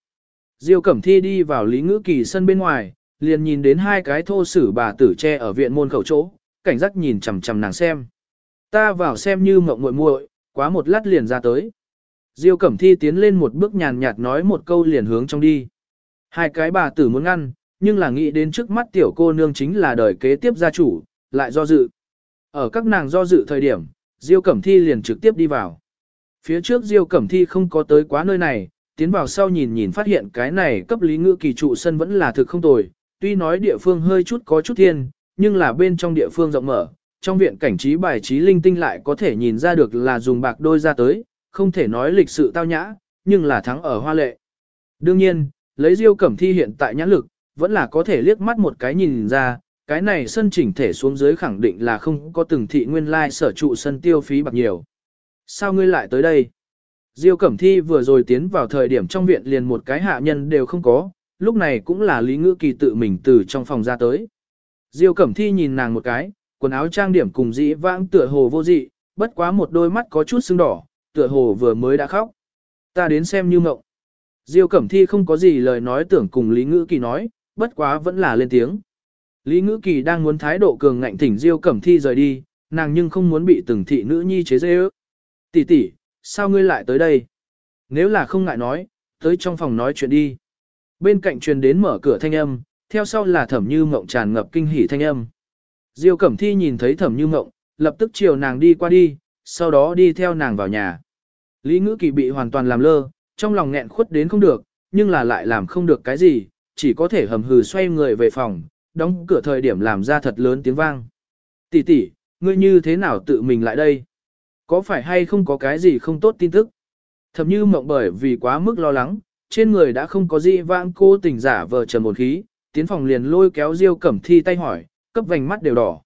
Diêu Cẩm Thi đi vào Lý Ngữ Kỳ sân bên ngoài, liền nhìn đến hai cái thô sử bà tử tre ở viện môn khẩu chỗ, cảnh giác nhìn chằm chằm nàng xem. Ta vào xem như mộng muội muội, quá một lát liền ra tới. Diêu Cẩm Thi tiến lên một bước nhàn nhạt nói một câu liền hướng trong đi. Hai cái bà tử muốn ngăn, nhưng là nghĩ đến trước mắt tiểu cô nương chính là đời kế tiếp gia chủ, lại do dự. Ở các nàng do dự thời điểm, Diêu Cẩm Thi liền trực tiếp đi vào. Phía trước Diêu Cẩm Thi không có tới quá nơi này, tiến vào sau nhìn nhìn phát hiện cái này cấp lý ngữ kỳ trụ sân vẫn là thực không tồi, tuy nói địa phương hơi chút có chút thiên, nhưng là bên trong địa phương rộng mở, trong viện cảnh trí bài trí linh tinh lại có thể nhìn ra được là dùng bạc đôi ra tới, không thể nói lịch sự tao nhã, nhưng là thắng ở hoa lệ. Đương nhiên, lấy Diêu Cẩm Thi hiện tại nhãn lực, vẫn là có thể liếc mắt một cái nhìn ra, cái này sân chỉnh thể xuống dưới khẳng định là không có từng thị nguyên lai sở trụ sân tiêu phí bạc nhiều. Sao ngươi lại tới đây? Diêu Cẩm Thi vừa rồi tiến vào thời điểm trong viện liền một cái hạ nhân đều không có, lúc này cũng là Lý Ngữ Kỳ tự mình từ trong phòng ra tới. Diêu Cẩm Thi nhìn nàng một cái, quần áo trang điểm cùng dĩ vãng tựa hồ vô dị, bất quá một đôi mắt có chút sưng đỏ, tựa hồ vừa mới đã khóc. Ta đến xem như mộng. Diêu Cẩm Thi không có gì lời nói tưởng cùng Lý Ngữ Kỳ nói, bất quá vẫn là lên tiếng. Lý Ngữ Kỳ đang muốn thái độ cường ngạnh thỉnh Diêu Cẩm Thi rời đi, nàng nhưng không muốn bị từng thị nữ nhi chế dễ ước. Tỷ tỷ, sao ngươi lại tới đây? Nếu là không ngại nói, tới trong phòng nói chuyện đi. Bên cạnh truyền đến mở cửa thanh âm, theo sau là thẩm như mộng tràn ngập kinh hỉ thanh âm. Diêu Cẩm Thi nhìn thấy thẩm như mộng, lập tức chiều nàng đi qua đi, sau đó đi theo nàng vào nhà. Lý Ngữ Kỳ bị hoàn toàn làm lơ, trong lòng nghẹn khuất đến không được, nhưng là lại làm không được cái gì, chỉ có thể hầm hừ xoay người về phòng, đóng cửa thời điểm làm ra thật lớn tiếng vang. Tỷ tỷ, ngươi như thế nào tự mình lại đây? Có phải hay không có cái gì không tốt tin tức? thẩm như mộng bởi vì quá mức lo lắng, trên người đã không có gì vang cô tình giả vờ trầm một khí, tiến phòng liền lôi kéo Diêu Cẩm Thi tay hỏi, cấp vành mắt đều đỏ,